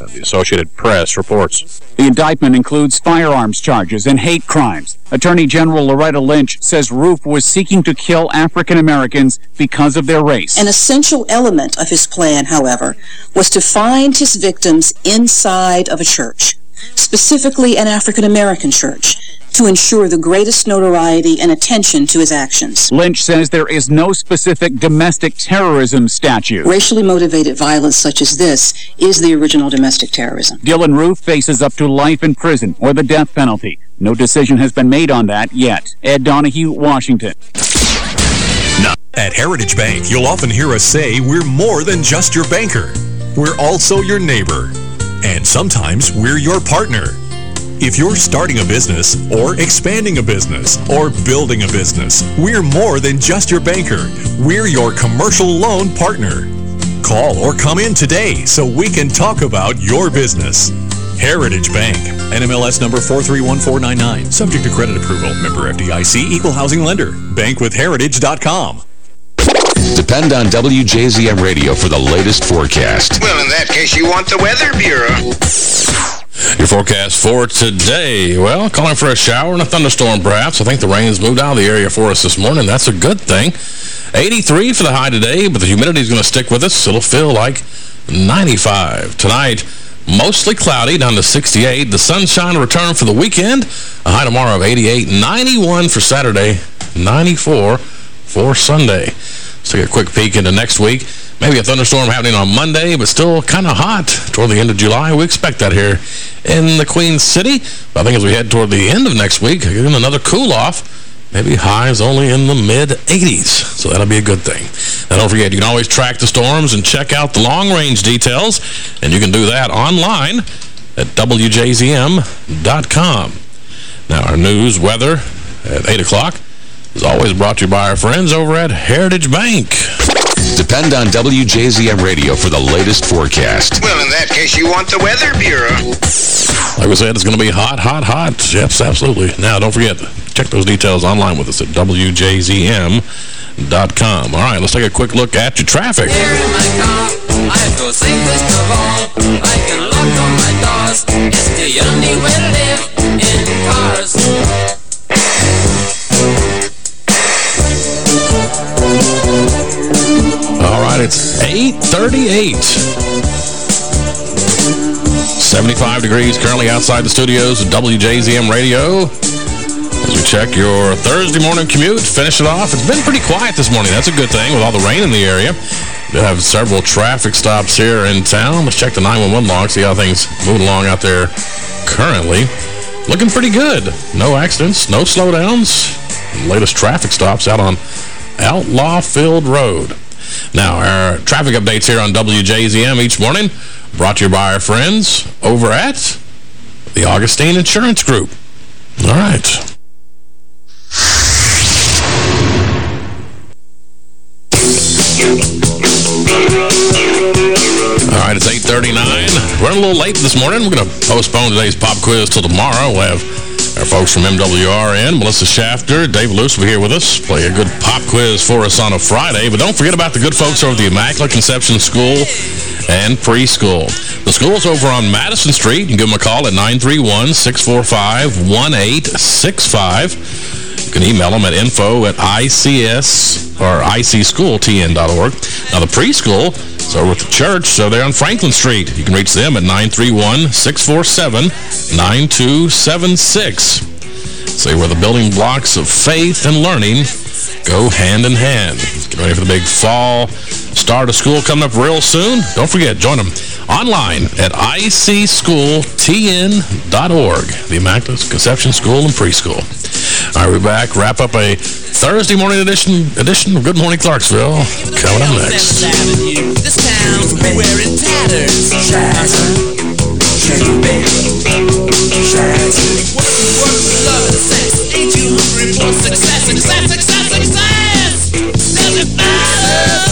And the Associated Press reports. The indictment includes firearms charges and hate crimes. Attorney General Loretta Lynch says Roof was seeking to kill African Americans because of their race. An essential element of his plan, however, was to find his victims inside of a church, specifically an African American church, to ensure the greatest notoriety and attention to his actions. Lynch says there is no specific domestic terrorism statute. Racially motivated violence such as this is the original domestic terrorism. Dylan Roof faces up to life in prison or the death penalty. No decision has been made on that yet. Ed Donahue, Washington. At Heritage Bank, you'll often hear us say we're more than just your banker. We're also your neighbor. And sometimes we're your partner. If you're starting a business, or expanding a business, or building a business, we're more than just your banker. We're your commercial loan partner. Call or come in today so we can talk about your business. Heritage Bank, NMLS number 431499, subject to credit approval, member FDIC, equal housing lender, bankwithheritage.com. Depend on WJZM Radio for the latest forecast. Well, in that case, you want the Weather Bureau. Your forecast for today. Well, calling for a shower and a thunderstorm, perhaps. I think the rain's moved out of the area for us this morning. That's a good thing. 83 for the high today, but the humidity is going to stick with us. It'll feel like 95. Tonight, mostly cloudy, down to 68. The sunshine return for the weekend. A high tomorrow of 88. 91 for Saturday. 94 for Sunday. Let's take a quick peek into next week. Maybe a thunderstorm happening on Monday, but still kind of hot toward the end of July. We expect that here in the Queen City. But I think as we head toward the end of next week, getting another cool-off. Maybe highs only in the mid-80s, so that'll be a good thing. Now, don't forget, you can always track the storms and check out the long-range details, and you can do that online at WJZM.com. Now, our news, weather at 8 o'clock is always brought to you by our friends over at Heritage Bank. Depend on WJZM Radio for the latest forecast. Well, in that case, you want the Weather Bureau. Like we said, it's going to be hot, hot, hot. Yes, absolutely. Now, don't forget, check those details online with us at WJZM.com. All right, let's take a quick look at your traffic. All it's 838. 75 degrees currently outside the studios of WJZM Radio. As we check your Thursday morning commute, finish it off. It's been pretty quiet this morning. That's a good thing with all the rain in the area. We have several traffic stops here in town. Let's check the 911 log, see how things moving along out there currently. Looking pretty good. No accidents, no slowdowns. Latest traffic stops out on Outlaw Field Road. Now, our traffic updates here on WJZM each morning brought to you by our friends over at the Augustine Insurance Group. All right. All right, it's 8.39. Running a little late this morning. We're going to postpone today's pop quiz till tomorrow. We'll have our folks from MWRN, Melissa Shafter, Dave Luce will be here with us. Play a good pop quiz for us on a Friday. But don't forget about the good folks over at the Immaculate Conception School and Preschool. The school's over on Madison Street. You can give them a call at 931-645-1865. You can email them at info at ics or icschooltn.org. Now, the preschool is over at the church, so they're on Franklin Street. You can reach them at 931-647-9276. See where the building blocks of faith and learning go hand in hand. Get ready for the big fall start of school coming up real soon. Don't forget, join them online at icschooltn.org, the Immaculate Conception School and Preschool. All right, we're back. Wrap up a Thursday morning edition edition of Good Morning Clarksville. Coming up next. This town's wearing tatters. Work, work, love, sex. Ain't you hungry for? Success, success, success! It matter?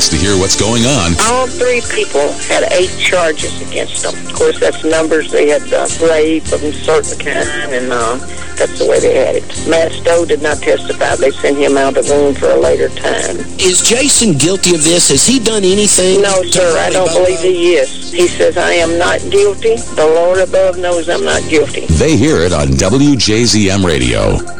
Wants to hear what's going on, All three people had eight charges against them. Of course, that's numbers. They had uh, rape of a certain kind, and uh, that's the way they had it. Matt Stowe did not testify. They sent him out of the room for a later time. Is Jason guilty of this? Has he done anything? No, sir, I don't believe he is. He says, I am not guilty. The Lord above knows I'm not guilty. they hear it on WJZM Radio.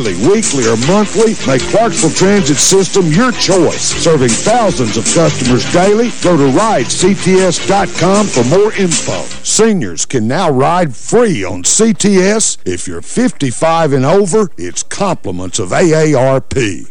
weekly, or monthly, make Clarksville Transit System your choice. Serving thousands of customers daily, go to ridects.com for more info. Seniors can now ride free on CTS. If you're 55 and over, it's compliments of AARP.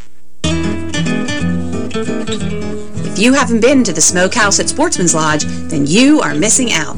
If you haven't been to the Smokehouse at Sportsman's Lodge, then you are missing out.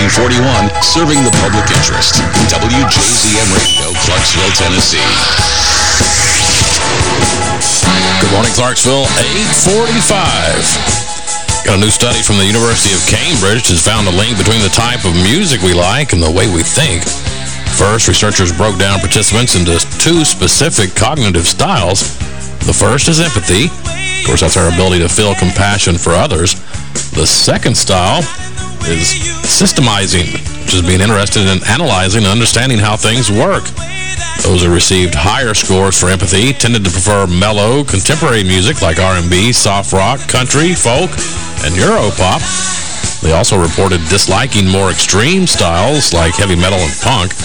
1941, serving the public interest. WJZM Radio, Clarksville, Tennessee. Good morning, Clarksville. 845. Got a new study from the University of Cambridge has found a link between the type of music we like and the way we think. First, researchers broke down participants into two specific cognitive styles. The first is empathy. Of course, that's our ability to feel compassion for others. The second style is systemizing, which is being interested in analyzing and understanding how things work. Those who received higher scores for empathy tended to prefer mellow, contemporary music like R&B, soft rock, country, folk, and Europop. They also reported disliking more extreme styles like heavy metal and punk.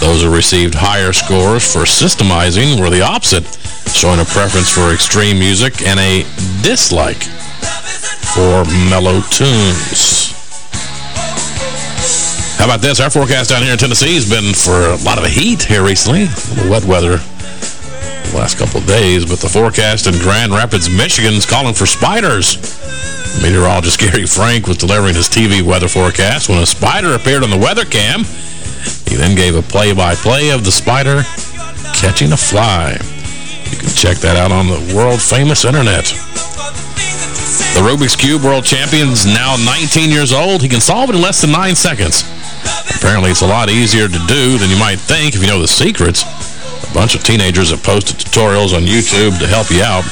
Those who received higher scores for systemizing were the opposite, showing a preference for extreme music and a dislike for mellow tunes. How about this? Our forecast down here in Tennessee has been for a lot of heat here recently. Wet weather the last couple of days, but the forecast in Grand Rapids, Michigan is calling for spiders. Meteorologist (laughs) Gary Frank was delivering his TV weather forecast when a spider appeared on the weather cam. He then gave a play-by-play -play of the spider catching a fly. You can check that out on the world-famous internet. The Rubik's Cube World Champion is now 19 years old. He can solve it in less than nine seconds. Apparently, it's a lot easier to do than you might think if you know the secrets. A bunch of teenagers have posted tutorials on YouTube to help you out.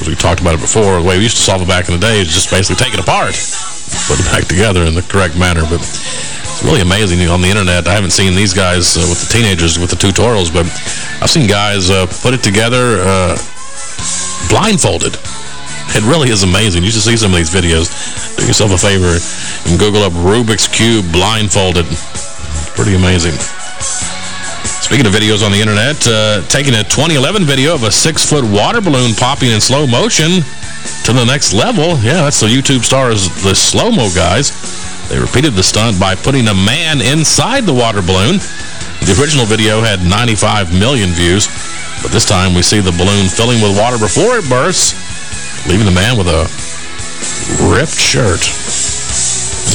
As we talked about it before, the way we used to solve it back in the day is just basically take it apart, put it back together in the correct manner. But it's really amazing on the internet. I haven't seen these guys uh, with the teenagers with the tutorials, but I've seen guys uh, put it together uh, blindfolded. It really is amazing. You should see some of these videos. Do yourself a favor and Google up Rubik's Cube blindfolded. Pretty amazing. Speaking of videos on the internet, uh, taking a 2011 video of a six-foot water balloon popping in slow motion to the next level. Yeah, that's the YouTube stars, the slow-mo guys. They repeated the stunt by putting a man inside the water balloon. The original video had 95 million views. But this time we see the balloon filling with water before it bursts, leaving the man with a ripped shirt.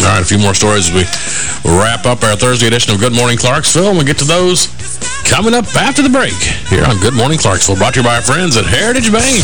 All right, a few more stories as we wrap up our Thursday edition of Good Morning Clarksville. We'll get to those coming up after the break here on Good Morning Clarksville, brought to you by our friends at Heritage Bank.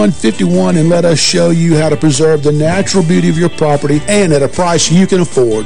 278-7151 and let us show you how to preserve the natural beauty of your property and at a price you can afford.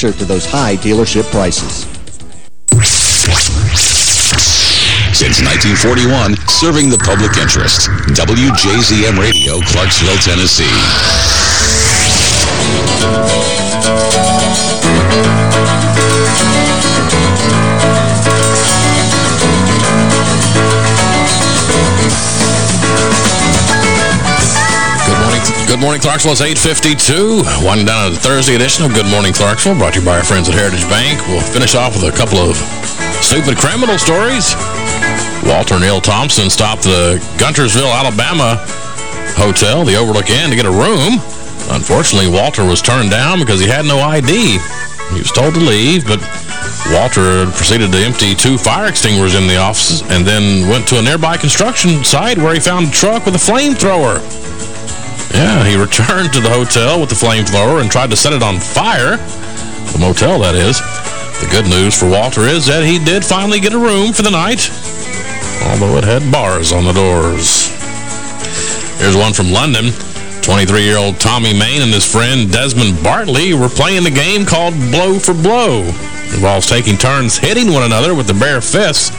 to those high dealership prices. Since 1941, serving the public interest. WJZM Radio, Clarksville, Tennessee. Good morning, Clarksville. It's 8.52. Winding down to the Thursday edition of Good Morning Clarksville, brought to you by our friends at Heritage Bank. We'll finish off with a couple of stupid criminal stories. Walter Neil Thompson stopped the Guntersville, Alabama hotel, the Overlook Inn, to get a room. Unfortunately, Walter was turned down because he had no ID. He was told to leave, but Walter proceeded to empty two fire extinguishers in the office and then went to a nearby construction site where he found a truck with a flamethrower. Yeah, he returned to the hotel with the flamethrower and tried to set it on fire. The motel, that is. The good news for Walter is that he did finally get a room for the night, although it had bars on the doors. Here's one from London. 23-year-old Tommy Main and his friend Desmond Bartley were playing a game called Blow for Blow. It involves taking turns hitting one another with the bare fists.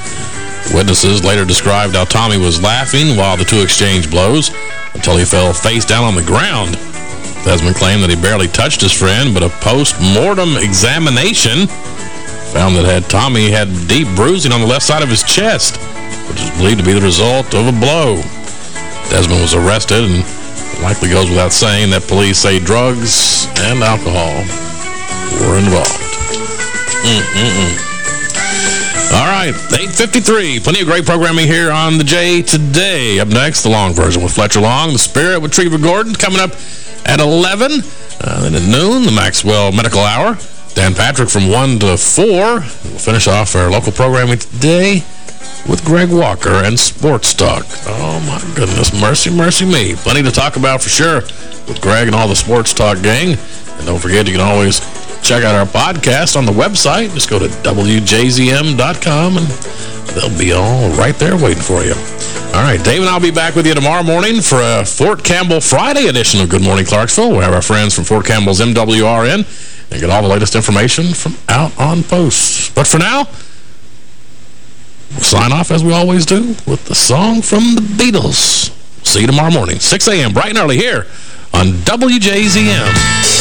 Witnesses later described how Tommy was laughing while the two exchanged blows until he fell face down on the ground. Desmond claimed that he barely touched his friend, but a post-mortem examination found that had Tommy had deep bruising on the left side of his chest, which is believed to be the result of a blow. Desmond was arrested and likely goes without saying that police say drugs and alcohol were involved. Mm -mm -mm. All right, 8.53. Plenty of great programming here on the J today. Up next, the long version with Fletcher Long, The Spirit with Trevor Gordon, coming up at 11. Uh, then at noon, the Maxwell Medical Hour. Dan Patrick from 1 to 4. We'll finish off our local programming today with Greg Walker and Sports Talk. Oh, my goodness. Mercy, mercy me. Plenty to talk about for sure with Greg and all the Sports Talk gang. And don't forget, you can always check out our podcast on the website. Just go to WJZM.com and they'll be all right there waiting for you. All right, Dave and I'll be back with you tomorrow morning for a Fort Campbell Friday edition of Good Morning Clarksville. We'll have our friends from Fort Campbell's MWRN and get all the latest information from out on post. But for now, we'll sign off as we always do with the song from the Beatles. See you tomorrow morning, 6 a.m., bright and early here on WJZM.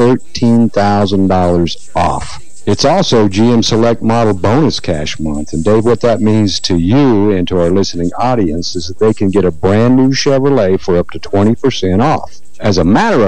$13,000 off. It's also GM Select Model Bonus Cash Month. And Dave, what that means to you and to our listening audience is that they can get a brand new Chevrolet for up to 20% off. As a matter of